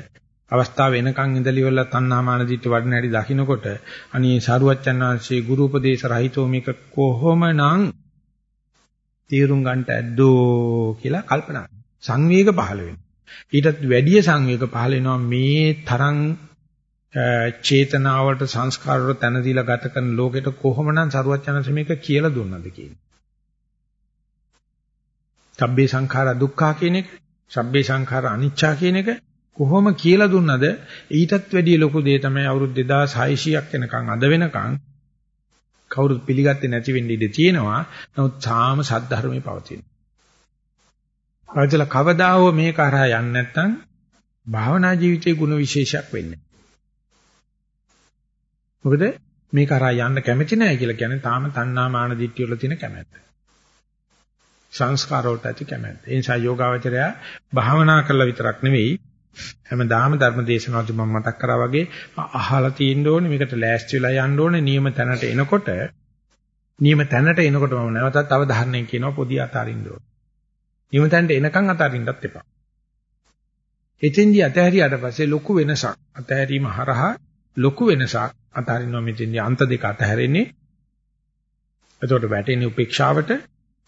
අවස්ථාව වෙනකන් ඉඳලිවල තණ්හාමාන දිට්ඨි වඩන හැටි දකින්නකොට අනේ සාරුවච්චන් වහන්සේ ගුරු උපදේශ රහිතව මේක කොහොමනම් තීරුම් ගන්නට ඇද්දෝ කියලා කල්පනා සංවේග පහළ වෙනවා ඊටත් වැඩි සංවේග පහළ වෙනවා මේ තරම් චේතනාවට සංස්කාරවල තන දීලා ගත කරන ලෝකෙට කොහොමනම් සරුවච්චන් මේක කියලා දුන්නද කියන්නේ සබ්බේ සංඛාරා දුක්ඛා කියන එක සබ්බේ සංඛාරා අනිච්චා කියන එක කොහොම කියලා දුන්නද ඊටත් වැඩිය ලොකු දේ තමයි අවුරුදු 2600ක් වෙනකන් අද වෙනකන් කවුරුත් පිළිගත්තේ නැති වෙන්න ඉඩ තියෙනවා. නමුත් තාම සද්ධර්මයේ පවතින. ආජල කවදා හෝ මේ කරා යන්නේ නැත්නම් භාවනා ජීවිතයේ ಗುಣ විශේෂයක් වෙන්නේ. මොකද මේ කරා යන්න කැමති නැහැ කියලා කියන්නේ තාම තණ්හා මාන දිට්ඨිය වල තියෙන කැමැත්ත. සංස්කාර වලට ඇති කැමැත්ත. ඒ නිසා යෝගාවචරය භාවනා කළා විතරක් නෙවෙයි හැමදාම ධර්ම දේශනාවදී මම මතක් කරා වගේ අහලා තියෙන්න ඕනේ මේකට ලෑස්ති වෙලා යන්න ඕනේ නියම තැනට එනකොට නියම තැනට එනකොට මම නැවතත් අවධාරණය කියනවා පොඩි අතාරින්න ඕනේ. නියම තැනට එනකන් අතාරින්නත් එපා. එතෙන්දී අතහැරියාට පස්සේ ලොකු වෙනසක් අතහැරීම හරහා ලොකු වෙනසක් අතාරිනවා මෙතෙන්දී අන්ත දෙක අතහැරෙන්නේ. එතකොට වැටෙන්නේ උපේක්ෂාවට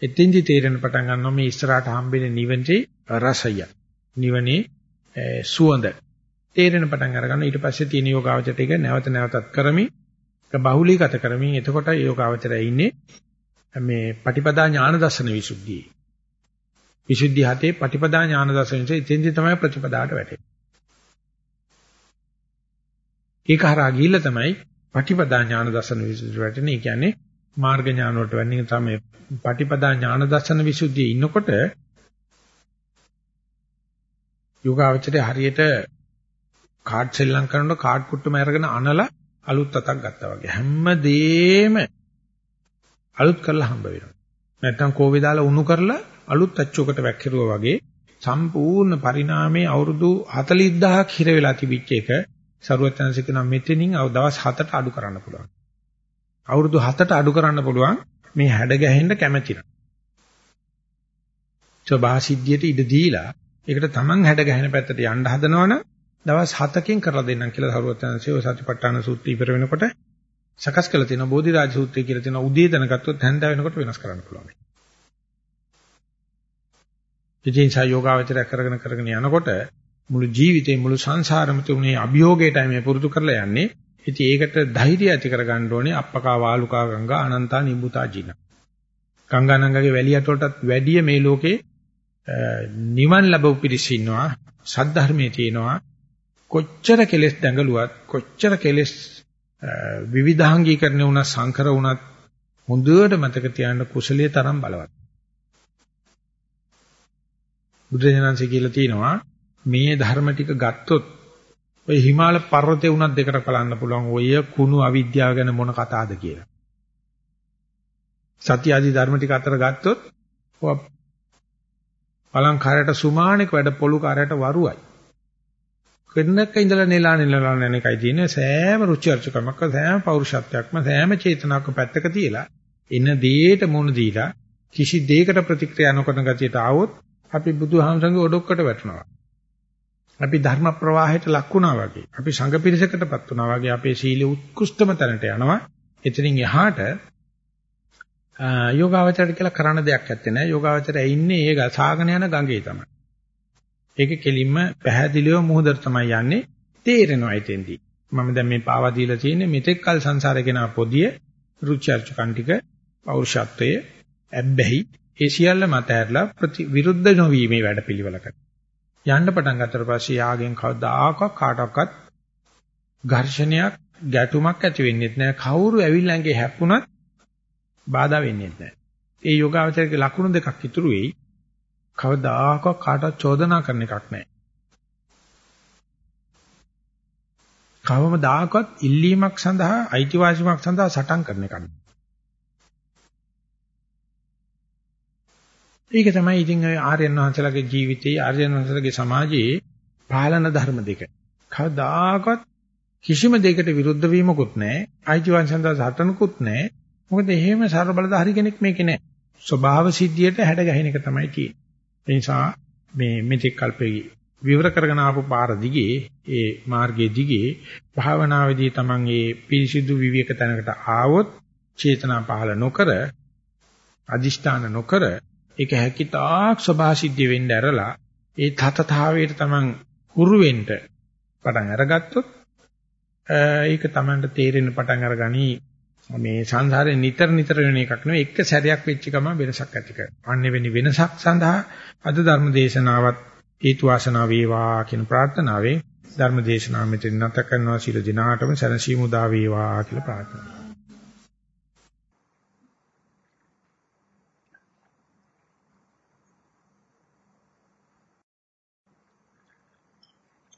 එතෙන්දී තේරෙන පටන් ගන්නවා මේ ඉස්සරහට හම්බෙන නිවනේ රසය. නිවනේ සුවඳ තේරෙන පටන් අරගන්න ඊට පස්සේ තියෙන යෝගාවචරයට එක නැවත නැවතත් කරමි ඒක බහුලීගත කරමින් එතකොට යෝගාවචරය ඉන්නේ මේ පටිපදා ඥාන දර්ශන විසුද්ධියේ විසුද්ධි හතේ පටිපදා ඥාන දර්ශනෙට ඉතින්දි තමයි ප්‍රතිපදාට වැටෙන්නේ. ඒක හරහා ගිහිල්ලා තමයි පටිපදා ඥාන දර්ශන විසුද්ධියට වැටෙන්නේ. ඒ කියන්නේ මාර්ග ඥාන වලට වෙන්නේ තමයි පටිපදා ඥාන දර්ශන විසුද්ධියේ ඉන්නකොට යෝගාවචරයේ හරියට කාඩ් සෙල්ලම් කරනකොට කාඩ් කුට්ටුම අරගෙන අනලා අලුත් අතක් ගත්තා වගේ. හැමදේම අලුත් කරලා හම්බ වෙනවා. නැත්තම් කෝවේ දාලා උණු කරලා අලුත් අච්චුවකට වැක්කිරුවා වගේ සම්පූර්ණ පරිණාමයේ අවුරුදු 40000ක් හිර වෙලා තිබිච්ච එක සරුවචනසික නම් මෙතනින් දවස් 7ට අඩු කරන්න පුළුවන්. අවුරුදු 7ට අඩු කරන්න පුළුවන් මේ හැඩ ගැහෙන්න කැමැති නම්. සබාසිද්ධියට ඉඩ දීලා ඒකට Taman හැඩ ගැහෙන පැත්තට යන්න හදනවනම් දවස් 7කින් කරලා දෙන්නම් කියලා සරුවචනසේ ඔය සතිපට්ඨාන සූත්‍රය ඉවර වෙනකොට සකස් කළ තියෙන බෝධිරාජ සූත්‍රය කියලා තියෙන උදේ දැනගත්තොත් හැන්දෑ වෙනකොට වෙනස් කරන්න පුළුවන්. ඉතින් සයෝගාවචරය කරගෙන කරගෙන යනකොට මුළු ජීවිතේ මුළු සංසාරෙම තුනේ අභියෝගයටයි මේ පුරුදු කරලා යන්නේ. ඉතින් ඒකට ධෛර්යය ඇති කරගන්න ඕනේ අප්පකා වාලුකා ගංගා අනන්තා නිබුතා ජින. ගංගා නංගගේ වැලියට වලටත් වැඩිය මේ ලෝකේ නිවන් ලැබු පිරිස ඉන්නවා සද්ධර්මයේ තියෙනවා කොච්චර කෙලෙස් දඟලුවත් කොච්චර කෙලෙස් විවිධාංගීකරණය වුණා සංකර වුණත් හොඳට මතක තියාගන්න කුසලයේ තරම් බලවත් බුදුරජාණන්සේ කියලා තියෙනවා මේ ධර්ම ටික ගත්තොත් ඔය හිමාල පර්වතේ උනත් දෙකට බලන්න පුළුවන් ඔය කුණු අවිද්‍යාව ගැන මොන කතාවද කියලා. සත්‍ය ආදී ධර්ම ටික අතර ගත්තොත් අලංකාරයට සුමානෙක වැඩ පොළු කාරයට වරුවයි. කෙන්නක ඉඳලා නෙලා නෙලා යන එකයි තියෙන්නේ සෑම රුචි අරුචිකමක් සෑම පෞරුෂත්වයක්ම සෑම චේතනාවක පැත්තක තියලා එන දේට මුණ දීලා කිසි දෙයකට ප්‍රතික්‍රියා නොකරන ගතියට ආවොත් අපි බුදුහාමසංගේ ඔඩොක්කට වැටෙනවා. අපි ධර්ම ප්‍රවාහයට ලක් වුණා වගේ. අපි සංඝ පිරිසකටපත් වුණා වගේ අපේ සීල උත්කෘෂ්ඨම තැනට යනවා. එතනින් එහාට යෝගාවචරයට කියලා කරන්න දෙයක් නැත්තේ නෑ. යෝගාවචරය ඉන්නේ ඒ සාගන යන ගඟේ තමයි. ඒක කෙලින්ම පැහැදිලිව මුහුදට තමයි යන්නේ. තේරෙනවා එතෙන්දී. මම දැන් මේ පාවා දීලා තියෙන්නේ මෙතෙක් කල සංසාරේ ගෙන පොදිය රුචි අරුචිකන් ටික පෞරුෂත්වයේ ඇබ්බැහි ඒ සියල්ල මත ඇරලා ප්‍රති විරුද්ධ නොවීමේ වැඩපිළිවෙලකට යන්න පටන් ගත්තට පස්සේ යාගෙන් කවදාකවත් කාටවත් ඝර්ෂණයක් ගැටුමක් ඇති වෙන්නේ නැහැ කවුරු ඇවිල්ලා ඇඟේ හැප්පුණත් බාධා වෙන්නේ නැහැ. ඒ යෝගාවචරයේ ලකුණු දෙකක් ඉතුරු වෙයි. කවදාකවත් කාටවත් චෝදනා කරන එකක් නැහැ. කවමදාකවත් ඉල්ලීමක් සඳහා අයිතිවාසිකමක් සඳහා සටන් කරන එකක්. ඒක තමයි ඉතින් ආර්යයන් වහන්සේලාගේ ජීවිතයේ ආර්යයන් වහන්සේලාගේ සමාජයේ පාලන ධර්ම දෙක. කවදාකවත් කිසිම දෙයකට විරුද්ධ වීමකුත් නැහැ. අයිතිවාසිකම් සඳහා සටනකුත් නැහැ. මොකද එහෙම සර්ව බලධාරී කෙනෙක් මේකේ නැහැ. ස්වභාව සිද්ධියට හැඩ ගැහෙන එක තමයි තියෙන්නේ. ඒ නිසා මේ මෙතෙක් කල්පේ විවර කරගෙන ආපු පාර දිගේ ඒ මාර්ගයේ දිගේ භාවනාවේදී Taman ඒ පිරිසිදු විවේක තැනකට ආවොත් චේතනා පහළ නොකර අදිෂ්ඨාන නොකර ඒක හැකිතාක් සබහාසිද්ධිය වෙන්න ඇරලා ඒ තතතාවයට Taman හුරු වෙන්න පටන් අරගත්තොත් ඒක Tamanට තේරෙන්න පටන් අරගනි. මේ සංසාරේ නිතර නිතර වෙන එකක් නෙවෙයි එක සැරයක් වෙච්ච ගම වෙනසක් ඇති කරනවා. අන්නේ වෙනි වෙනසක් සඳහා අද ධර්ම දේශනාවත් හේතු වාසනා වේවා කියන ප්‍රාර්ථනාවෙන් ධර්ම දේශනාව මෙතන නැත කරනවා. සියලු දිනාටම සැනසීම උදා වේවා කියලා ප්‍රාර්ථනා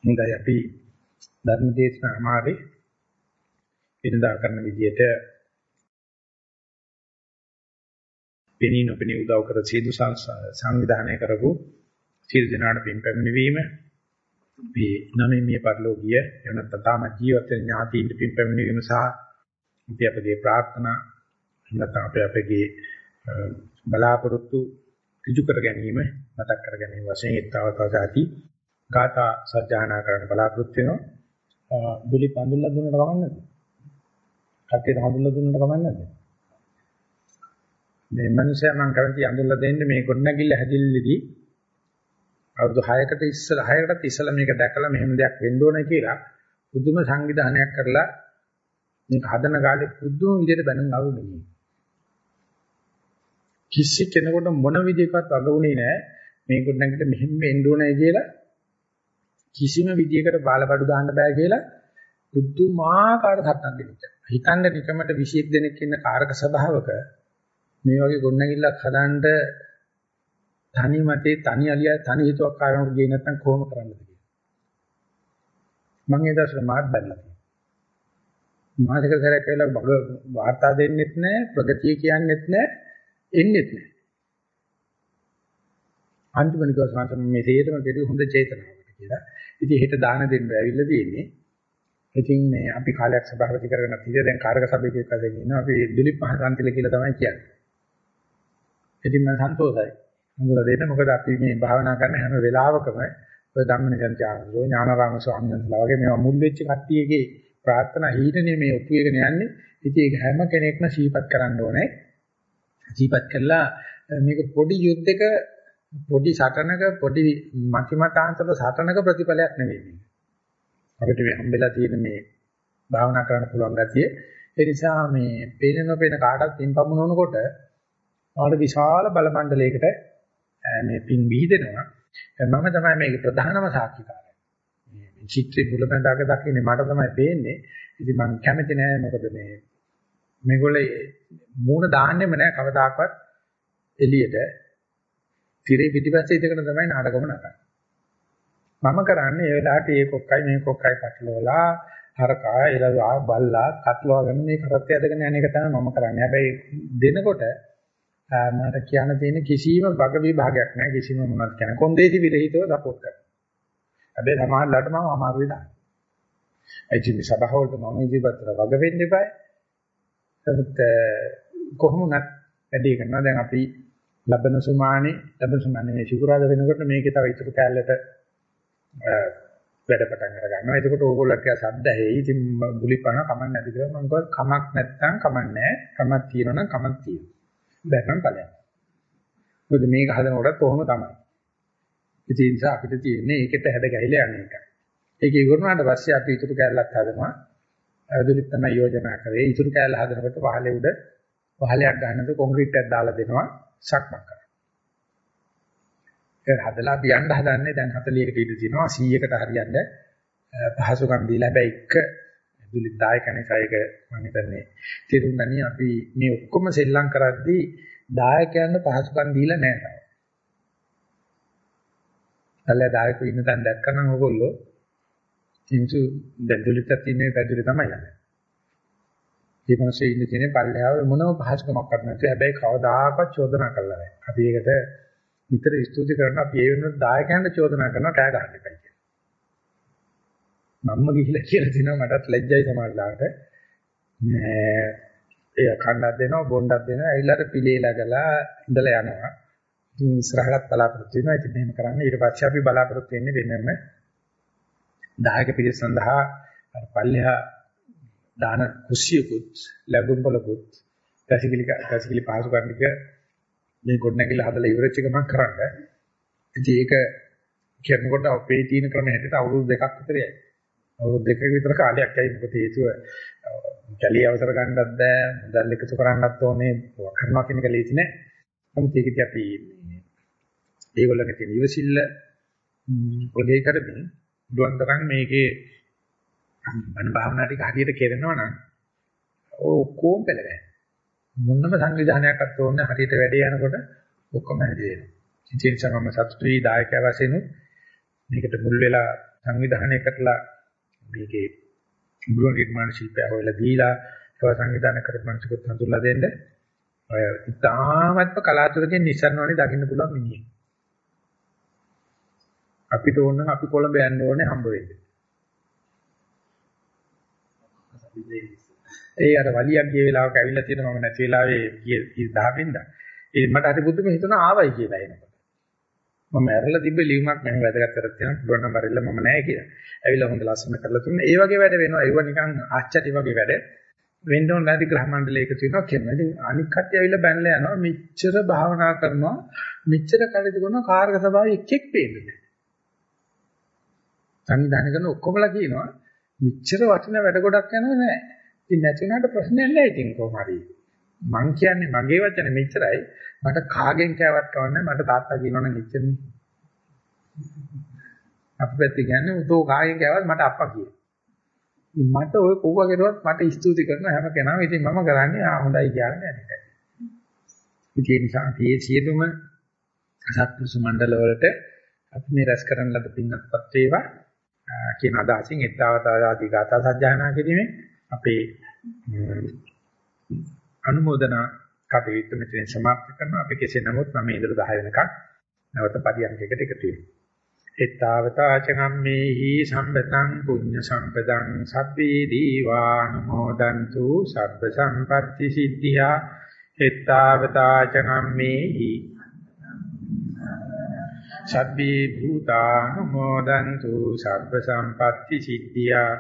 හොඳයි අපි ධර්ම දේශනා ආමාවේ වෙනදා කරන විදිහට පෙනී නොපෙනී උදව් කර සියලු සංවිධානය කරපු සියලු දෙනාට පින් පැමිණවීම මේ නමේ මේ පරිලෝකීය එවනත් තාම ජීවත් වෙන ඥාතීන්ට පින් පැමිණවීම සහ අපි අපගේ ප්‍රාර්ථනා නැත්නම් අපි අපගේ බලාපොරොත්තු ඍජු කර ගැනීම මතක් කර ගැනීම වශයෙන් ඊතාවතාවසාති ගාථා සජ්ජායනා කරන්න බලාපොරොත්තු වෙනවා බුලි පඳුල්ලා දුන්නට කමන්නේ නැද්ද? කට්ටියට හඳුල්ලා දුන්නට කමන්නේ නැද්ද? මේ මනුස්සයා මම කැමති අඳුල්ලා දෙන්න මේ ගොඩනැගිල්ල හැදිල්ලේදී අවුරුදු 6කට ඉස්සලා 6කටත් ඉස්සලා මේක දැකලා මෙහෙම දෙයක් වෙන්න ඕනේ කියලා පුදුම සංවිධානයක් කරලා මේක හදන කාලේ පුදුම විදිහට බැනුම් ආව මෙන්නේ. කිසි කෙනෙකුට මොන විදිහකවත් වගුනේ නැහැ මේ ගොඩනැගිල්ල මෙහෙම වෙන්න ඕනේ කියලා කිසිම විදිහකට බාලකඩු දාන්න බෑ කියලා පුදුමාකාර සත්‍යක් දෙන්න. හිතන්න නිකමට 21 දෙනෙක් ඉන්න කාරක සභාවක මේ වගේ ගොඩනැගිල්ලක් හදන්න තනි මතේ තනි අලිය තනි හිතුවක් කාරණාවට ගියේ නැත්නම් කොහොම කරන්නද කියලා. මම ඒ දවස්වල මාත් බැලලා තියෙනවා. මාසෙක සැරයක් කියලා බග වාර්තා දෙන්නෙත් නැහැ ප්‍රගතිය කියන්නෙත් නැහැ එන්නෙත් නැහැ. අන්තිමට ගොස් මේ තේරම කෙරේ හොඳ චේතනාවකට කියලා. ඉතින් හෙට දාන දෙන්න ඇවිල්ලා තියෙන්නේ. ඉතින් මේ අපි කාලයක් සභාපති කරගෙන ඉතින් දැන් කාර්ක සභාවක එක්කගෙන ඉන්නවා. අපි දිලිප් මහසන්තිල කියලා තමයි කියන්නේ. ඉතින් මම සන්තෝෂයි. හඳුලා දෙන්න මොකද අපි මේ භාවනා කරන හැම වෙලාවකම ඔය ධම්මනිසංචාරෝ ඥානාරාම ස්වාමීන් වහන්සේලා වගේ මේවා මුල් වෙච්ච කට්ටියගේ ප්‍රාර්ථනා හිතනේ මේ ඔප්පු එකගෙන යන්නේ. ඉතින් ඒක හැම කෙනෙක්ම සීපත් කරන්න ඕනේ. සීපත් කළා මේක පොඩි යුද්ධයක පොඩි සටනක පොඩි මතිමතාන්තර සටනක ප්‍රතිඵලයක් නෙවෙයි. අපිට හම්බෙලා තියෙන මේ භාවනා කරන්න පුළුවන් ගතිය. ඒ නිසා මේ පේන නොපේන කාටත් පින් පමුණනකොට ආඩ විශාල බල මණ්ඩලයකට මේ පින් විහිදෙනවා. මම තමයි මේක ප්‍රධානම සාක්ෂිකාරය. මේ චිත්‍රේ බුලපඳාක දකින්නේ මට තමයි පේන්නේ. ඉතින් මම කැමති නෑ මොකද මේ මේගොල්ලේ මූණ දාන්නෙම නෑ කවදාකවත් එළියට. Tire පිටිපස්සේ ඉඳගෙන තමයි නාටකම නටන්නේ. මම කරන්නේ ඒ වෙලාවට මේ කොක්කයි මේ කොක්කයි පටලවලා හරකා එළවා බල්ලා කටලවාගෙන මේ කරත්තය ඇදගෙන යන එක තමයි මම කරන්නේ. හැබැයි දෙනකොට මට කියන්න තියෙන කිසිම බග විභාගයක් නැහැ කිසිම මොනවද කියන කොන්දේසි විරහිතව සපෝට් කරනවා. හැබැයි සමහරවිට මම අමාරුයි දාන්න. ඒ කියන්නේ සභාවලට මම ඉදිරියට වග වෙන්න එපා. ඒත් කොහොමද වැඩි කරනවා දැන් අපි ලබන සුමානේ ලබන සුමානේ මේ සිකුරාද වෙනකොට මේකේ තව ඉතුරු කැලලට වැඩ පටන් අර ගන්නවා. එතකොට ඕගොල්ලෝ කිය සද්ද ඇහි. ඉතින් බුලිපණ කමක් නැති කියලා මම කිව්වා කමක් නැත්තම් කමක් නැහැ. කමක් තියෙනවා නම් කමක් තියෙනවා. බැරනම් ඵලයක්. මොකද මේක හදනකොටත් කොහොම තමයි. ඉතින් ඒ නිසා අපිට තියෙන්නේ ඒකට හැද ගැහිලා යන එක. ඒක ඉවරනාට පස්සේ අපි ඊටු කැලලක් හදනවා. අදුලිත් තමයි යෝජනා කරේ. ඊටු කැලල හදනකොට වහලේ උඩ වහලයක් ගන්නකොට කොන්ක්‍රීට් එකක් දාලා දෙනවා සක්මන් කරනවා. ඒක හදලා අපි යන්න හදන්නේ දැන් 40කට ඉඳ තියෙනවා 100කට හරියන්න පහසුකම් දීලා හැබැයි එක දුලිත් දායකනේ කයක මම හිතන්නේ තේරුම්ගනි අපි මේ ඔක්කොම සෙල්ලම් කරද්දී දායකයන්ට පහසුකම් දීලා නැහැ. අල්ල දායකයෝ ඉන්න තැන දැක්කම ඕගොල්ලෝ කිංචු දැන් දුලිත්ත් ඉන්නේ පැදුලේ තමයි යන්නේ. මේ මාසේ ඉන්න තියෙන පල්ලෙහාව මොනම පහසුකමක් නැත්නම් හැබැයි කවදාකවත් චෝදනා කළා නැහැ. අපි ඒකට නිතර ස්තුති කරන අපි ඒ වෙනුවට දායකයන්ට චෝදනා කරනවා කෑ ගන්න එපා කියලා. මම්ම ගිහිල්ලා කියලා තිනවා මටත් ලැජ්ජයි සමහරවිට. මේ ඒ කණ්ඩක් දෙනවා බොණ්ඩක් දෙනවා ඇවිල්ලාට පිළේලා ගලා ඉඳලා යනවා. ඉතින් ඉස්සරහට බලාපොරොත්තු වෙනවා. ඉතින් මෙහෙම කරන්නේ ඊට පස්සේ අපි බලාපොරොත්තු වෙන්නේ වෙනම දායක පිරිස සඳහා අර පල්ලෙහා දාන කුස්සියකුත් ලැබුම් බලකුත් කැසිකිලි කැසිකිලි පහසු කරන්න එක මේ ගොඩනැගිල්ල හදලා ඉවරච්ච ගමන් කරන්න. ඉතින් ඒක කරනකොට අපේ තියෙන ක්‍රම හැටියට අවුරුදු දෙකක් විතර යයි. අවුරුදු දෙකක විතර කාලයක් යයි මොකද හේතුව කැලිය අවසර ගන්නත් බෑ මුදල් එකතු කරන්නත් ඕනේ කරනවා කියන එක ලේසි නෑ. නමුත් ඒකදී අපි ඒගොල්ලන්ගේ තියෙන ඉවසිල්ල පොඩේ කරමින් දුවන් තරම් මේකේ මන භාවනා ටික හරියට කරනවා නම් ඔක්කොම පෙළගෑ. මොනම සංවිධානයක්වත් ඕනේ හරියට වැඩේ යනකොට ඔක්කොම හැදි වෙනවා. ඉතින් සමම සතුටුයි දායකයා වශයෙන් මේකට මුල් වෙලා සංවිධානය කරලා මේකේ ගෘහ නිර්මාණ ශිල්පය හොයලා දීලා ඒවා සංවිධානය කරපු මිනිස්සුත් හඳුල්ලා දෙන්න ඔය ඉතාමත්ම කලාතුරකින් නිසරණවනේ දකින්න පුළුවන් මිනිහෙක්. අපිට ඕන නම් අපි කොළඹ යන්න ඕනේ හම්බ වෙන්න. ඒ අර වලියක් ගිය වෙලාවක ඇවිල්ලා තියෙන මම නැති වෙලාවේ ගිය 10 වෙනිදා. ඒ මට හරි බුදුම හිතුණා ආවයි කියලා එනකොට. මම ඇරලා තිබ්බ ලියුමක් මම වැදගත් කරලා තියෙනවා. පුළුවන් නම් බරිල්ල මම නැහැ කියලා. ඇවිල්ලා හොඳ ලස්සන කරලා තුන්නේ. ඒ වගේ වැඩ වෙනවා. ඒව නිකන් ආච්චටි වගේ වැඩ. වෙන්න ඕන නැති ග්‍රහ මණ්ඩලය එකතු වෙනවා කියනවා. ඉතින් අනික් කට්ටිය ඇවිල්ලා බැනලා යනවා. මෙච්චර භාවනා කරනවා. මෙච්චර කටයුතු කරනවා. කාර්ක සභාවේ එක් එක් පේන්නේ නැහැ. සංවිධානය කරන ඔක්කොමලා කියනවා මෙච්චර වටින වැඩ ගොඩක් යනවා නෑ. ඉතින් නැති වුණාට ප්‍රශ්නයක් නෑ ඉතින් කොහොම හරි. මං කියන්නේ මගේ වචන මෙච්චරයි. මට කාගෙන් කෑවත් කවන්නේ මට තාත්තා කියනවනම් එච්චරනේ. අපි පැත්තේ කියන්නේ උතෝ කාගෙන් කෑවත් මට අප්පා කියනවා. මට ඔය කොව්වා කරුවත් මට ස්තුති කරන හැම කෙනාම ඉතින් මම කරන්නේ ආ හොඳයි කියන්නේ නැහැ. ඒ නිසා මේ සියලුම සත්පුරුෂ මණ්ඩල වලට අපි මේ රැස් කරන ලද පින්වත්පත් වේවා කියන අදහසින් ඊතාවතාවාදී ගාථා සජ්ජායනා කිරීමෙන් අපේ අනුමೋದනා කටයුතු මෙතෙන් සමාප්ත කරනවා. අපි කෙසේ නමුත් මම ඉඳලා 10 වෙනකන් නැවත පරියන්කයකට එකතු වෙනවා. එත්තාවතාචගම්මේහි සම්පතං පුඤ්ඤ සම්පතං සබ්බේ දීවානුමෝදන්තු සබ්බ සම්පatti සිද්ධියා එත්තාවතාචගම්මේහි සබ්බේ භූතානුමෝදන්තු සබ්බ සම්පatti සිද්ධියා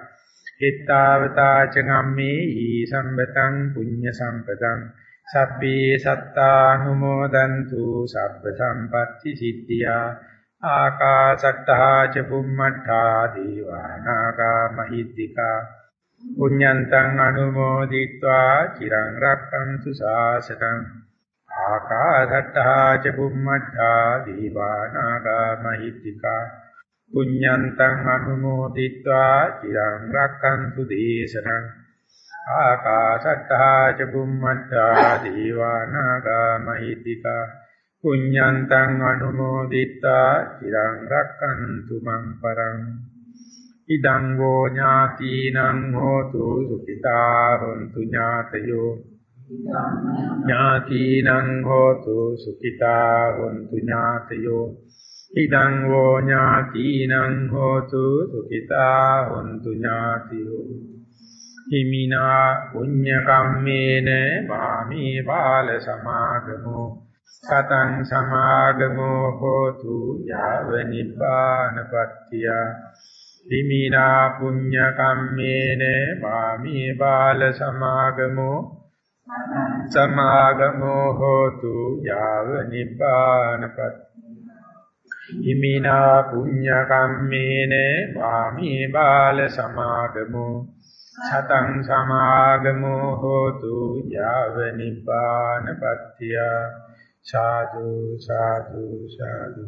හිතාවතාච කම්මේ සම්බතං පුඤ්ඤ සම්පතං සබ්බේ සත්තානුමෝදන්තු සබ්බ සම්පatti සිද්ධියා ආකාශට්ටා ච බුම්මට්ටා දීවානාගා මහිද්దికා පුඤ්ඤන්තං අනුමෝදිत्वा චිරං රක්ඛන්තු සාසකං ආකාශට්ටා ච බුම්මට්ටා දීවානාගා මහිත්‍තිකා පුඤ්ඤන්තං අනුමෝදිත්වා চিරං රක්칸තු දේශනං ආකාශට්ටා ච බුම්මට්ටා දීවානාගා මහිත්‍තිකා පුඤ්ඤන්තං අනුමෝදිත්වා চিරං රක්칸තු මං පරං ඉදං වෝ ඥාතිනං හෝතු සුඛිතා හොන්තු ඥාතයෝ ඥාතිනං හෝතු සුඛිතා හොන්තු ඥාතයෝ ඉදං වෝ ඥාතිනං හෝතු සුඛිතා හොන්තු ඥාතියෝ හිමිනා පුඤ්ඤ කම්මේන මාමේ බාල සමාගමෝ සතං සමාගමෝ හෝතු යාව නිපානපත්තිය හිමිනා පුඤ්ඤ කම්මේන මාමේ බාල සමාගමෝ සමාගමෝ හෝතු යාව නිපානපත් ඉමිනා පුඤ්ඤ කම්මේන වාමී බාල සමාගමෝ. සතං සමාගමෝ හෝතු යාව නිපානපත්තිය සාදු සාදු සාදු.